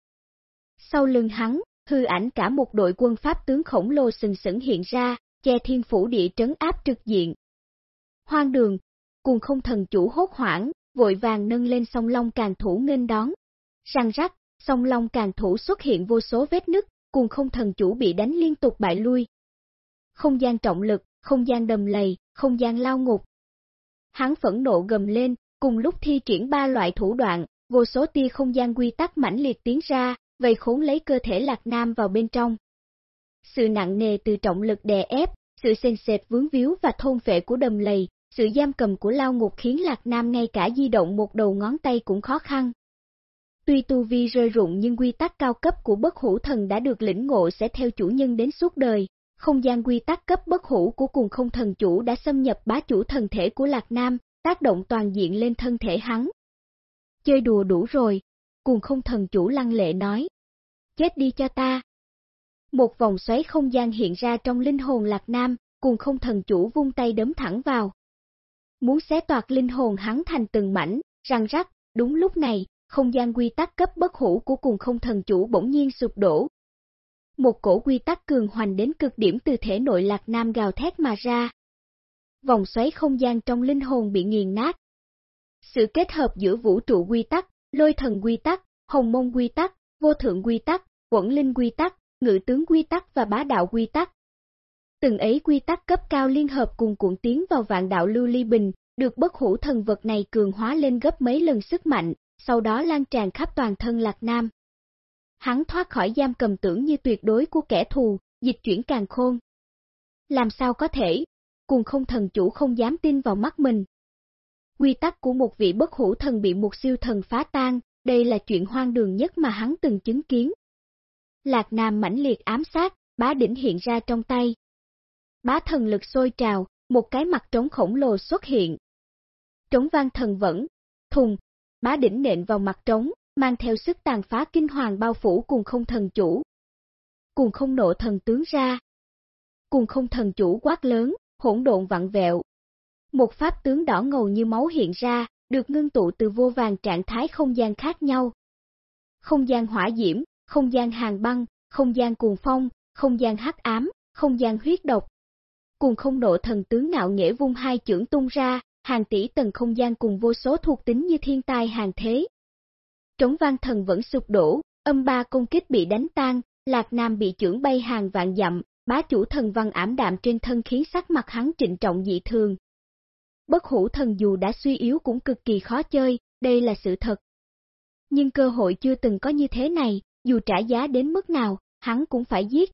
Sau lưng hắn, hư ảnh cả một đội quân Pháp tướng khổng lồ sừng sững hiện ra, che thiên phủ địa trấn áp trực diện. Hoang đường, cùng không thần chủ hốt hoảng, vội vàng nâng lên song long càng thủ nghênh đón. Răng rắc, song long càng thủ xuất hiện vô số vết nứt, cùng không thần chủ bị đánh liên tục bại lui. Không gian trọng lực, không gian đầm lầy, không gian lao ngục. Hắn phẫn nộ gầm lên, cùng lúc thi triển ba loại thủ đoạn, vô số tia không gian quy tắc mãnh liệt tiến ra, vây khốn lấy cơ thể Lạc Nam vào bên trong. Sự nặng nề từ trọng lực đè ép, sự sền sệt vướng víu và thôn phệ của đầm lầy, sự giam cầm của lao ngục khiến Lạc Nam ngay cả di động một đầu ngón tay cũng khó khăn. Tuy tu vi rơi rụng nhưng quy tắc cao cấp của bất hủ thần đã được lĩnh ngộ sẽ theo chủ nhân đến suốt đời. Không gian quy tắc cấp bất hủ của cùng không thần chủ đã xâm nhập bá chủ thần thể của Lạc Nam, tác động toàn diện lên thân thể hắn. Chơi đùa đủ rồi, cùng không thần chủ lăng lệ nói. Chết đi cho ta. Một vòng xoáy không gian hiện ra trong linh hồn Lạc Nam, cùng không thần chủ vung tay đấm thẳng vào. Muốn xé toạc linh hồn hắn thành từng mảnh, răng rắc, đúng lúc này, không gian quy tắc cấp bất hủ của cùng không thần chủ bỗng nhiên sụp đổ. Một cổ quy tắc cường hoành đến cực điểm từ thể nội Lạc Nam gào thét mà ra. Vòng xoáy không gian trong linh hồn bị nghiền nát. Sự kết hợp giữa vũ trụ quy tắc, lôi thần quy tắc, hồng môn quy tắc, vô thượng quy tắc, quẩn linh quy tắc, ngự tướng quy tắc và bá đạo quy tắc. Từng ấy quy tắc cấp cao liên hợp cùng cuộn tiến vào vạn đạo lưu ly bình, được bất hủ thần vật này cường hóa lên gấp mấy lần sức mạnh, sau đó lan tràn khắp toàn thân Lạc Nam. Hắn thoát khỏi giam cầm tưởng như tuyệt đối của kẻ thù, dịch chuyển càng khôn. Làm sao có thể, cùng không thần chủ không dám tin vào mắt mình. Quy tắc của một vị bất hủ thần bị một siêu thần phá tan, đây là chuyện hoang đường nhất mà hắn từng chứng kiến. Lạc Nam mãnh liệt ám sát, bá đỉnh hiện ra trong tay. Bá thần lực sôi trào, một cái mặt trống khổng lồ xuất hiện. Trống vang thần vẫn, thùng, bá đỉnh nện vào mặt trống, mang theo sức tàn phá kinh hoàng bao phủ cùng không thần chủ. Cùng không nộ thần tướng ra. Cùng không thần chủ quát lớn, hỗn độn vặn vẹo. Một pháp tướng đỏ ngầu như máu hiện ra, được ngưng tụ từ vô vàng trạng thái không gian khác nhau. Không gian hỏa diễm, không gian hàng băng, không gian cuồng phong, không gian hắc ám, không gian huyết độc. Cùng không nộ thần tướng ngạo nghễ vung hai chưởng tung ra, hàng tỷ tầng không gian cùng vô số thuộc tính như thiên tai hàng thế. Trống văn thần vẫn sụp đổ, âm ba công kích bị đánh tan, Lạc Nam bị trưởng bay hàng vạn dặm, bá chủ thần văn ảm đạm trên thân khiến sắc mặt hắn trịnh trọng dị thường. Bất hủ thần dù đã suy yếu cũng cực kỳ khó chơi, đây là sự thật. Nhưng cơ hội chưa từng có như thế này, dù trả giá đến mức nào, hắn cũng phải giết.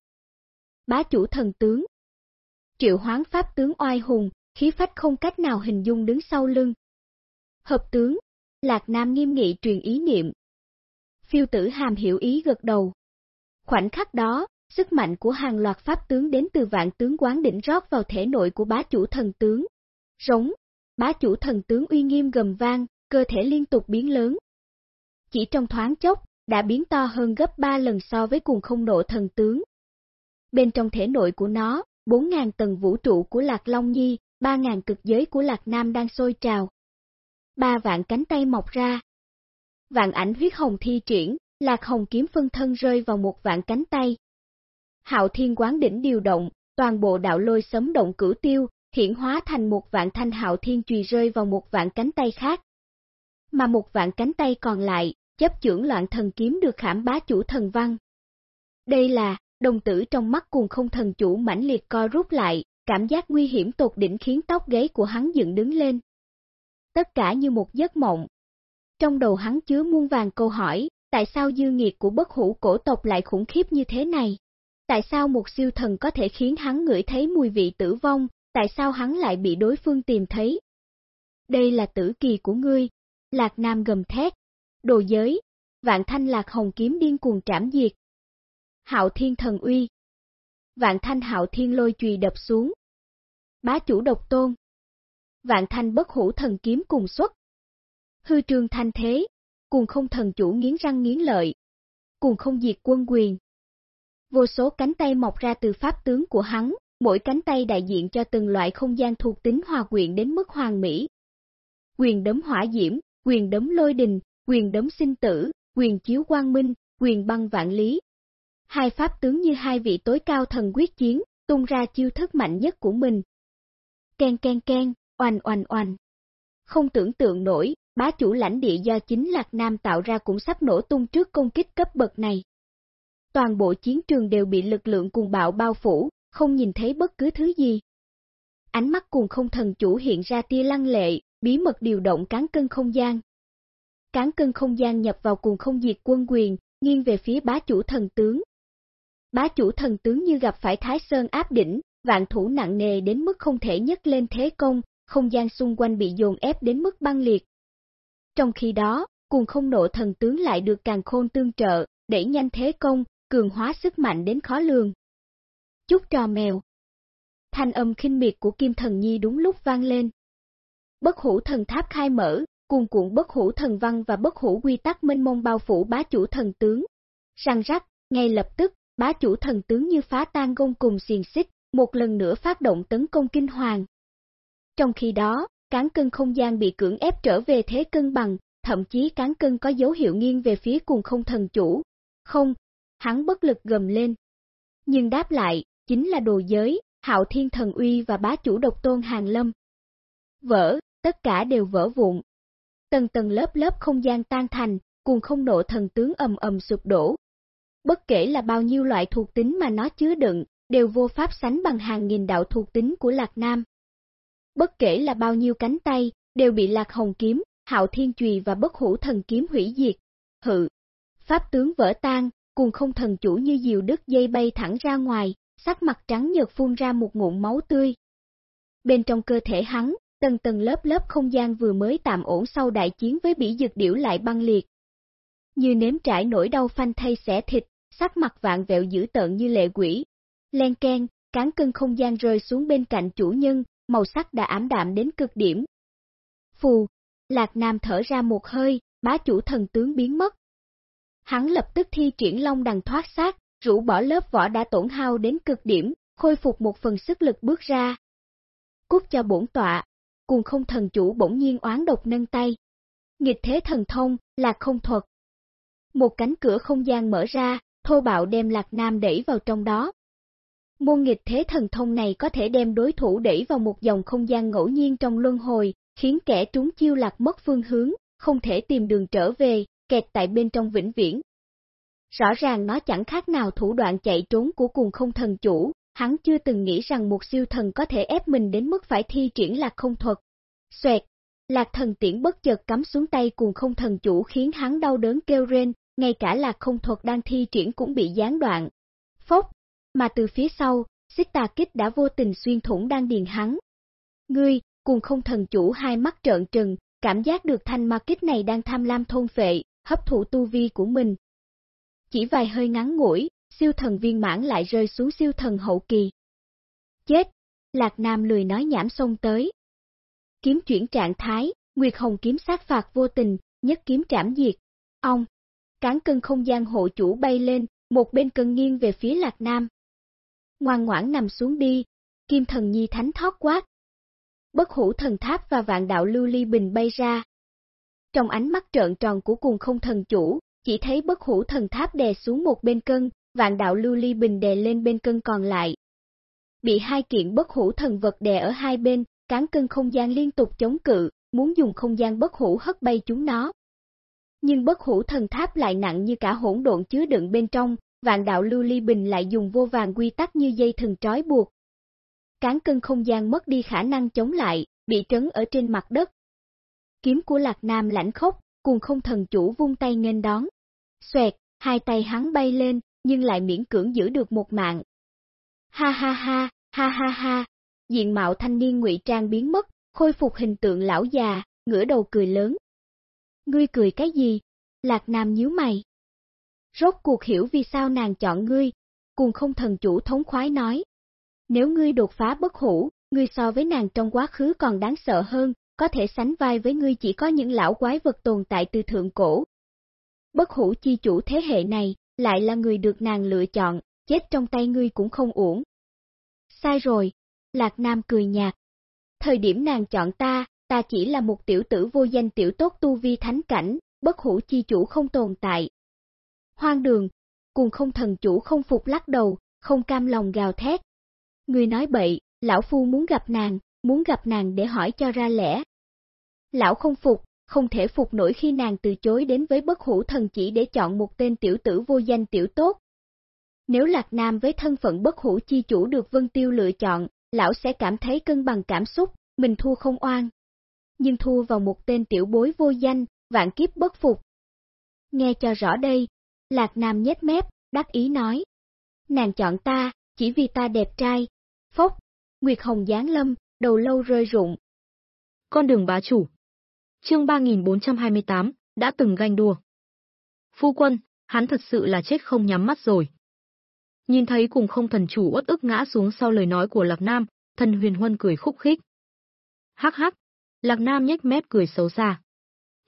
Bá chủ thần tướng Triệu hoán pháp tướng oai hùng, khí phách không cách nào hình dung đứng sau lưng. Hợp tướng, Lạc Nam nghiêm nghị truyền ý niệm. Phiêu tử hàm hiểu ý gật đầu. Khoảnh khắc đó, sức mạnh của hàng loạt pháp tướng đến từ vạn tướng quán đỉnh rót vào thể nội của bá chủ thần tướng. Rống, bá chủ thần tướng uy nghiêm gầm vang, cơ thể liên tục biến lớn. Chỉ trong thoáng chốc, đã biến to hơn gấp 3 lần so với cùng không độ thần tướng. Bên trong thể nội của nó, 4.000 tầng vũ trụ của Lạc Long Nhi, ba ngàn cực giới của Lạc Nam đang sôi trào. Ba vạn cánh tay mọc ra. Vạn ảnh huyết hồng thi triển, Lạc Hồng kiếm phân thân rơi vào một vạn cánh tay. Hạo Thiên Quán đỉnh điều động, toàn bộ đạo lôi sấm động cửu tiêu, hiện hóa thành một vạn thanh Hạo Thiên chùy rơi vào một vạn cánh tay khác. Mà một vạn cánh tay còn lại, chấp chưởng loạn thần kiếm được khảm bá chủ thần văn. Đây là, đồng tử trong mắt cùng không thần chủ mãnh liệt co rút lại, Cảm giác nguy hiểm tột đỉnh khiến tóc gáy của hắn dựng đứng lên. Tất cả như một giấc mộng. Trong đầu hắn chứa muôn vàng câu hỏi, tại sao dư nghiệt của bất hủ cổ tộc lại khủng khiếp như thế này? Tại sao một siêu thần có thể khiến hắn ngửi thấy mùi vị tử vong, tại sao hắn lại bị đối phương tìm thấy? Đây là tử kỳ của ngươi, Lạc Nam gầm thét, đồ giới, vạn thanh lạc hồng kiếm điên cuồng trảm diệt. Hạo thiên thần uy, vạn thanh hạo thiên lôi chùy đập xuống. Bá chủ độc tôn. Vạn thanh bất hủ thần kiếm cùng xuất. Hư trường thanh thế, cùng không thần chủ nghiến răng nghiến lợi. Cùng không diệt quân quyền. Vô số cánh tay mọc ra từ pháp tướng của hắn, mỗi cánh tay đại diện cho từng loại không gian thuộc tính hòa quyện đến mức hoàn mỹ. Quyền đấm hỏa diễm, quyền đấm lôi đình, quyền đấm sinh tử, quyền chiếu quang minh, quyền băng vạn lý. Hai pháp tướng như hai vị tối cao thần quyết chiến, tung ra chiêu thức mạnh nhất của mình. Ken ken ken, oanh oanh oanh. Không tưởng tượng nổi, bá chủ lãnh địa do chính Lạc Nam tạo ra cũng sắp nổ tung trước công kích cấp bậc này. Toàn bộ chiến trường đều bị lực lượng cuồng bạo bao phủ, không nhìn thấy bất cứ thứ gì. Ánh mắt cuồng không thần chủ hiện ra tia lăng lệ, bí mật điều động cán cân không gian. Cán cân không gian nhập vào cuồng không diệt quân quyền, nghiêng về phía bá chủ thần tướng. Bá chủ thần tướng như gặp phải Thái Sơn áp đỉnh, vạn thủ nặng nề đến mức không thể nhấc lên thế công, không gian xung quanh bị dồn ép đến mức băng liệt. Trong khi đó, cuồng không nộ thần tướng lại được càng khôn tương trợ, đẩy nhanh thế công, cường hóa sức mạnh đến khó lường. Chút trò mèo. Thanh âm khinh miệt của Kim Thần Nhi đúng lúc vang lên. Bất hủ thần tháp khai mở, cuồn cuộn bất hủ thần văn và bất hủ quy tắc mênh mông bao phủ bá chủ thần tướng. Răng rắc, ngay lập tức, bá chủ thần tướng như phá tan gông cùng xiềng xích, một lần nữa phát động tấn công kinh hoàng. Trong khi đó, cán cân không gian bị cưỡng ép trở về thế cân bằng, thậm chí cán cân có dấu hiệu nghiêng về phía cùng không thần chủ. Không, hắn bất lực gầm lên. Nhưng đáp lại, chính là đồ giới, hạo thiên thần uy và bá chủ độc tôn hàng lâm. Vỡ, tất cả đều vỡ vụn. Tầng tầng lớp lớp không gian tan thành, cuồng không nộ thần tướng ầm ầm sụp đổ. Bất kể là bao nhiêu loại thuộc tính mà nó chứa đựng, đều vô pháp sánh bằng hàng nghìn đạo thuộc tính của Lạc Nam. Bất kể là bao nhiêu cánh tay, đều bị Lạc Hồng kiếm, Hạo Thiên Chùy và Bất Hủ Thần kiếm hủy diệt. Hự, pháp tướng vỡ tan, cuồng không thần chủ như diều đứt dây bay thẳng ra ngoài, sắc mặt trắng nhợt phun ra một ngụm máu tươi. Bên trong cơ thể hắn, tầng tầng lớp lớp không gian vừa mới tạm ổn sau đại chiến với bỉ dược điểu lại băng liệt. Như nếm trải nỗi đau phanh thay xẻ thịt, sắc mặt vạn vẹo dữ tợn như lệ quỷ. Len ken, cán cân không gian rơi xuống bên cạnh chủ nhân, màu sắc đã ảm đạm đến cực điểm. Phù, Lạc Nam thở ra một hơi, bá chủ thần tướng biến mất. Hắn lập tức thi triển long đằng thoát sát, rũ bỏ lớp vỏ đã tổn hao đến cực điểm, khôi phục một phần sức lực bước ra. Cút cho bổn tọa, cùng không thần chủ bỗng nhiên oán độc nâng tay. Nghịch thế thần thông, lạc không thuật. Một cánh cửa không gian mở ra, thô bạo đem lạc nam đẩy vào trong đó. Môn nghịch thế thần thông này có thể đem đối thủ đẩy vào một dòng không gian ngẫu nhiên trong luân hồi, khiến kẻ trúng chiêu lạc mất phương hướng, không thể tìm đường trở về, kẹt tại bên trong vĩnh viễn. Rõ ràng nó chẳng khác nào thủ đoạn chạy trốn của cuồng không thần chủ, hắn chưa từng nghĩ rằng một siêu thần có thể ép mình đến mức phải thi triển lạc không thuật. Xoẹt, lạc thần tiễn bất chợt cắm xuống tay cuồng không thần chủ khiến hắn đau đớn kêu rên, ngay cả lạc không thuật đang thi triển cũng bị gián đoạn. Mà từ phía sau, xích tà kích đã vô tình xuyên thủng đang điền hắn. Ngươi, cuồng không thần chủ hai mắt trợn trừng, cảm giác được thanh ma kích này đang tham lam thôn phệ, hấp thụ tu vi của mình, chỉ vài hơi ngắn ngủi, siêu thần viên mãn lại rơi xuống siêu thần hậu kỳ. Chết! Lạc Nam lười nói nhảm xông tới. Kiếm chuyển trạng thái, Nguyệt Hồng kiếm sát phạt vô tình, nhất kiếm trảm diệt. Ông! Cán cân không gian hộ chủ bay lên, một bên cân nghiêng về phía Lạc Nam. Ngoan ngoãn nằm xuống đi, Kim thần nhi thánh thoát quát. Bất hủ thần tháp và vạn đạo lưu ly bình bay ra. Trong ánh mắt trợn tròn của cùng không thần chủ, chỉ thấy bất hủ thần tháp đè xuống một bên cân, vạn đạo lưu ly bình đè lên bên cân còn lại. Bị hai kiện bất hủ thần vật đè ở hai bên, cán cân không gian liên tục chống cự, muốn dùng không gian bất hủ hất bay chúng nó. Nhưng bất hủ thần tháp lại nặng như cả hỗn độn chứa đựng bên trong, vạn đạo lưu ly bình lại dùng vô vàng quy tắc như dây thần trói buộc. Cán cân không gian mất đi khả năng chống lại, bị trấn ở trên mặt đất. Kiếm của Lạc Nam lãnh khốc, cùng không thần chủ vung tay nghênh đón. Xoẹt, hai tay hắn bay lên, nhưng lại miễn cưỡng giữ được một mạng. Ha ha ha, ha ha ha, diện mạo thanh niên ngụy trang biến mất, khôi phục hình tượng lão già, ngửa đầu cười lớn. Ngươi cười cái gì? Lạc Nam nhíu mày. Rốt cuộc hiểu vì sao nàng chọn ngươi, cùng không thần chủ thống khoái nói. Nếu ngươi đột phá bất hủ, ngươi so với nàng trong quá khứ còn đáng sợ hơn, có thể sánh vai với ngươi chỉ có những lão quái vật tồn tại từ thượng cổ. Bất hủ chi chủ thế hệ này, lại là người được nàng lựa chọn, chết trong tay ngươi cũng không uổng. Sai rồi, Lạc Nam cười nhạt. Thời điểm nàng chọn ta, ta chỉ là một tiểu tử vô danh tiểu tốt tu vi thánh cảnh, bất hủ chi chủ không tồn tại. Hoang đường, cùng không thần chủ không phục lắc đầu, không cam lòng gào thét. Người nói bậy, lão phu muốn gặp nàng, muốn gặp nàng để hỏi cho ra lẽ. Lão không phục, không thể phục nổi khi nàng từ chối đến với bất hủ thần chỉ để chọn một tên tiểu tử vô danh tiểu tốt. Nếu Lạc Nam với thân phận bất hủ chi chủ được Vân Tiêu lựa chọn, lão sẽ cảm thấy cân bằng cảm xúc, mình thua không oan. Nhưng thua vào một tên tiểu bối vô danh, vạn kiếp bất phục. Nghe cho rõ đây, Lạc Nam nhếch mép, đắc ý nói. Nàng chọn ta, chỉ vì ta đẹp trai. Phốc, Nguyệt Hồng giáng lâm, đầu lâu rơi rụng. Con đường bá chủ. Chương 3428, đã từng ganh đua. Phu quân, hắn thật sự là chết không nhắm mắt rồi. Nhìn thấy cùng không thần chủ uất ức ngã xuống sau lời nói của Lạc Nam, thần huyền huân cười khúc khích. Hắc hắc, Lạc Nam nhếch mép cười xấu xa.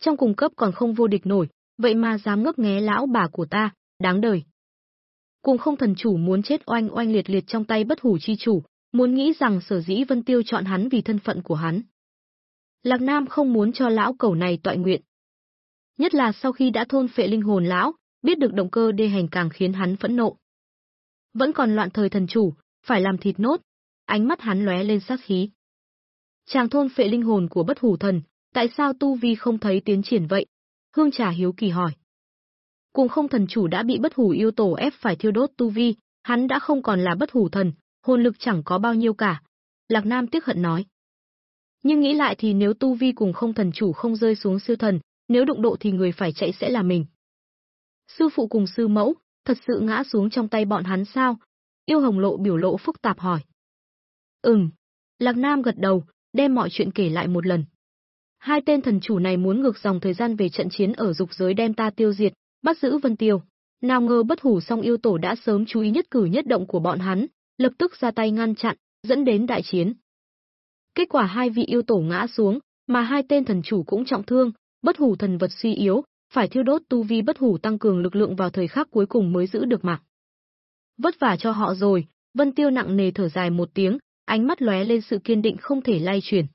Trong cùng cấp còn không vô địch nổi, vậy mà dám ngấp nghé lão bà của ta, đáng đời. Cùng không thần chủ muốn chết oanh oanh liệt liệt trong tay bất hủ chi chủ, muốn nghĩ rằng sở dĩ Vân Tiêu chọn hắn vì thân phận của hắn. Lạc Nam không muốn cho lão cẩu này tọa nguyện. Nhất là sau khi đã thôn phệ linh hồn lão, biết được động cơ đê hành càng khiến hắn phẫn nộ. Vẫn còn loạn thời thần chủ, phải làm thịt nốt, ánh mắt hắn lóe lên sát khí. Chàng thôn phệ linh hồn của bất hủ thần, tại sao tu vi không thấy tiến triển vậy? Hương Trà hiếu kỳ hỏi. Cùng không thần chủ đã bị bất hủ yêu tổ ép phải thiêu đốt tu vi, hắn đã không còn là bất hủ thần, hồn lực chẳng có bao nhiêu cả. Lạc Nam tiếc hận nói. Nhưng nghĩ lại thì nếu tu vi cùng không thần chủ không rơi xuống siêu thần, nếu đụng độ thì người phải chạy sẽ là mình. Sư phụ cùng sư mẫu, thật sự ngã xuống trong tay bọn hắn sao? Yêu hồng lộ biểu lộ phức tạp hỏi. Ừm. Lạc Nam gật đầu, đem mọi chuyện kể lại một lần. Hai tên thần chủ này muốn ngược dòng thời gian về trận chiến ở dục giới đem ta tiêu diệt, bắt giữ Vân Tiêu. Nào ngờ bất hủ song yêu tổ đã sớm chú ý nhất cử nhất động của bọn hắn, lập tức ra tay ngăn chặn, dẫn đến đại chiến. Kết quả hai vị yêu tổ ngã xuống, mà hai tên thần chủ cũng trọng thương, bất hủ thần vật suy yếu, phải thiêu đốt tu vi bất hủ tăng cường lực lượng vào thời khắc cuối cùng mới giữ được mạng. Vất vả cho họ rồi, Vân Tiêu nặng nề thở dài một tiếng, ánh mắt lóe lên sự kiên định không thể lay chuyển.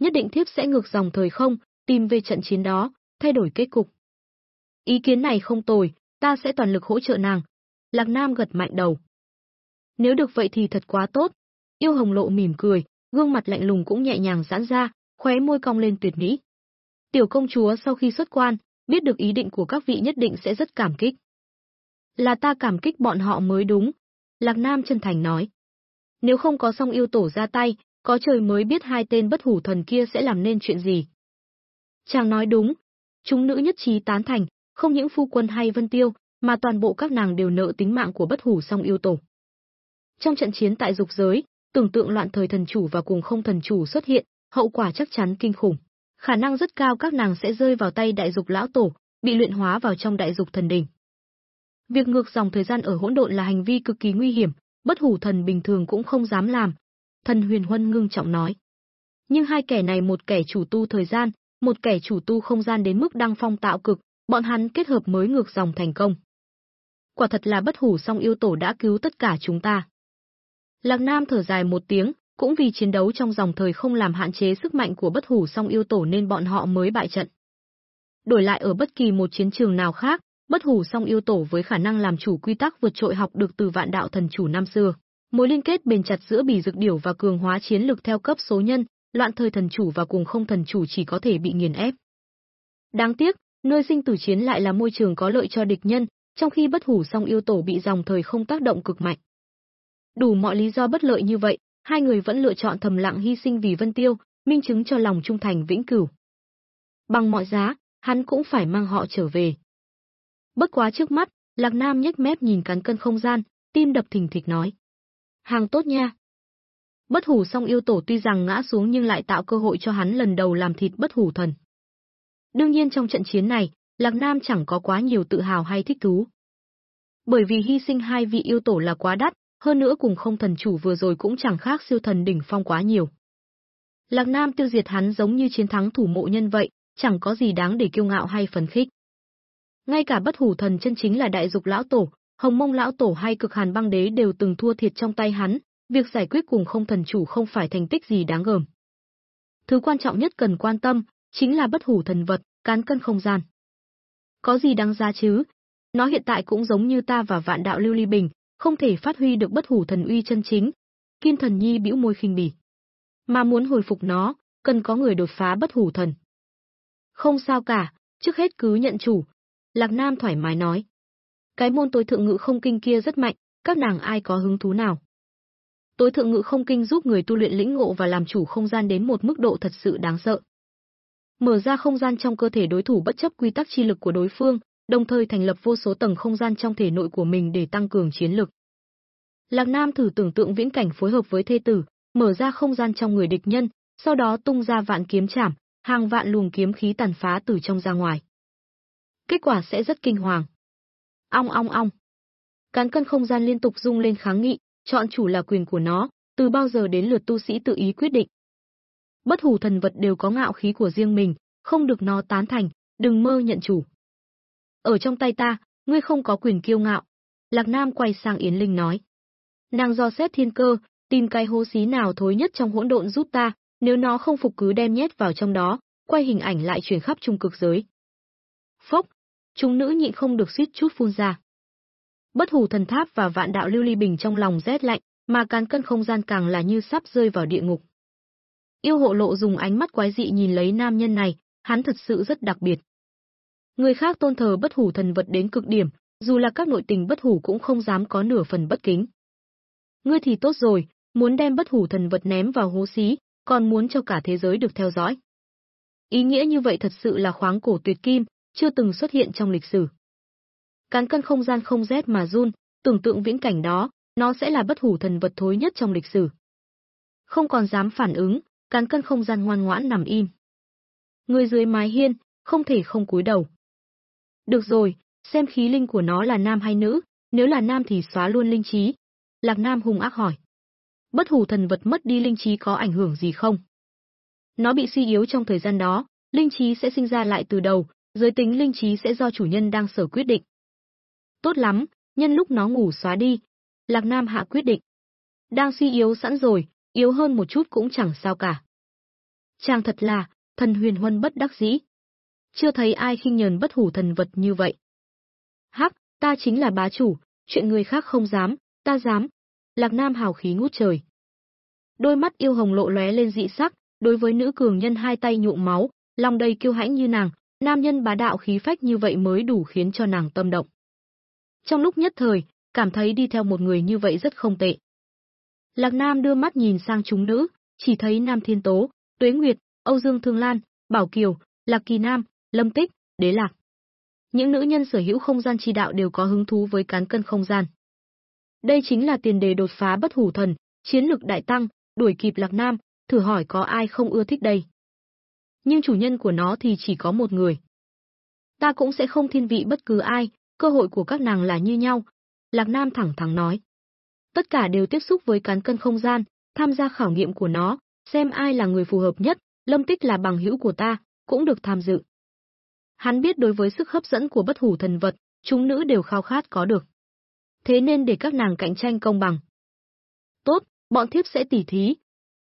Nhất định thiếp sẽ ngược dòng thời không, tìm về trận chiến đó, thay đổi kết cục. Ý kiến này không tồi, ta sẽ toàn lực hỗ trợ nàng. Lạc Nam gật mạnh đầu. Nếu được vậy thì thật quá tốt. Yêu Hồng Lộ mỉm cười, gương mặt lạnh lùng cũng nhẹ nhàng giãn ra, khóe môi cong lên tuyệt mỹ. Tiểu công chúa sau khi xuất quan, biết được ý định của các vị nhất định sẽ rất cảm kích. Là ta cảm kích bọn họ mới đúng, Lạc Nam chân thành nói. Nếu không có song yêu tổ ra tay, có trời mới biết hai tên bất hủ thần kia sẽ làm nên chuyện gì. Chàng nói đúng, chúng nữ nhất trí tán thành, không những phu quân hay Vân Tiêu, mà toàn bộ các nàng đều nợ tính mạng của bất hủ song yêu tổ. Trong trận chiến tại dục giới, tưởng tượng loạn thời thần chủ và cùng không thần chủ xuất hiện, hậu quả chắc chắn kinh khủng. Khả năng rất cao các nàng sẽ rơi vào tay đại dục lão tổ, bị luyện hóa vào trong đại dục thần đỉnh. Việc ngược dòng thời gian ở hỗn độn là hành vi cực kỳ nguy hiểm, bất hủ thần bình thường cũng không dám làm. Thần Huyền Huân ngưng trọng nói. Nhưng hai kẻ này một kẻ chủ tu thời gian, một kẻ chủ tu không gian đến mức đăng phong tạo cực, bọn hắn kết hợp mới ngược dòng thành công. Quả thật là bất hủ song yêu tổ đã cứu tất cả chúng ta. Lạc Nam thở dài một tiếng, cũng vì chiến đấu trong dòng thời không làm hạn chế sức mạnh của bất hủ song yêu tổ nên bọn họ mới bại trận. Đổi lại ở bất kỳ một chiến trường nào khác, bất hủ song yêu tổ với khả năng làm chủ quy tắc vượt trội học được từ vạn đạo thần chủ năm xưa. Mối liên kết bền chặt giữa bỉ dược điểu và cường hóa chiến lực theo cấp số nhân, loạn thời thần chủ và cùng không thần chủ chỉ có thể bị nghiền ép. Đáng tiếc, nơi sinh tử chiến lại là môi trường có lợi cho địch nhân, trong khi bất hủ song yêu tổ bị dòng thời không tác động cực mạnh. Đủ mọi lý do bất lợi như vậy, hai người vẫn lựa chọn thầm lặng hy sinh vì Vân Tiêu, minh chứng cho lòng trung thành vĩnh cửu. Bằng mọi giá, hắn cũng phải mang họ trở về. Bất quá trước mắt, Lạc Nam nhếch mép nhìn cán cân không gian, tim đập thình thịch nói. Hàng tốt nha. Bất hủ song yêu tổ tuy rằng ngã xuống nhưng lại tạo cơ hội cho hắn lần đầu làm thịt bất hủ thần. Đương nhiên trong trận chiến này, Lạc Nam chẳng có quá nhiều tự hào hay thích thú. Bởi vì hy sinh hai vị yêu tổ là quá đắt, hơn nữa cùng không thần chủ vừa rồi cũng chẳng khác siêu thần đỉnh phong quá nhiều. Lạc Nam tiêu diệt hắn giống như chiến thắng thủ mộ nhân vậy, chẳng có gì đáng để kiêu ngạo hay phấn khích. Ngay cả bất hủ thần chân chính là đại dục lão tổ, Hồng Mông lão tổ hay Cực Hàn băng đế đều từng thua thiệt trong tay hắn, việc giải quyết cùng không thần chủ không phải thành tích gì đáng gờm. Thứ quan trọng nhất cần quan tâm chính là bất hủ thần vật, cán cân không gian. Có gì đáng giá chứ? Nó hiện tại cũng giống như ta và Vạn Đạo Lưu Ly Bình, không thể phát huy được bất hủ thần uy chân chính. Kim Thần Nhi bĩu môi khinh bỉ. Mà muốn hồi phục nó, cần có người đột phá bất hủ thần. Không sao cả, trước hết cứ nhận chủ. Lạc Nam thoải mái nói. Cái môn tối thượng ngự không kinh kia rất mạnh, các nàng ai có hứng thú nào. Tối thượng ngự không kinh giúp người tu luyện lĩnh ngộ và làm chủ không gian đến một mức độ thật sự đáng sợ. Mở ra không gian trong cơ thể đối thủ bất chấp quy tắc chi lực của đối phương, đồng thời thành lập vô số tầng không gian trong thể nội của mình để tăng cường chiến lực. Lạc Nam thử tưởng tượng viễn cảnh phối hợp với thê tử, mở ra không gian trong người địch nhân, sau đó tung ra vạn kiếm chảm, hàng vạn luồng kiếm khí tàn phá từ trong ra ngoài. Kết quả sẽ rất kinh hoàng. Ong ong ong. Cán cân không gian liên tục rung lên kháng nghị, chọn chủ là quyền của nó, từ bao giờ đến lượt tu sĩ tự ý quyết định. Bất hủ thần vật đều có ngạo khí của riêng mình, không được nó tán thành, đừng mơ nhận chủ. Ở trong tay ta, ngươi không có quyền kiêu ngạo. Lạc Nam quay sang Yến Linh nói. Nàng do xét thiên cơ, tìm cái hố xí nào thối nhất trong hỗn độn giúp ta, nếu nó không phục cứ đem nhét vào trong đó, quay hình ảnh lại truyền khắp trung cực giới. Phốc, chúng nữ nhịn không được suýt chút phun ra. Bất hủ thần tháp và vạn đạo lưu ly bình trong lòng rét lạnh, mà cán cân không gian càng là như sắp rơi vào địa ngục. Yêu hộ lộ dùng ánh mắt quái dị nhìn lấy nam nhân này, hắn thật sự rất đặc biệt. Người khác tôn thờ bất hủ thần vật đến cực điểm, dù là các nội tình bất hủ cũng không dám có nửa phần bất kính. Ngươi thì tốt rồi, muốn đem bất hủ thần vật ném vào hố xí, còn muốn cho cả thế giới được theo dõi. Ý nghĩa như vậy thật sự là khoáng cổ tuyệt kim, chưa từng xuất hiện trong lịch sử. Cán cân không gian không rét mà run, tưởng tượng viễn cảnh đó, nó sẽ là bất hủ thần vật thối nhất trong lịch sử. Không còn dám phản ứng, cán cân không gian ngoan ngoãn nằm im. Người dưới mái hiên, không thể không cúi đầu. Được rồi, xem khí linh của nó là nam hay nữ, nếu là nam thì xóa luôn linh trí. Lạc Nam hung ác hỏi. Bất hủ thần vật mất đi linh trí có ảnh hưởng gì không? Nó bị suy yếu trong thời gian đó, linh trí sẽ sinh ra lại từ đầu, giới tính linh trí sẽ do chủ nhân đang sở quyết định. Tốt lắm, nhân lúc nó ngủ xóa đi. Lạc Nam hạ quyết định. Đang suy yếu sẵn rồi, yếu hơn một chút cũng chẳng sao cả. Chàng thật là, thần huyền huân bất đắc dĩ. Chưa thấy ai khinh nhờn bất hủ thần vật như vậy. Hắc, ta chính là bá chủ, chuyện người khác không dám, ta dám. Lạc Nam hào khí ngút trời. Đôi mắt yêu hồng lộ lóe lên dị sắc, đối với nữ cường nhân hai tay nhuộm máu, lòng đầy kiêu hãnh như nàng, nam nhân bá đạo khí phách như vậy mới đủ khiến cho nàng tâm động. Trong lúc nhất thời, cảm thấy đi theo một người như vậy rất không tệ. Lạc Nam đưa mắt nhìn sang chúng nữ, chỉ thấy Nam Thiên Tố, Tuế Nguyệt, Âu Dương Thương Lan, Bảo Kiều, Lạc Kỳ Nam, Lâm Tích, Đế Lạc. Những nữ nhân sở hữu không gian chi đạo đều có hứng thú với cán cân không gian. Đây chính là tiền đề đột phá bất hủ thần, chiến lực đại tăng, đuổi kịp Lạc Nam, thử hỏi có ai không ưa thích đây. Nhưng chủ nhân của nó thì chỉ có một người. Ta cũng sẽ không thiên vị bất cứ ai, cơ hội của các nàng là như nhau. Lạc Nam thẳng thắn nói. Tất cả đều tiếp xúc với cán cân không gian, tham gia khảo nghiệm của nó, xem ai là người phù hợp nhất, Lâm Tích là bằng hữu của ta, cũng được tham dự. Hắn biết đối với sức hấp dẫn của bất hủ thần vật, chúng nữ đều khao khát có được. Thế nên để các nàng cạnh tranh công bằng. Tốt, bọn thiếp sẽ tỉ thí.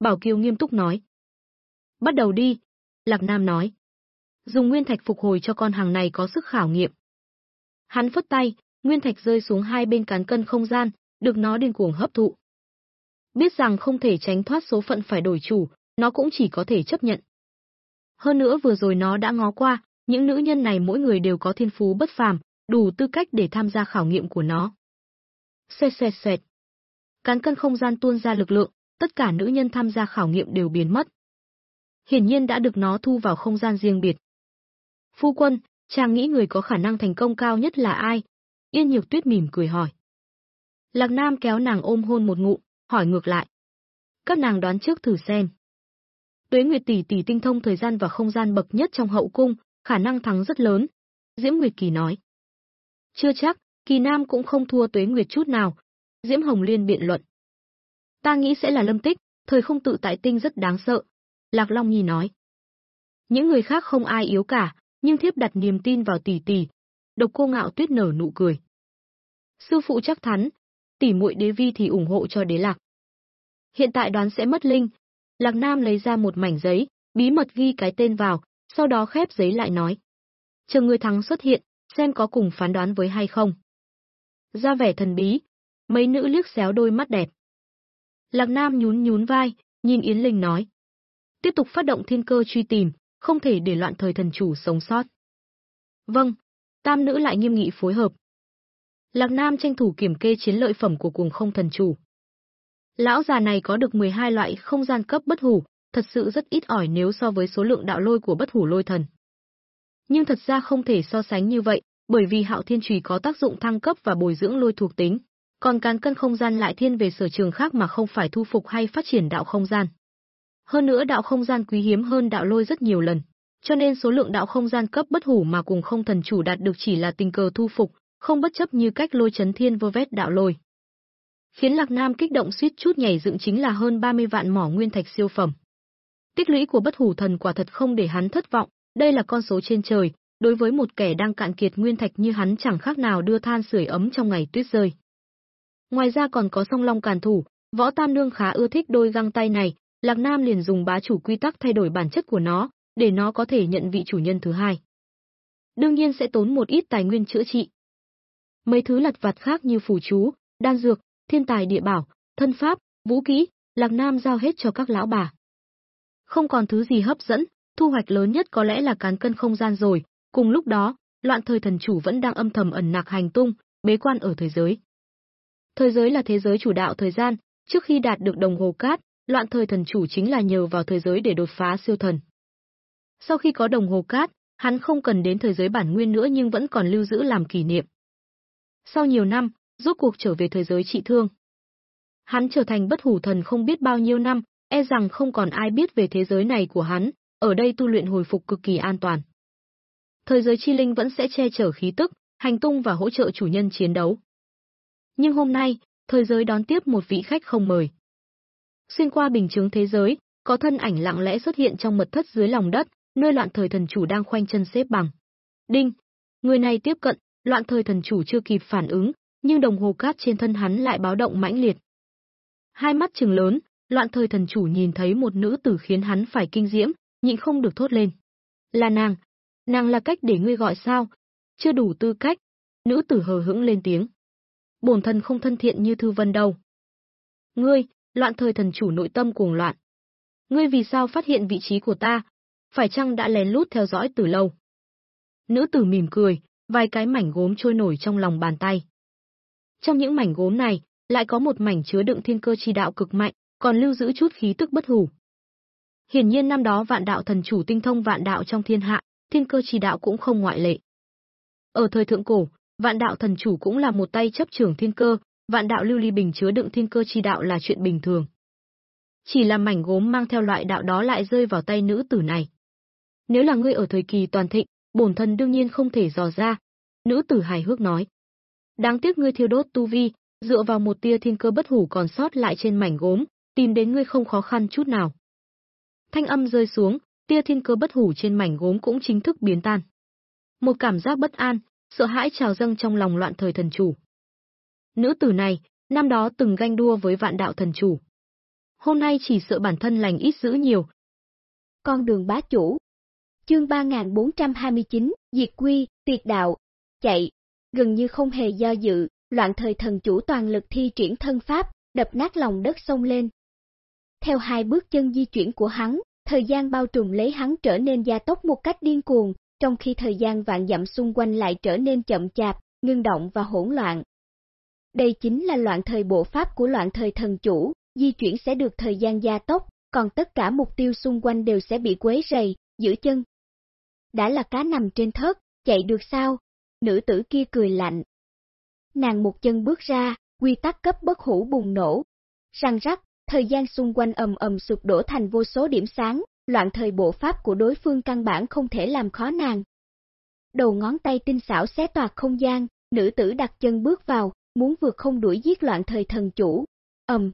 Bảo Kiều nghiêm túc nói. Bắt đầu đi, Lạc Nam nói. Dùng nguyên thạch phục hồi cho con hàng này có sức khảo nghiệm. Hắn phất tay, nguyên thạch rơi xuống hai bên cán cân không gian, được nó điên cuồng hấp thụ. Biết rằng không thể tránh thoát số phận phải đổi chủ, nó cũng chỉ có thể chấp nhận. Hơn nữa vừa rồi nó đã ngó qua, những nữ nhân này mỗi người đều có thiên phú bất phàm, đủ tư cách để tham gia khảo nghiệm của nó. Xẹt xẹt xẹt. Cán cân không gian tuôn ra lực lượng, tất cả nữ nhân tham gia khảo nghiệm đều biến mất. Hiển nhiên đã được nó thu vào không gian riêng biệt. Phu quân, chàng nghĩ người có khả năng thành công cao nhất là ai? Yên Nhược Tuyết mỉm cười hỏi. Lạc Nam kéo nàng ôm hôn một ngụ, hỏi ngược lại. Các nàng đoán trước thử xem. Tuế Nguyệt tỷ tỷ tinh thông thời gian và không gian bậc nhất trong hậu cung, khả năng thắng rất lớn. Diễm Nguyệt Kỳ nói. Chưa chắc, Kỳ Nam cũng không thua Tuế Nguyệt chút nào. Diễm Hồng Liên biện luận. Ta nghĩ sẽ là Lâm Tích, thời không tự tại tinh rất đáng sợ. Lạc Long Nhi nói. Những người khác không ai yếu cả, nhưng thiếp đặt niềm tin vào tỷ tỷ. Độc cô ngạo tuyết nở nụ cười. Sư phụ chắc thắn, tỷ muội đế vi thì ủng hộ cho đế lạc. Hiện tại đoán sẽ mất linh. Lạc Nam lấy ra một mảnh giấy, bí mật ghi cái tên vào, sau đó khép giấy lại nói. Chờ người thắng xuất hiện, xem có cùng phán đoán với hay không. Ra vẻ thần bí, mấy nữ liếc xéo đôi mắt đẹp. Lạc Nam nhún nhún vai, nhìn Yến Linh nói. Tiếp tục phát động thiên cơ truy tìm, không thể để loạn thời thần chủ sống sót. Vâng, tam nữ lại nghiêm nghị phối hợp. Lạc Nam tranh thủ kiểm kê chiến lợi phẩm của cuồng không thần chủ. Lão già này có được 12 loại không gian cấp bất hủ, thật sự rất ít ỏi nếu so với số lượng đạo lôi của bất hủ lôi thần. Nhưng thật ra không thể so sánh như vậy, bởi vì hạo thiên trùy có tác dụng thăng cấp và bồi dưỡng lôi thuộc tính, còn cán cân không gian lại thiên về sở trường khác mà không phải thu phục hay phát triển đạo không gian. Hơn nữa đạo không gian quý hiếm hơn đạo lôi rất nhiều lần, cho nên số lượng đạo không gian cấp bất hủ mà cùng không thần chủ đạt được chỉ là tình cờ thu phục, không bất chấp như cách lôi chấn thiên vô vét đạo lôi. Khiến Lạc Nam kích động suýt chút nhảy dựng chính là hơn 30 vạn mỏ nguyên thạch siêu phẩm. Tích lũy của bất hủ thần quả thật không để hắn thất vọng, đây là con số trên trời, đối với một kẻ đang cạn kiệt nguyên thạch như hắn chẳng khác nào đưa than sưởi ấm trong ngày tuyết rơi. Ngoài ra còn có song long càn thủ, võ tam nương khá ưa thích đôi găng tay này, Lạc Nam liền dùng bá chủ quy tắc thay đổi bản chất của nó, để nó có thể nhận vị chủ nhân thứ hai. Đương nhiên sẽ tốn một ít tài nguyên chữa trị. Mấy thứ lặt vặt khác như phù chú, đan dược, thiên tài địa bảo, thân pháp, vũ kỹ, Lạc Nam giao hết cho các lão bà. Không còn thứ gì hấp dẫn, thu hoạch lớn nhất có lẽ là cán cân không gian rồi, cùng lúc đó, loạn thời thần chủ vẫn đang âm thầm ẩn nặc hành tung, bế quan ở thời giới. Thời giới là thế giới chủ đạo thời gian, trước khi đạt được đồng hồ cát, loạn thời thần chủ chính là nhờ vào thời giới để đột phá siêu thần. Sau khi có đồng hồ cát, hắn không cần đến thời giới bản nguyên nữa nhưng vẫn còn lưu giữ làm kỷ niệm. Sau nhiều năm, rốt cuộc trở về thời giới trị thương. Hắn trở thành bất hủ thần không biết bao nhiêu năm, e rằng không còn ai biết về thế giới này của hắn, ở đây tu luyện hồi phục cực kỳ an toàn. Thời giới chi linh vẫn sẽ che chở khí tức, hành tung và hỗ trợ chủ nhân chiến đấu. Nhưng hôm nay, thời giới đón tiếp một vị khách không mời. Xuyên qua bình chứng thế giới, có thân ảnh lặng lẽ xuất hiện trong mật thất dưới lòng đất, nơi loạn thời thần chủ đang khoanh chân xếp bằng. Đinh! Người này tiếp cận, loạn thời thần chủ chưa kịp phản ứng, nhưng đồng hồ cát trên thân hắn lại báo động mãnh liệt. Hai mắt trừng lớn, loạn thời thần chủ nhìn thấy một nữ tử khiến hắn phải kinh diễm, nhịn không được thốt lên. Là nàng, nàng là cách để ngươi gọi sao? Chưa đủ tư cách. Nữ tử hờ hững lên tiếng. Bổn thần không thân thiện như Thư Vân đâu. Ngươi, loạn thời thần chủ nội tâm cuồng loạn. Ngươi vì sao phát hiện vị trí của ta? Phải chăng đã lén lút theo dõi từ lâu? Nữ tử mỉm cười, vài cái mảnh gốm trôi nổi trong lòng bàn tay. Trong những mảnh gốm này, lại có một mảnh chứa đựng thiên cơ chi đạo cực mạnh, còn lưu giữ chút khí tức bất hủ. Hiển nhiên năm đó vạn đạo thần chủ tinh thông vạn đạo trong thiên hạ, thiên cơ chi đạo cũng không ngoại lệ. Ở thời thượng cổ, vạn đạo thần chủ cũng là một tay chấp trưởng thiên cơ, vạn đạo lưu ly bình chứa đựng thiên cơ chi đạo là chuyện bình thường. Chỉ là mảnh gốm mang theo loại đạo đó lại rơi vào tay nữ tử này. Nếu là ngươi ở thời kỳ toàn thịnh, bổn thân đương nhiên không thể dò ra. Nữ tử hài hước nói. Đáng tiếc ngươi thiêu đốt tu vi, dựa vào một tia thiên cơ bất hủ còn sót lại trên mảnh gốm, tìm đến ngươi không khó khăn chút nào. Thanh âm rơi xuống, tia thiên cơ bất hủ trên mảnh gốm cũng chính thức biến tan. Một cảm giác bất an, sợ hãi trào dâng trong lòng loạn thời thần chủ. Nữ tử này, năm đó từng ganh đua với vạn đạo thần chủ. Hôm nay chỉ sợ bản thân lành ít dữ nhiều. Con đường bá chủ Chương 3429, Diệt Quy, Tuyệt Đạo, chạy, gần như không hề do dự, loạn thời thần chủ toàn lực thi triển thân pháp, đập nát lòng đất sông lên. Theo hai bước chân di chuyển của hắn, thời gian bao trùm lấy hắn trở nên gia tốc một cách điên cuồng, trong khi thời gian vạn dặm xung quanh lại trở nên chậm chạp, ngưng động và hỗn loạn. Đây chính là loạn thời bộ pháp của loạn thời thần chủ, di chuyển sẽ được thời gian gia tốc, còn tất cả mục tiêu xung quanh đều sẽ bị quấy rầy, giữ chân. Đã là cá nằm trên thớt, chạy được sao? Nữ tử kia cười lạnh. Nàng một chân bước ra, quy tắc cấp bất hủ bùng nổ. Răng rắc, thời gian xung quanh ầm ầm sụp đổ thành vô số điểm sáng, loạn thời bộ pháp của đối phương căn bản không thể làm khó nàng. Đầu ngón tay tinh xảo xé toạc không gian, nữ tử đặt chân bước vào, muốn vượt không đuổi giết loạn thời thần chủ. Ầm.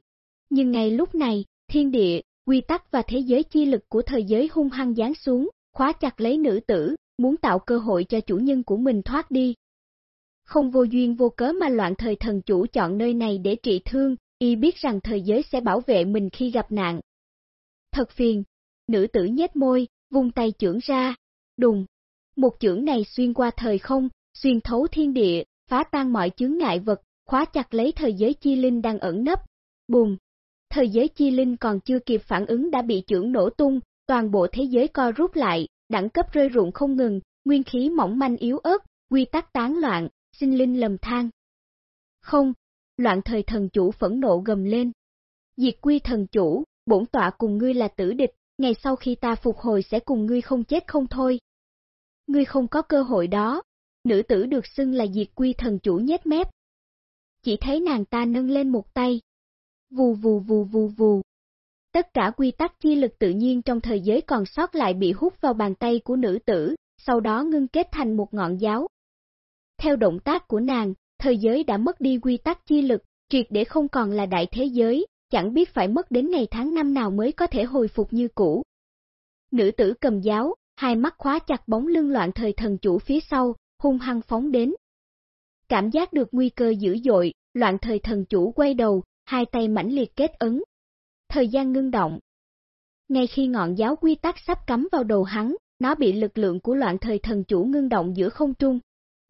Nhưng ngay lúc này, thiên địa, quy tắc và thế giới chi lực của thời giới hung hăng giáng xuống, khóa chặt lấy nữ tử, muốn tạo cơ hội cho chủ nhân của mình thoát đi. Không vô duyên vô cớ mà loạn thời thần chủ chọn nơi này để trị thương, y biết rằng thời giới sẽ bảo vệ mình khi gặp nạn. Thật phiền, nữ tử nhếch môi, vung tay chưởng ra, đùng. Một chưởng này xuyên qua thời không, xuyên thấu thiên địa, phá tan mọi chướng ngại vật, khóa chặt lấy thời giới chi linh đang ẩn nấp. Bùm! Thời giới chi linh còn chưa kịp phản ứng đã bị chưởng nổ tung, toàn bộ thế giới co rút lại, đẳng cấp rơi rụng không ngừng, nguyên khí mỏng manh yếu ớt, quy tắc tán loạn, sinh linh lầm than. Không, loạn thời thần chủ phẫn nộ gầm lên. Diệt quy thần chủ, bổn tọa cùng ngươi là tử địch, ngày sau khi ta phục hồi sẽ cùng ngươi không chết không thôi. Ngươi không có cơ hội đó, nữ tử được xưng là diệt quy thần chủ nhét mép. Chỉ thấy nàng ta nâng lên một tay. Vù vù vù vù vù. Tất cả quy tắc chi lực tự nhiên trong thời giới còn sót lại bị hút vào bàn tay của nữ tử, sau đó ngưng kết thành một ngọn giáo. Theo động tác của nàng, thời giới đã mất đi quy tắc chi lực, triệt để không còn là đại thế giới, chẳng biết phải mất đến ngày tháng năm nào mới có thể hồi phục như cũ. Nữ tử cầm giáo, hai mắt khóa chặt bóng lưng loạn thời thần chủ phía sau, hung hăng phóng đến. Cảm giác được nguy cơ dữ dội, loạn thời thần chủ quay đầu, hai tay mãnh liệt kết ấn. Thời gian ngưng động. Ngay khi ngọn giáo quy tắc sắp cắm vào đầu hắn, nó bị lực lượng của loạn thời thần chủ ngưng động giữa không trung.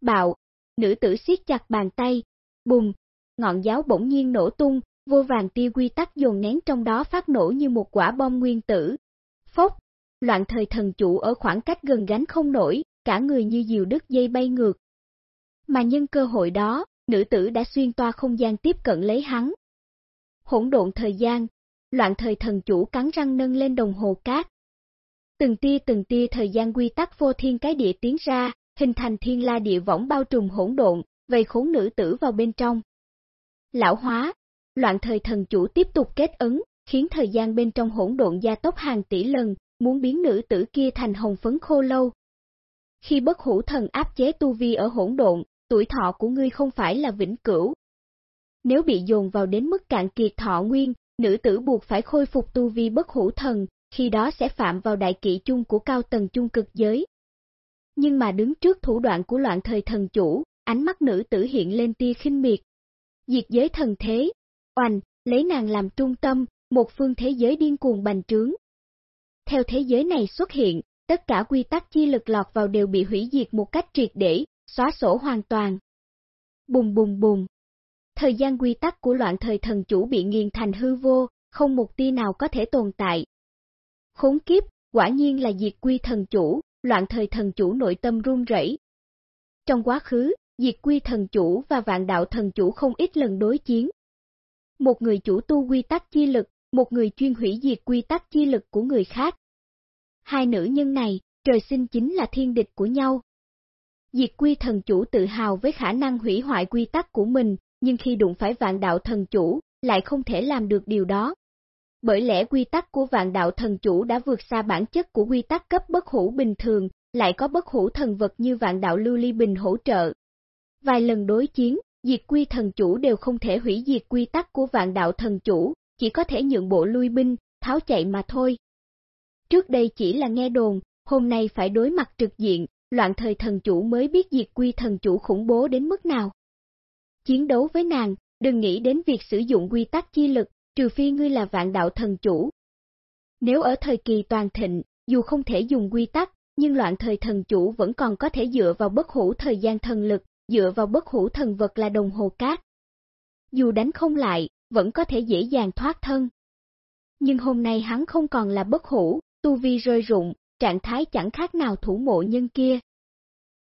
Bạo, nữ tử siết chặt bàn tay, bùng, ngọn giáo bỗng nhiên nổ tung, vô vàng tia quy tắc dồn nén trong đó phát nổ như một quả bom nguyên tử. Phốc, loạn thời thần chủ ở khoảng cách gần gánh không nổi, cả người như diều đứt dây bay ngược. Mà nhân cơ hội đó, nữ tử đã xuyên toa không gian tiếp cận lấy hắn. Hỗn độn thời gian, loạn thời thần chủ cắn răng nâng lên đồng hồ cát. Từng tia từng tia thời gian quy tắc vô thiên cái địa tiến ra, hình thành thiên la địa võng bao trùm hỗn độn, vây khốn nữ tử vào bên trong. Lão hóa, loạn thời thần chủ tiếp tục kết ấn, khiến thời gian bên trong hỗn độn gia tốc hàng tỷ lần, muốn biến nữ tử kia thành hồng phấn khô lâu. Khi bất hủ thần áp chế tu vi ở hỗn độn, tuổi thọ của ngươi không phải là vĩnh cửu. Nếu bị dồn vào đến mức cạn kiệt thọ nguyên, nữ tử buộc phải khôi phục tu vi bất hữu thần, khi đó sẽ phạm vào đại kỵ chung của cao tầng chung cực giới. Nhưng mà đứng trước thủ đoạn của loạn thời thần chủ, ánh mắt nữ tử hiện lên tia khinh miệt. Diệt giới thần thế, oanh, lấy nàng làm trung tâm, một phương thế giới điên cuồng bành trướng. Theo thế giới này xuất hiện, tất cả quy tắc chi lực lọt vào đều bị hủy diệt một cách triệt để, xóa sổ hoàn toàn. Bùng bùng bùng. Thời gian quy tắc của loạn thời thần chủ bị nghiền thành hư vô, không một tia nào có thể tồn tại. Khốn kiếp, quả nhiên là diệt quy thần chủ, loạn thời thần chủ nội tâm run rẩy. Trong quá khứ, diệt quy thần chủ và vạn đạo thần chủ không ít lần đối chiến. Một người chủ tu quy tắc chi lực, một người chuyên hủy diệt quy tắc chi lực của người khác. Hai nữ nhân này, trời sinh chính là thiên địch của nhau. Diệt quy thần chủ tự hào với khả năng hủy hoại quy tắc của mình, nhưng khi đụng phải vạn đạo thần chủ, lại không thể làm được điều đó. Bởi lẽ quy tắc của vạn đạo thần chủ đã vượt xa bản chất của quy tắc cấp bất hủ bình thường, lại có bất hủ thần vật như vạn đạo lưu ly bình hỗ trợ. Vài lần đối chiến, diệt quy thần chủ đều không thể hủy diệt quy tắc của vạn đạo thần chủ, chỉ có thể nhượng bộ lui binh, tháo chạy mà thôi. Trước đây chỉ là nghe đồn, hôm nay phải đối mặt trực diện, loạn thời thần chủ mới biết diệt quy thần chủ khủng bố đến mức nào. Chiến đấu với nàng, đừng nghĩ đến việc sử dụng quy tắc chi lực, trừ phi ngươi là vạn đạo thần chủ. Nếu ở thời kỳ toàn thịnh, dù không thể dùng quy tắc, nhưng loạn thời thần chủ vẫn còn có thể dựa vào bất hủ thời gian thần lực, dựa vào bất hủ thần vật là đồng hồ cát. Dù đánh không lại, vẫn có thể dễ dàng thoát thân. Nhưng hôm nay hắn không còn là bất hủ, tu vi rơi rụng, trạng thái chẳng khác nào thủ mộ nhân kia.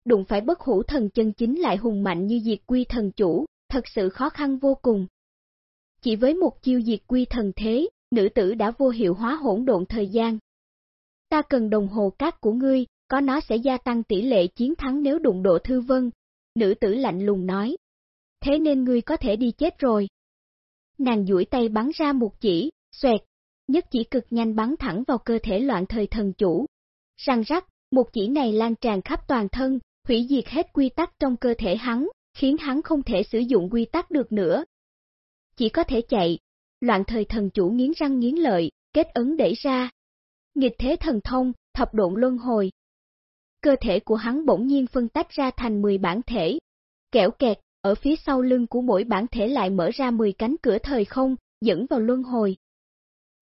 Đụng phải bất hủ thần chân chính lại hùng mạnh như diệt quy thần chủ, thật sự khó khăn vô cùng. Chỉ với một chiêu diệt quy thần thế, nữ tử đã vô hiệu hóa hỗn độn thời gian. Ta cần đồng hồ cát của ngươi, có nó sẽ gia tăng tỷ lệ chiến thắng nếu đụng độ thư vân. Nữ tử lạnh lùng nói. Thế nên ngươi có thể đi chết rồi. Nàng duỗi tay bắn ra một chỉ, xoẹt, nhất chỉ cực nhanh bắn thẳng vào cơ thể loạn thời thần chủ. Răng rắc, một chỉ này lan tràn khắp toàn thân, hủy diệt hết quy tắc trong cơ thể hắn, khiến hắn không thể sử dụng quy tắc được nữa. Chỉ có thể chạy, loạn thời thần chủ nghiến răng nghiến lợi, kết ấn đẩy ra. Nghịch thế thần thông, thập độn luân hồi. Cơ thể của hắn bỗng nhiên phân tách ra thành 10 bản thể. kẻo kẹt, ở phía sau lưng của mỗi bản thể lại mở ra 10 cánh cửa thời không, dẫn vào luân hồi.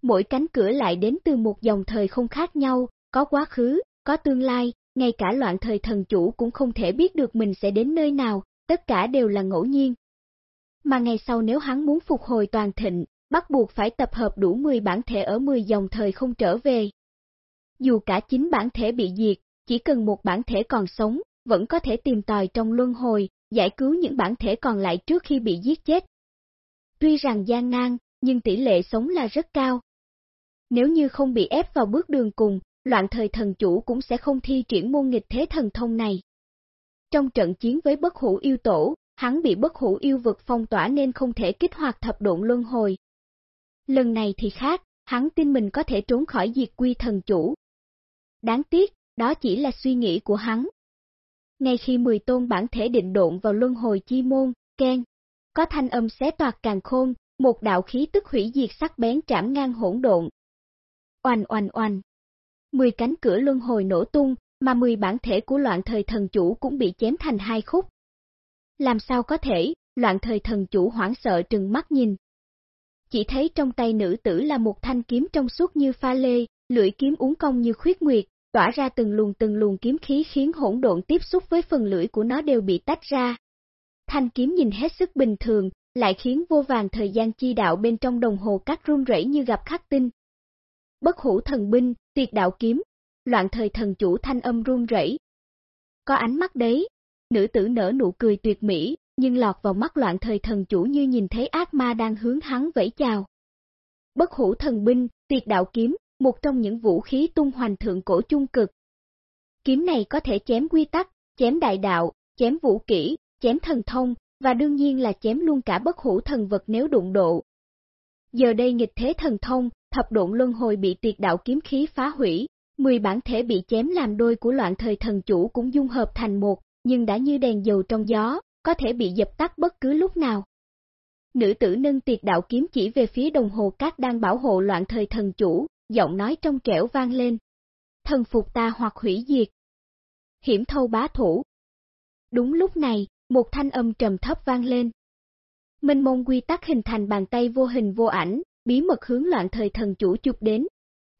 Mỗi cánh cửa lại đến từ một dòng thời không khác nhau, có quá khứ, có tương lai, ngay cả loạn thời thần chủ cũng không thể biết được mình sẽ đến nơi nào, tất cả đều là ngẫu nhiên. Mà ngày sau nếu hắn muốn phục hồi toàn thịnh, bắt buộc phải tập hợp đủ 10 bản thể ở 10 dòng thời không trở về. Dù cả 9 bản thể bị diệt, chỉ cần một bản thể còn sống, vẫn có thể tìm tòi trong luân hồi, giải cứu những bản thể còn lại trước khi bị giết chết. Tuy rằng gian nan, nhưng tỷ lệ sống là rất cao. Nếu như không bị ép vào bước đường cùng, loạn thời thần chủ cũng sẽ không thi triển môn nghịch thế thần thông này. Trong trận chiến với bất hủ yêu tổ, hắn bị bất hủ yêu vực phong tỏa nên không thể kích hoạt thập độn luân hồi. Lần này thì khác, hắn tin mình có thể trốn khỏi diệt quy thần chủ. Đáng tiếc, đó chỉ là suy nghĩ của hắn. Ngay khi mười tôn bản thể định độn vào luân hồi chi môn, khen có thanh âm xé toạc càng khôn, một đạo khí tức hủy diệt sắc bén trảm ngang hỗn độn. Oanh oanh oanh. Mười cánh cửa luân hồi nổ tung, mà mười bản thể của loạn thời thần chủ cũng bị chém thành hai khúc. Làm sao có thể, loạn thời thần chủ hoảng sợ trừng mắt nhìn. Chỉ thấy trong tay nữ tử là một thanh kiếm trong suốt như pha lê, lưỡi kiếm uốn cong như khuyết nguyệt, tỏa ra từng luồng từng luồng kiếm khí khiến hỗn độn tiếp xúc với phần lưỡi của nó đều bị tách ra. Thanh kiếm nhìn hết sức bình thường, lại khiến vô vàng thời gian chi đạo bên trong đồng hồ cắt run rẩy như gặp khắc tinh. Bất hủ thần binh, tiệt đạo kiếm, loạn thời thần chủ thanh âm run rẩy. Có ánh mắt đấy, nữ tử nở nụ cười tuyệt mỹ, nhưng lọt vào mắt loạn thời thần chủ như nhìn thấy ác ma đang hướng hắn vẫy chào. Bất hủ thần binh, tiệt đạo kiếm, một trong những vũ khí tung hoành thượng cổ chung cực. Kiếm này có thể chém quy tắc, chém đại đạo, chém vũ kỹ, chém thần thông, và đương nhiên là chém luôn cả bất hủ thần vật nếu đụng độ. Giờ đây nghịch thế thần thông, thập độn luân hồi bị tiệt đạo kiếm khí phá hủy, 10 bản thể bị chém làm đôi của loạn thời thần chủ cũng dung hợp thành một, nhưng đã như đèn dầu trong gió, có thể bị dập tắt bất cứ lúc nào. Nữ tử nâng tiệt đạo kiếm chỉ về phía đồng hồ cát đang bảo hộ loạn thời thần chủ, giọng nói trong trẻo vang lên. Thần phục ta hoặc hủy diệt. Hiểm thâu bá thủ. Đúng lúc này, một thanh âm trầm thấp vang lên. Minh mông quy tắc hình thành bàn tay vô hình vô ảnh, bí mật hướng loạn thời thần chủ chụp đến.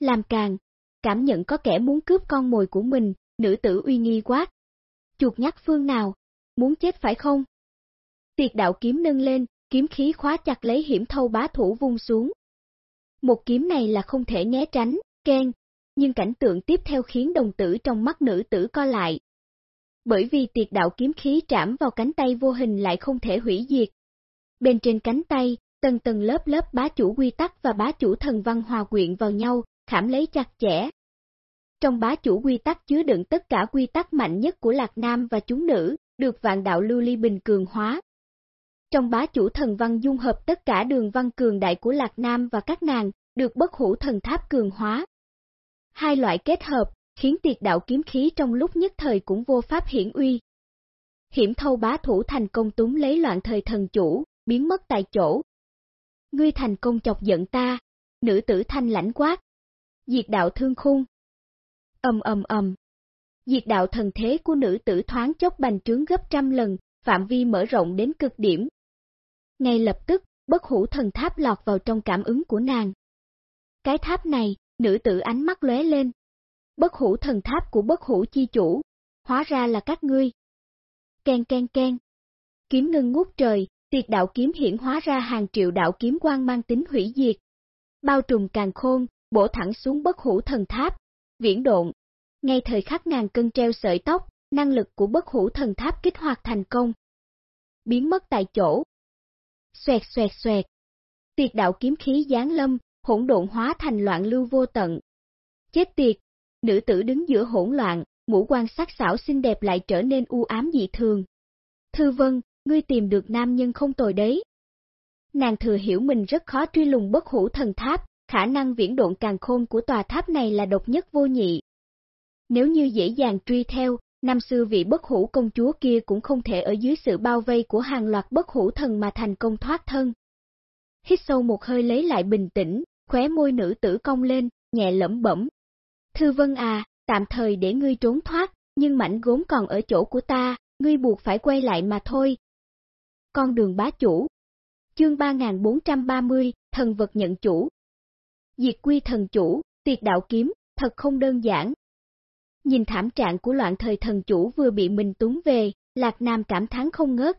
Làm càng, cảm nhận có kẻ muốn cướp con mồi của mình, nữ tử uy nghi quát. Chuột nhắc phương nào, muốn chết phải không? Tiệt đạo kiếm nâng lên, kiếm khí khóa chặt lấy hiểm thâu bá thủ vung xuống. Một kiếm này là không thể né tránh, khen, nhưng cảnh tượng tiếp theo khiến đồng tử trong mắt nữ tử co lại. Bởi vì tiệt đạo kiếm khí trảm vào cánh tay vô hình lại không thể hủy diệt. Bên trên cánh tay, tầng tầng lớp lớp bá chủ quy tắc và bá chủ thần văn hòa quyện vào nhau, khảm lấy chặt chẽ. Trong bá chủ quy tắc chứa đựng tất cả quy tắc mạnh nhất của Lạc Nam và chúng nữ, được vạn đạo lưu ly bình cường hóa. Trong bá chủ thần văn dung hợp tất cả đường văn cường đại của Lạc Nam và các nàng, được bất hủ thần tháp cường hóa. Hai loại kết hợp, khiến tiệt đạo kiếm khí trong lúc nhất thời cũng vô pháp hiển uy. Hiểm thâu bá thủ thành công túng lấy loạn thời thần chủ, biến mất tại chỗ. Ngươi thành công chọc giận ta, nữ tử thanh lãnh quát. Diệt đạo thương khung. Âm âm âm. Diệt đạo thần thế của nữ tử thoáng chốc bành trướng gấp trăm lần, phạm vi mở rộng đến cực điểm. Ngay lập tức, bất hủ thần tháp lọt vào trong cảm ứng của nàng. Cái tháp này, nữ tử ánh mắt lóe lên. Bất hủ thần tháp của bất hủ chi chủ, hóa ra là các ngươi. Ken ken ken. Kiếm ngân ngút trời, tiệt đạo kiếm hiển hóa ra hàng triệu đạo kiếm quang mang tính hủy diệt. Bao trùm càng khôn, bổ thẳng xuống bất hủ thần tháp, viễn độn. Ngay thời khắc ngàn cân treo sợi tóc, năng lực của bất hủ thần tháp kích hoạt thành công. Biến mất tại chỗ. Xoẹt xoẹt xoẹt. Tiệt đạo kiếm khí giáng lâm, hỗn độn hóa thành loạn lưu vô tận. Chết tiệt, nữ tử đứng giữa hỗn loạn, mũ quan sắc xảo xinh đẹp lại trở nên u ám dị thường. Thư Vân, ngươi tìm được nam nhân không tồi đấy. Nàng thừa hiểu mình rất khó truy lùng bất hủ thần tháp, khả năng viễn độn càng khôn của tòa tháp này là độc nhất vô nhị. Nếu như dễ dàng truy theo, năm xưa vị bất hủ công chúa kia cũng không thể ở dưới sự bao vây của hàng loạt bất hủ thần mà thành công thoát thân. Hít sâu một hơi lấy lại bình tĩnh, khóe môi nữ tử cong lên, nhẹ lẩm bẩm. Thư Vân à, tạm thời để ngươi trốn thoát, nhưng mảnh gốm còn ở chỗ của ta, ngươi buộc phải quay lại mà thôi. Con đường bá chủ Chương 3430, thần vật nhận chủ Diệt quy thần chủ, tiệt đạo kiếm, thật không đơn giản. Nhìn thảm trạng của loạn thời thần chủ vừa bị mình túng về, Lạc Nam cảm thán không ngớt.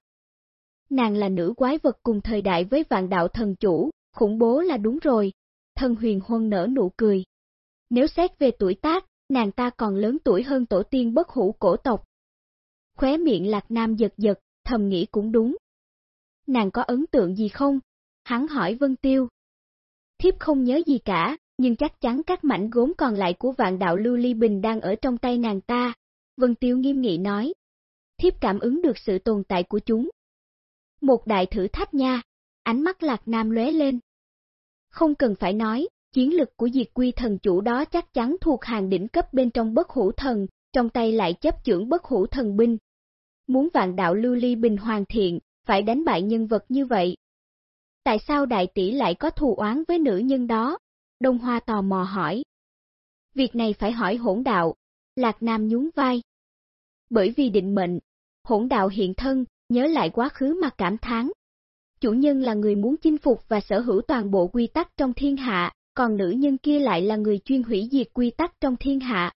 Nàng là nữ quái vật cùng thời đại với vạn đạo thần chủ, khủng bố là đúng rồi. Thần huyền huân nở nụ cười. Nếu xét về tuổi tác, nàng ta còn lớn tuổi hơn tổ tiên bất hủ cổ tộc. Khóe miệng Lạc Nam giật giật, thầm nghĩ cũng đúng. Nàng có ấn tượng gì không? Hắn hỏi Vân Tiêu. Thiếp không nhớ gì cả, nhưng chắc chắn các mảnh gốm còn lại của vạn đạo lưu ly bình đang ở trong tay nàng ta. Vân Tiêu nghiêm nghị nói. Thiếp cảm ứng được sự tồn tại của chúng. Một đại thử thách nha, ánh mắt lạc nam lóe lên. Không cần phải nói, chiến lực của diệt quy thần chủ đó chắc chắn thuộc hàng đỉnh cấp bên trong bất hủ thần, trong tay lại chấp trưởng bất hủ thần binh. Muốn vạn đạo lưu ly bình hoàn thiện, phải đánh bại nhân vật như vậy. Tại sao đại tỷ lại có thù oán với nữ nhân đó? Đông Hoa tò mò hỏi. Việc này phải hỏi hỗn đạo, Lạc Nam nhún vai. Bởi vì định mệnh, hỗn đạo hiện thân, nhớ lại quá khứ mà cảm thán. Chủ nhân là người muốn chinh phục và sở hữu toàn bộ quy tắc trong thiên hạ, còn nữ nhân kia lại là người chuyên hủy diệt quy tắc trong thiên hạ.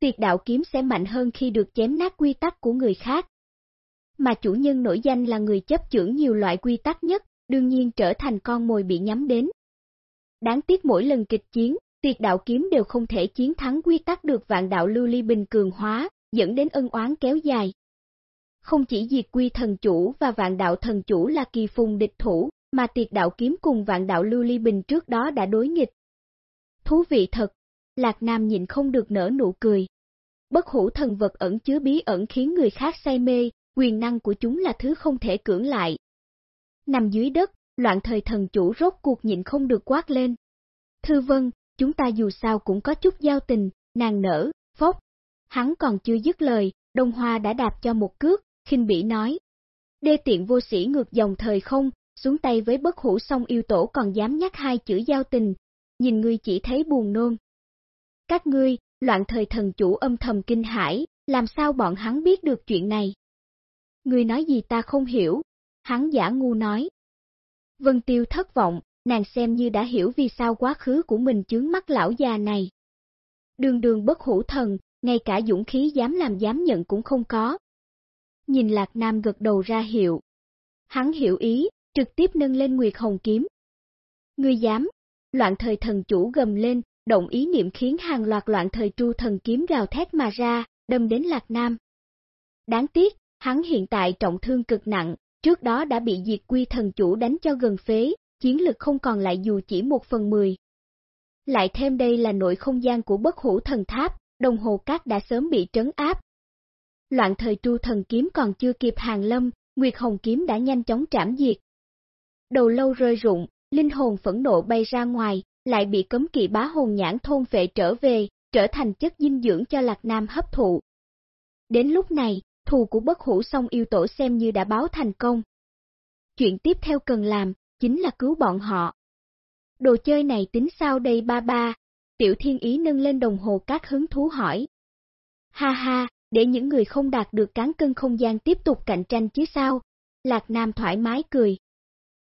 Tiệt đạo kiếm sẽ mạnh hơn khi được chém nát quy tắc của người khác. Mà chủ nhân nổi danh là người chấp chưởng nhiều loại quy tắc nhất, đương nhiên trở thành con mồi bị nhắm đến. Đáng tiếc mỗi lần kịch chiến, tiệt đạo kiếm đều không thể chiến thắng quy tắc được vạn đạo lưu ly bình cường hóa, dẫn đến ân oán kéo dài. Không chỉ diệt quy thần chủ và vạn đạo thần chủ là kỳ phùng địch thủ, mà tiệt đạo kiếm cùng vạn đạo lưu ly bình trước đó đã đối nghịch. Thú vị thật, Lạc Nam nhìn không được nở nụ cười. Bất hủ thần vật ẩn chứa bí ẩn khiến người khác say mê, quyền năng của chúng là thứ không thể cưỡng lại. Nằm dưới đất, loạn thời thần chủ rốt cuộc nhịn không được quát lên. Thư vân, chúng ta dù sao cũng có chút giao tình, nàng nở, phốc. Hắn còn chưa dứt lời, Đông Hoa đã đạp cho một cước, khinh bỉ nói. Đê tiện vô sĩ ngược dòng thời không, xuống tay với bất hủ song yêu tổ còn dám nhắc hai chữ giao tình, nhìn ngươi chỉ thấy buồn nôn. Các ngươi, loạn thời thần chủ âm thầm kinh hãi, làm sao bọn hắn biết được chuyện này? Ngươi nói gì ta không hiểu, hắn giả ngu nói. Vân Tiêu thất vọng, nàng xem như đã hiểu vì sao quá khứ của mình chướng mắt lão già này. Đường đường bất hủ thần, ngay cả dũng khí dám làm dám nhận cũng không có. Nhìn Lạc Nam gật đầu ra hiệu. Hắn hiểu ý, trực tiếp nâng lên Nguyệt Hồng Kiếm. Ngươi dám, loạn thời thần chủ gầm lên, động ý niệm khiến hàng loạt loạn thời tru thần kiếm gào thét mà ra, đâm đến Lạc Nam. Đáng tiếc, hắn hiện tại trọng thương cực nặng, trước đó đã bị diệt quy thần chủ đánh cho gần phế, chiến lực không còn lại dù chỉ một phần mười. Lại thêm đây là nội không gian của bất hủ thần tháp, đồng hồ cát đã sớm bị trấn áp. Loạn thời tru thần kiếm còn chưa kịp hàng lâm, Nguyệt Hồng kiếm đã nhanh chóng trảm diệt. Đầu lâu rơi rụng, linh hồn phẫn nộ bay ra ngoài, lại bị cấm kỵ bá hồn nhãn thôn vệ trở về, trở thành chất dinh dưỡng cho Lạc Nam hấp thụ. Đến lúc này, thù của bất hủ song yêu tổ xem như đã báo thành công. Chuyện tiếp theo cần làm, chính là cứu bọn họ. Đồ chơi này tính sao đây ba ba? Tiểu thiên ý nâng lên đồng hồ các hứng thú hỏi. Ha ha, để những người không đạt được cán cân không gian tiếp tục cạnh tranh chứ sao? Lạc Nam thoải mái cười.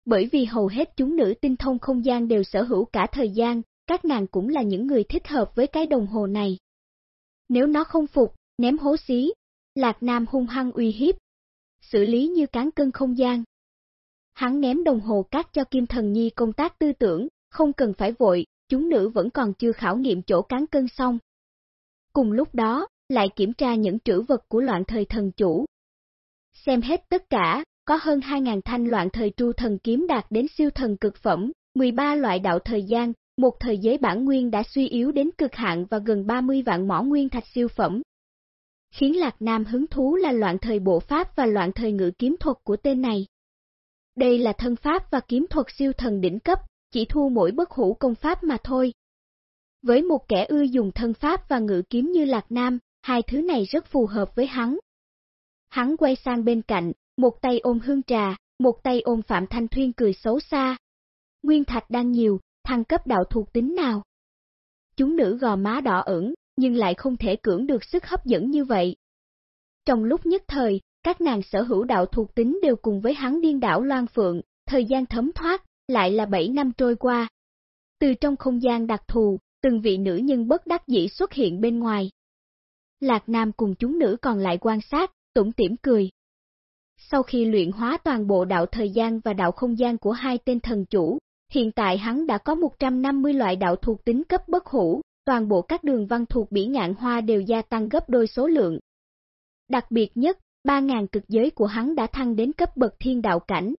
Bởi vì hầu hết chúng nữ tinh thông không gian đều sở hữu cả thời gian, các nàng cũng là những người thích hợp với cái đồng hồ này. Nếu nó không phục, ném hố xí, Lạc Nam hung hăng uy hiếp. Xử lý như cán cân không gian. Hắn ném đồng hồ cát cho Kim Thần Nhi công tác tư tưởng, không cần phải vội, chúng nữ vẫn còn chưa khảo nghiệm chỗ cán cân xong. Cùng lúc đó, lại kiểm tra những trữ vật của loạn thời thần chủ. Xem hết tất cả, có hơn 2.000 thanh loạn thời tru thần kiếm đạt đến siêu thần cực phẩm, 13 loại đạo thời gian, một thời giới bản nguyên đã suy yếu đến cực hạn và gần 30 vạn mỏ nguyên thạch siêu phẩm. Khiến Lạc Nam hứng thú là loạn thời bộ pháp và loạn thời ngữ kiếm thuật của tên này. Đây là thân pháp và kiếm thuật siêu thần đỉnh cấp, chỉ thu mỗi bất hủ công pháp mà thôi. Với một kẻ ưa dùng thân pháp và ngữ kiếm như Lạc Nam, hai thứ này rất phù hợp với hắn. Hắn quay sang bên cạnh, một tay ôm hương trà, một tay ôm Phạm Thanh Thuyên cười xấu xa. Nguyên thạch đang nhiều, thăng cấp đạo thuộc tính nào? Chúng nữ gò má đỏ ửng, nhưng lại không thể cưỡng được sức hấp dẫn như vậy. trong lúc nhất thời, các nàng sở hữu đạo thuộc tính đều cùng với hắn điên đảo loan phượng, thời gian thấm thoát, lại là 7 năm trôi qua. Từ trong không gian đặc thù, từng vị nữ nhân bất đắc dĩ xuất hiện bên ngoài. Lạc Nam cùng chúng nữ còn lại quan sát, tủm tỉm cười. Sau khi luyện hóa toàn bộ đạo thời gian và đạo không gian của hai tên thần chủ, hiện tại hắn đã có 150 loại đạo thuộc tính cấp bất hủ, toàn bộ các đường văn thuộc bỉ ngạn hoa đều gia tăng gấp đôi số lượng. Đặc biệt nhất, 3.000 cực giới của hắn đã thăng đến cấp bậc thiên đạo cảnh.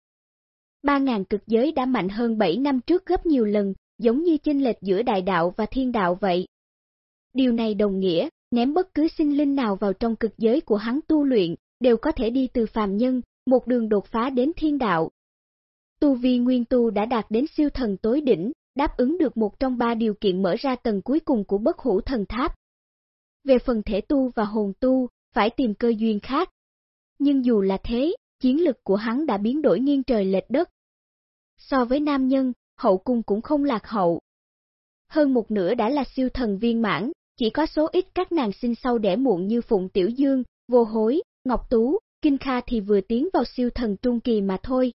3.000 cực giới đã mạnh hơn 7 năm trước gấp nhiều lần, giống như chênh lệch giữa đại đạo và thiên đạo vậy. Điều này đồng nghĩa, ném bất cứ sinh linh nào vào trong cực giới của hắn tu luyện, đều có thể đi từ phàm nhân, một đường đột phá đến thiên đạo. Tu vi nguyên tu đã đạt đến siêu thần tối đỉnh, đáp ứng được một trong ba điều kiện mở ra tầng cuối cùng của bất hủ thần tháp. Về phần thể tu và hồn tu, phải tìm cơ duyên khác. Nhưng dù là thế, chiến lực của hắn đã biến đổi nghiêng trời lệch đất. So với nam nhân, hậu cung cũng không lạc hậu. Hơn một nửa đã là siêu thần viên mãn, chỉ có số ít các nàng sinh sau đẻ muộn như Phụng Tiểu Dương, Vô Hối, Ngọc Tú, Kinh Kha thì vừa tiến vào siêu thần trung kỳ mà thôi.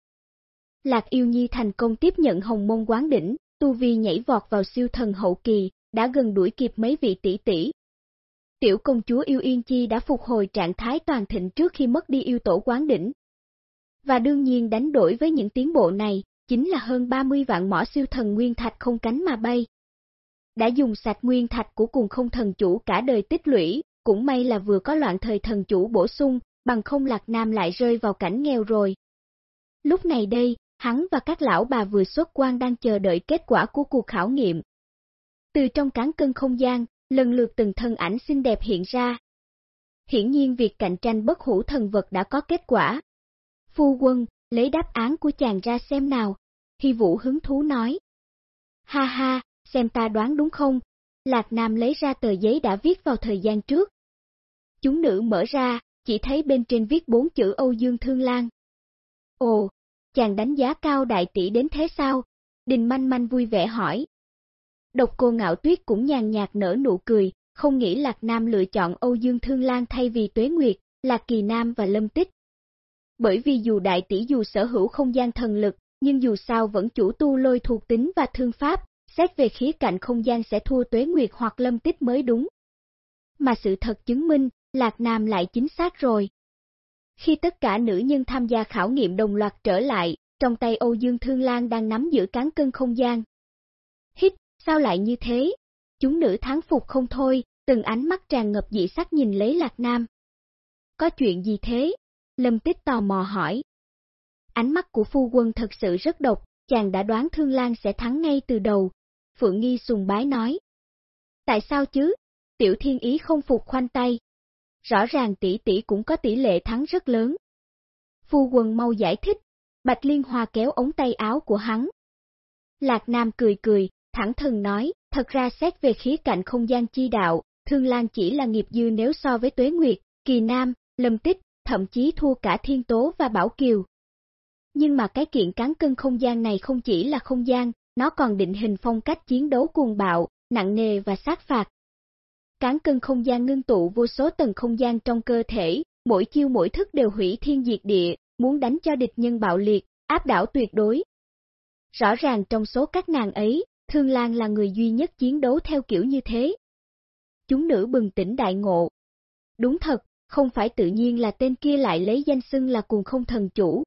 Lạc Yêu Nhi thành công tiếp nhận hồng môn quán đỉnh, tu vi nhảy vọt vào siêu thần hậu kỳ, đã gần đuổi kịp mấy vị tỷ tỷ. Tiểu công chúa Yêu Yên Chi đã phục hồi trạng thái toàn thịnh trước khi mất đi yêu tổ quán đỉnh. Và đương nhiên đánh đổi với những tiến bộ này, chính là hơn 30 vạn mỏ siêu thần nguyên thạch không cánh mà bay. Đã dùng sạch nguyên thạch của cùng không thần chủ cả đời tích lũy, cũng may là vừa có loạn thời thần chủ bổ sung, bằng không Lạc Nam lại rơi vào cảnh nghèo rồi. Lúc này đây, hắn và các lão bà vừa xuất quan đang chờ đợi kết quả của cuộc khảo nghiệm. Từ trong cán cân không gian, lần lượt từng thân ảnh xinh đẹp hiện ra. Hiển nhiên việc cạnh tranh bất hủ thần vật đã có kết quả. Phu quân, lấy đáp án của chàng ra xem nào. Hy vũ hứng thú nói. Ha ha, xem ta đoán đúng không? Lạc Nam lấy ra tờ giấy đã viết vào thời gian trước. Chúng nữ mở ra, chỉ thấy bên trên viết bốn chữ Âu Dương Thương Lan. Ồ, chàng đánh giá cao đại tỷ đến thế sao? Đình manh manh vui vẻ hỏi. Độc cô ngạo tuyết cũng nhàn nhạt nở nụ cười, không nghĩ Lạc Nam lựa chọn Âu Dương Thương Lan thay vì Tuế Nguyệt, Lạc Kỳ Nam và Lâm Tích. Bởi vì dù đại tỷ dù sở hữu không gian thần lực, nhưng dù sao vẫn chủ tu lôi thuộc tính và thương pháp, xét về khía cạnh không gian sẽ thua Tuế Nguyệt hoặc Lâm Tích mới đúng. Mà sự thật chứng minh, Lạc Nam lại chính xác rồi. Khi tất cả nữ nhân tham gia khảo nghiệm đồng loạt trở lại, trong tay Âu Dương Thương Lan đang nắm giữ cán cân không gian. Hít, sao lại như thế? Chúng nữ thắng phục không thôi, từng ánh mắt tràn ngập dị sắc nhìn lấy Lạc Nam. Có chuyện gì thế? Lâm Tích tò mò hỏi. Ánh mắt của phu quân thật sự rất độc, chàng đã đoán Thương Lan sẽ thắng ngay từ đầu. Phượng Nghi sùng bái nói. Tại sao chứ? Tiểu Thiên Ý không phục khoanh tay. Rõ ràng tỷ tỷ cũng có tỷ lệ thắng rất lớn. Phu quân mau giải thích, Bạch Liên Hoa kéo ống tay áo của hắn. Lạc Nam cười cười, thẳng thừng nói, thật ra xét về khía cạnh không gian chi đạo, Thương Lan chỉ là nghiệp dư nếu so với Tuế Nguyệt, Kỳ Nam, Lâm Tích, thậm chí thua cả Thiên Tố và Bảo Kiều. Nhưng mà cái kiện cán cân không gian này không chỉ là không gian, nó còn định hình phong cách chiến đấu cuồng bạo, nặng nề và sát phạt. Cán cân không gian ngưng tụ vô số tầng không gian trong cơ thể, mỗi chiêu mỗi thức đều hủy thiên diệt địa, muốn đánh cho địch nhân bạo liệt, áp đảo tuyệt đối. Rõ ràng trong số các nàng ấy, Thương Lan là người duy nhất chiến đấu theo kiểu như thế. Chúng nữ bừng tỉnh đại ngộ. Đúng thật, không phải tự nhiên là tên kia lại lấy danh xưng là cuồng không thần chủ.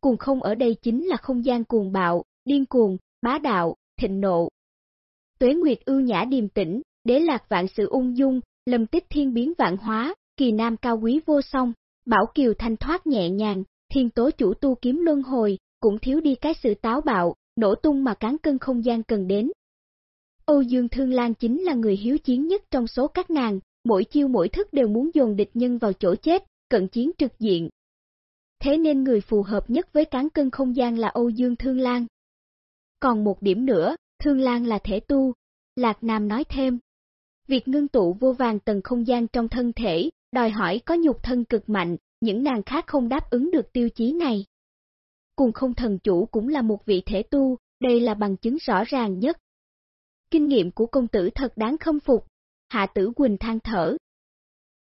Cuồng không ở đây chính là không gian cuồng bạo, điên cuồng, bá đạo, thịnh nộ. Tuế Nguyệt ưu nhã điềm tĩnh, đế lạc vạn sự ung dung, lâm tích thiên biến vạn hóa, kỳ nam cao quý vô song, bảo kiều thanh thoát nhẹ nhàng, thiên tố chủ tu kiếm luân hồi, cũng thiếu đi cái sự táo bạo, nổ tung mà cán cân không gian cần đến. Âu Dương Thương Lan chính là người hiếu chiến nhất trong số các nàng, mỗi chiêu mỗi thức đều muốn dồn địch nhân vào chỗ chết, cận chiến trực diện. Thế nên người phù hợp nhất với cán cân không gian là Âu Dương Thương Lan. Còn một điểm nữa, Thương Lan là thể tu. Lạc Nam nói thêm. Việc ngưng tụ vô vàng tầng không gian trong thân thể, đòi hỏi có nhục thân cực mạnh, những nàng khác không đáp ứng được tiêu chí này. Cùng không thần chủ cũng là một vị thể tu, đây là bằng chứng rõ ràng nhất. Kinh nghiệm của công tử thật đáng khâm phục, Hạ tử Quỳnh than thở.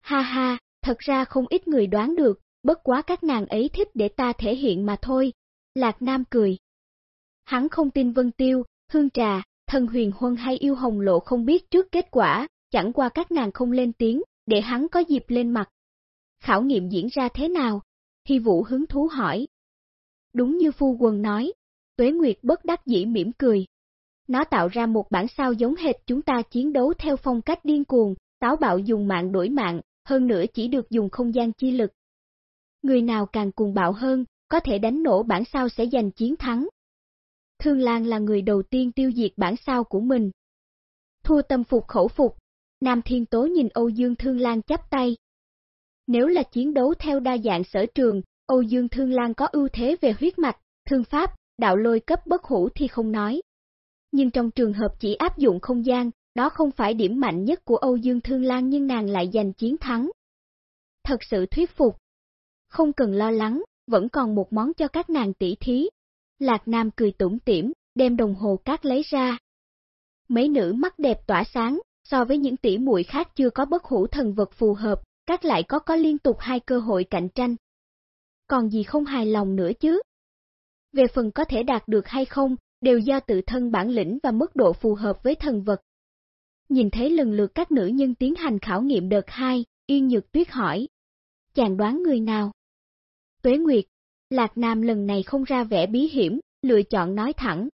Ha ha, thật ra không ít người đoán được, bất quá các nàng ấy thích để ta thể hiện mà thôi. Lạc Nam cười. Hắn không tin Vân Tiêu, Hương Trà, Thần Huyền Huân hay Yêu Hồng Lộ không biết trước kết quả, chẳng qua các nàng không lên tiếng, để hắn có dịp lên mặt. Khảo nghiệm diễn ra thế nào? Hy Vũ hứng thú hỏi. Đúng như phu quần nói, Tuế Nguyệt bất đắc dĩ mỉm cười. Nó tạo ra một bản sao giống hệt chúng ta chiến đấu theo phong cách điên cuồng, táo bạo dùng mạng đổi mạng, hơn nữa chỉ được dùng không gian chi lực. Người nào càng cuồng bạo hơn, có thể đánh nổ bản sao sẽ giành chiến thắng. Thương Lan là người đầu tiên tiêu diệt bản sao của mình. Thua tâm phục khẩu phục, Nam Thiên Tố nhìn Âu Dương Thương Lan chắp tay. Nếu là chiến đấu theo đa dạng sở trường, Âu Dương Thương Lan có ưu thế về huyết mạch, thương pháp, đạo lôi cấp bất hủ thì không nói. Nhưng trong trường hợp chỉ áp dụng không gian, đó không phải điểm mạnh nhất của Âu Dương Thương Lan nhưng nàng lại giành chiến thắng. Thật sự thuyết phục. Không cần lo lắng, vẫn còn một món cho các nàng tỷ thí. Lạc Nam cười tủm tỉm, đem đồng hồ cát lấy ra. Mấy nữ mắt đẹp tỏa sáng, so với những tỷ muội khác chưa có bất hủ thần vật phù hợp, các lại có có liên tục hai cơ hội cạnh tranh. Còn gì không hài lòng nữa chứ? Về phần có thể đạt được hay không, đều do tự thân bản lĩnh và mức độ phù hợp với thần vật. Nhìn thấy lần lượt các nữ nhân tiến hành khảo nghiệm đợt 2, Yên Nhược Tuyết hỏi. Chàng đoán người nào? Tuế Nguyệt, Lạc Nam lần này không ra vẻ bí hiểm, lựa chọn nói thẳng.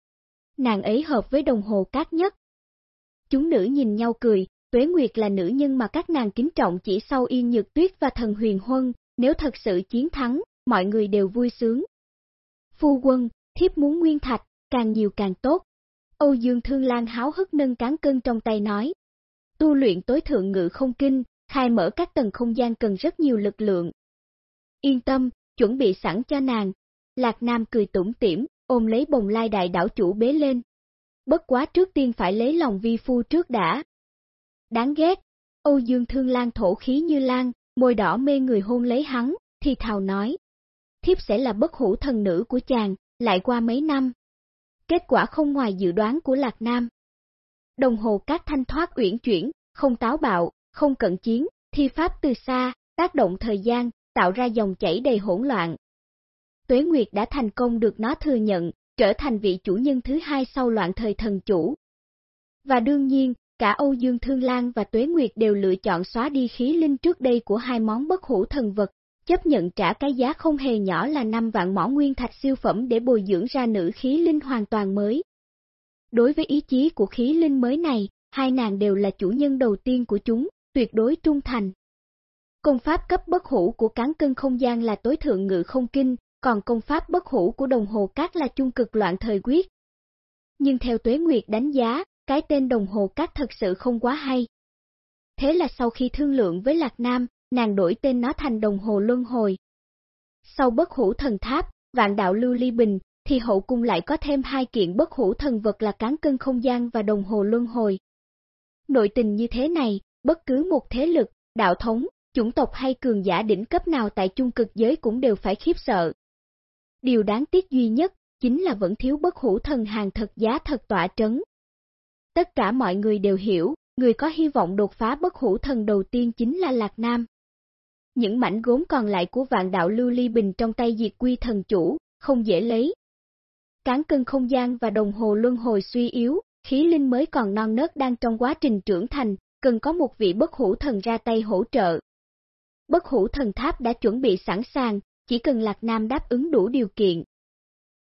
Nàng ấy hợp với đồng hồ cát nhất. Chúng nữ nhìn nhau cười, Tuế Nguyệt là nữ nhân mà các nàng kính trọng chỉ sau Yên Nhược Tuyết và thần huyền huân, nếu thật sự chiến thắng, mọi người đều vui sướng. Phu quân, thiếp muốn nguyên thạch, càng nhiều càng tốt. Âu Dương Thương Lan háo hức nâng cán cân trong tay nói. Tu luyện tối thượng ngự không kinh, khai mở các tầng không gian cần rất nhiều lực lượng. Yên tâm, chuẩn bị sẵn cho nàng. Lạc Nam cười tủm tỉm, ôm lấy bồng lai đại đảo chủ bế lên. Bất quá trước tiên phải lấy lòng vi phu trước đã. Đáng ghét, Âu Dương Thương Lan thổ khí như lan, môi đỏ mê người hôn lấy hắn, thì thào nói. Thiếp sẽ là bất hủ thần nữ của chàng, lại qua mấy năm. Kết quả không ngoài dự đoán của Lạc Nam. Đồng hồ các thanh thoát uyển chuyển, không táo bạo, không cận chiến, thi pháp từ xa, tác động thời gian, tạo ra dòng chảy đầy hỗn loạn. Tuế Nguyệt đã thành công được nó thừa nhận, trở thành vị chủ nhân thứ hai sau loạn thời thần chủ. Và đương nhiên, cả Âu Dương Thương Lan và Tuế Nguyệt đều lựa chọn xóa đi khí linh trước đây của hai món bất hủ thần vật, chấp nhận trả cái giá không hề nhỏ là 5 vạn mỏ nguyên thạch siêu phẩm để bồi dưỡng ra nữ khí linh hoàn toàn mới. Đối với ý chí của khí linh mới này, hai nàng đều là chủ nhân đầu tiên của chúng, tuyệt đối trung thành. Công pháp cấp bất hủ của cán cân không gian là tối thượng ngự không kinh, còn công pháp bất hủ của đồng hồ cát là chung cực loạn thời quyết. Nhưng theo Tuế Nguyệt đánh giá, cái tên đồng hồ cát thật sự không quá hay. Thế là sau khi thương lượng với Lạc Nam, nàng đổi tên nó thành đồng hồ luân hồi. Sau bất hủ thần tháp, vạn đạo lưu ly bình, thì hậu cung lại có thêm hai kiện bất hủ thần vật là cán cân không gian và đồng hồ luân hồi. Nội tình như thế này, bất cứ một thế lực, đạo thống, chủng tộc hay cường giả đỉnh cấp nào tại chung cực giới cũng đều phải khiếp sợ. Điều đáng tiếc duy nhất, chính là vẫn thiếu bất hủ thần hàng thật giá thật tỏa trấn. Tất cả mọi người đều hiểu, người có hy vọng đột phá bất hủ thần đầu tiên chính là Lạc Nam. Những mảnh gốm còn lại của vạn đạo lưu ly bình trong tay diệt quy thần chủ, không dễ lấy. Cán cân không gian và đồng hồ luân hồi suy yếu, khí linh mới còn non nớt đang trong quá trình trưởng thành, cần có một vị bất hủ thần ra tay hỗ trợ. Bất hủ thần tháp đã chuẩn bị sẵn sàng, chỉ cần Lạc Nam đáp ứng đủ điều kiện.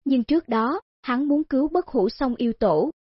Nhưng trước đó, hắn muốn cứu bất hủ song yêu tổ,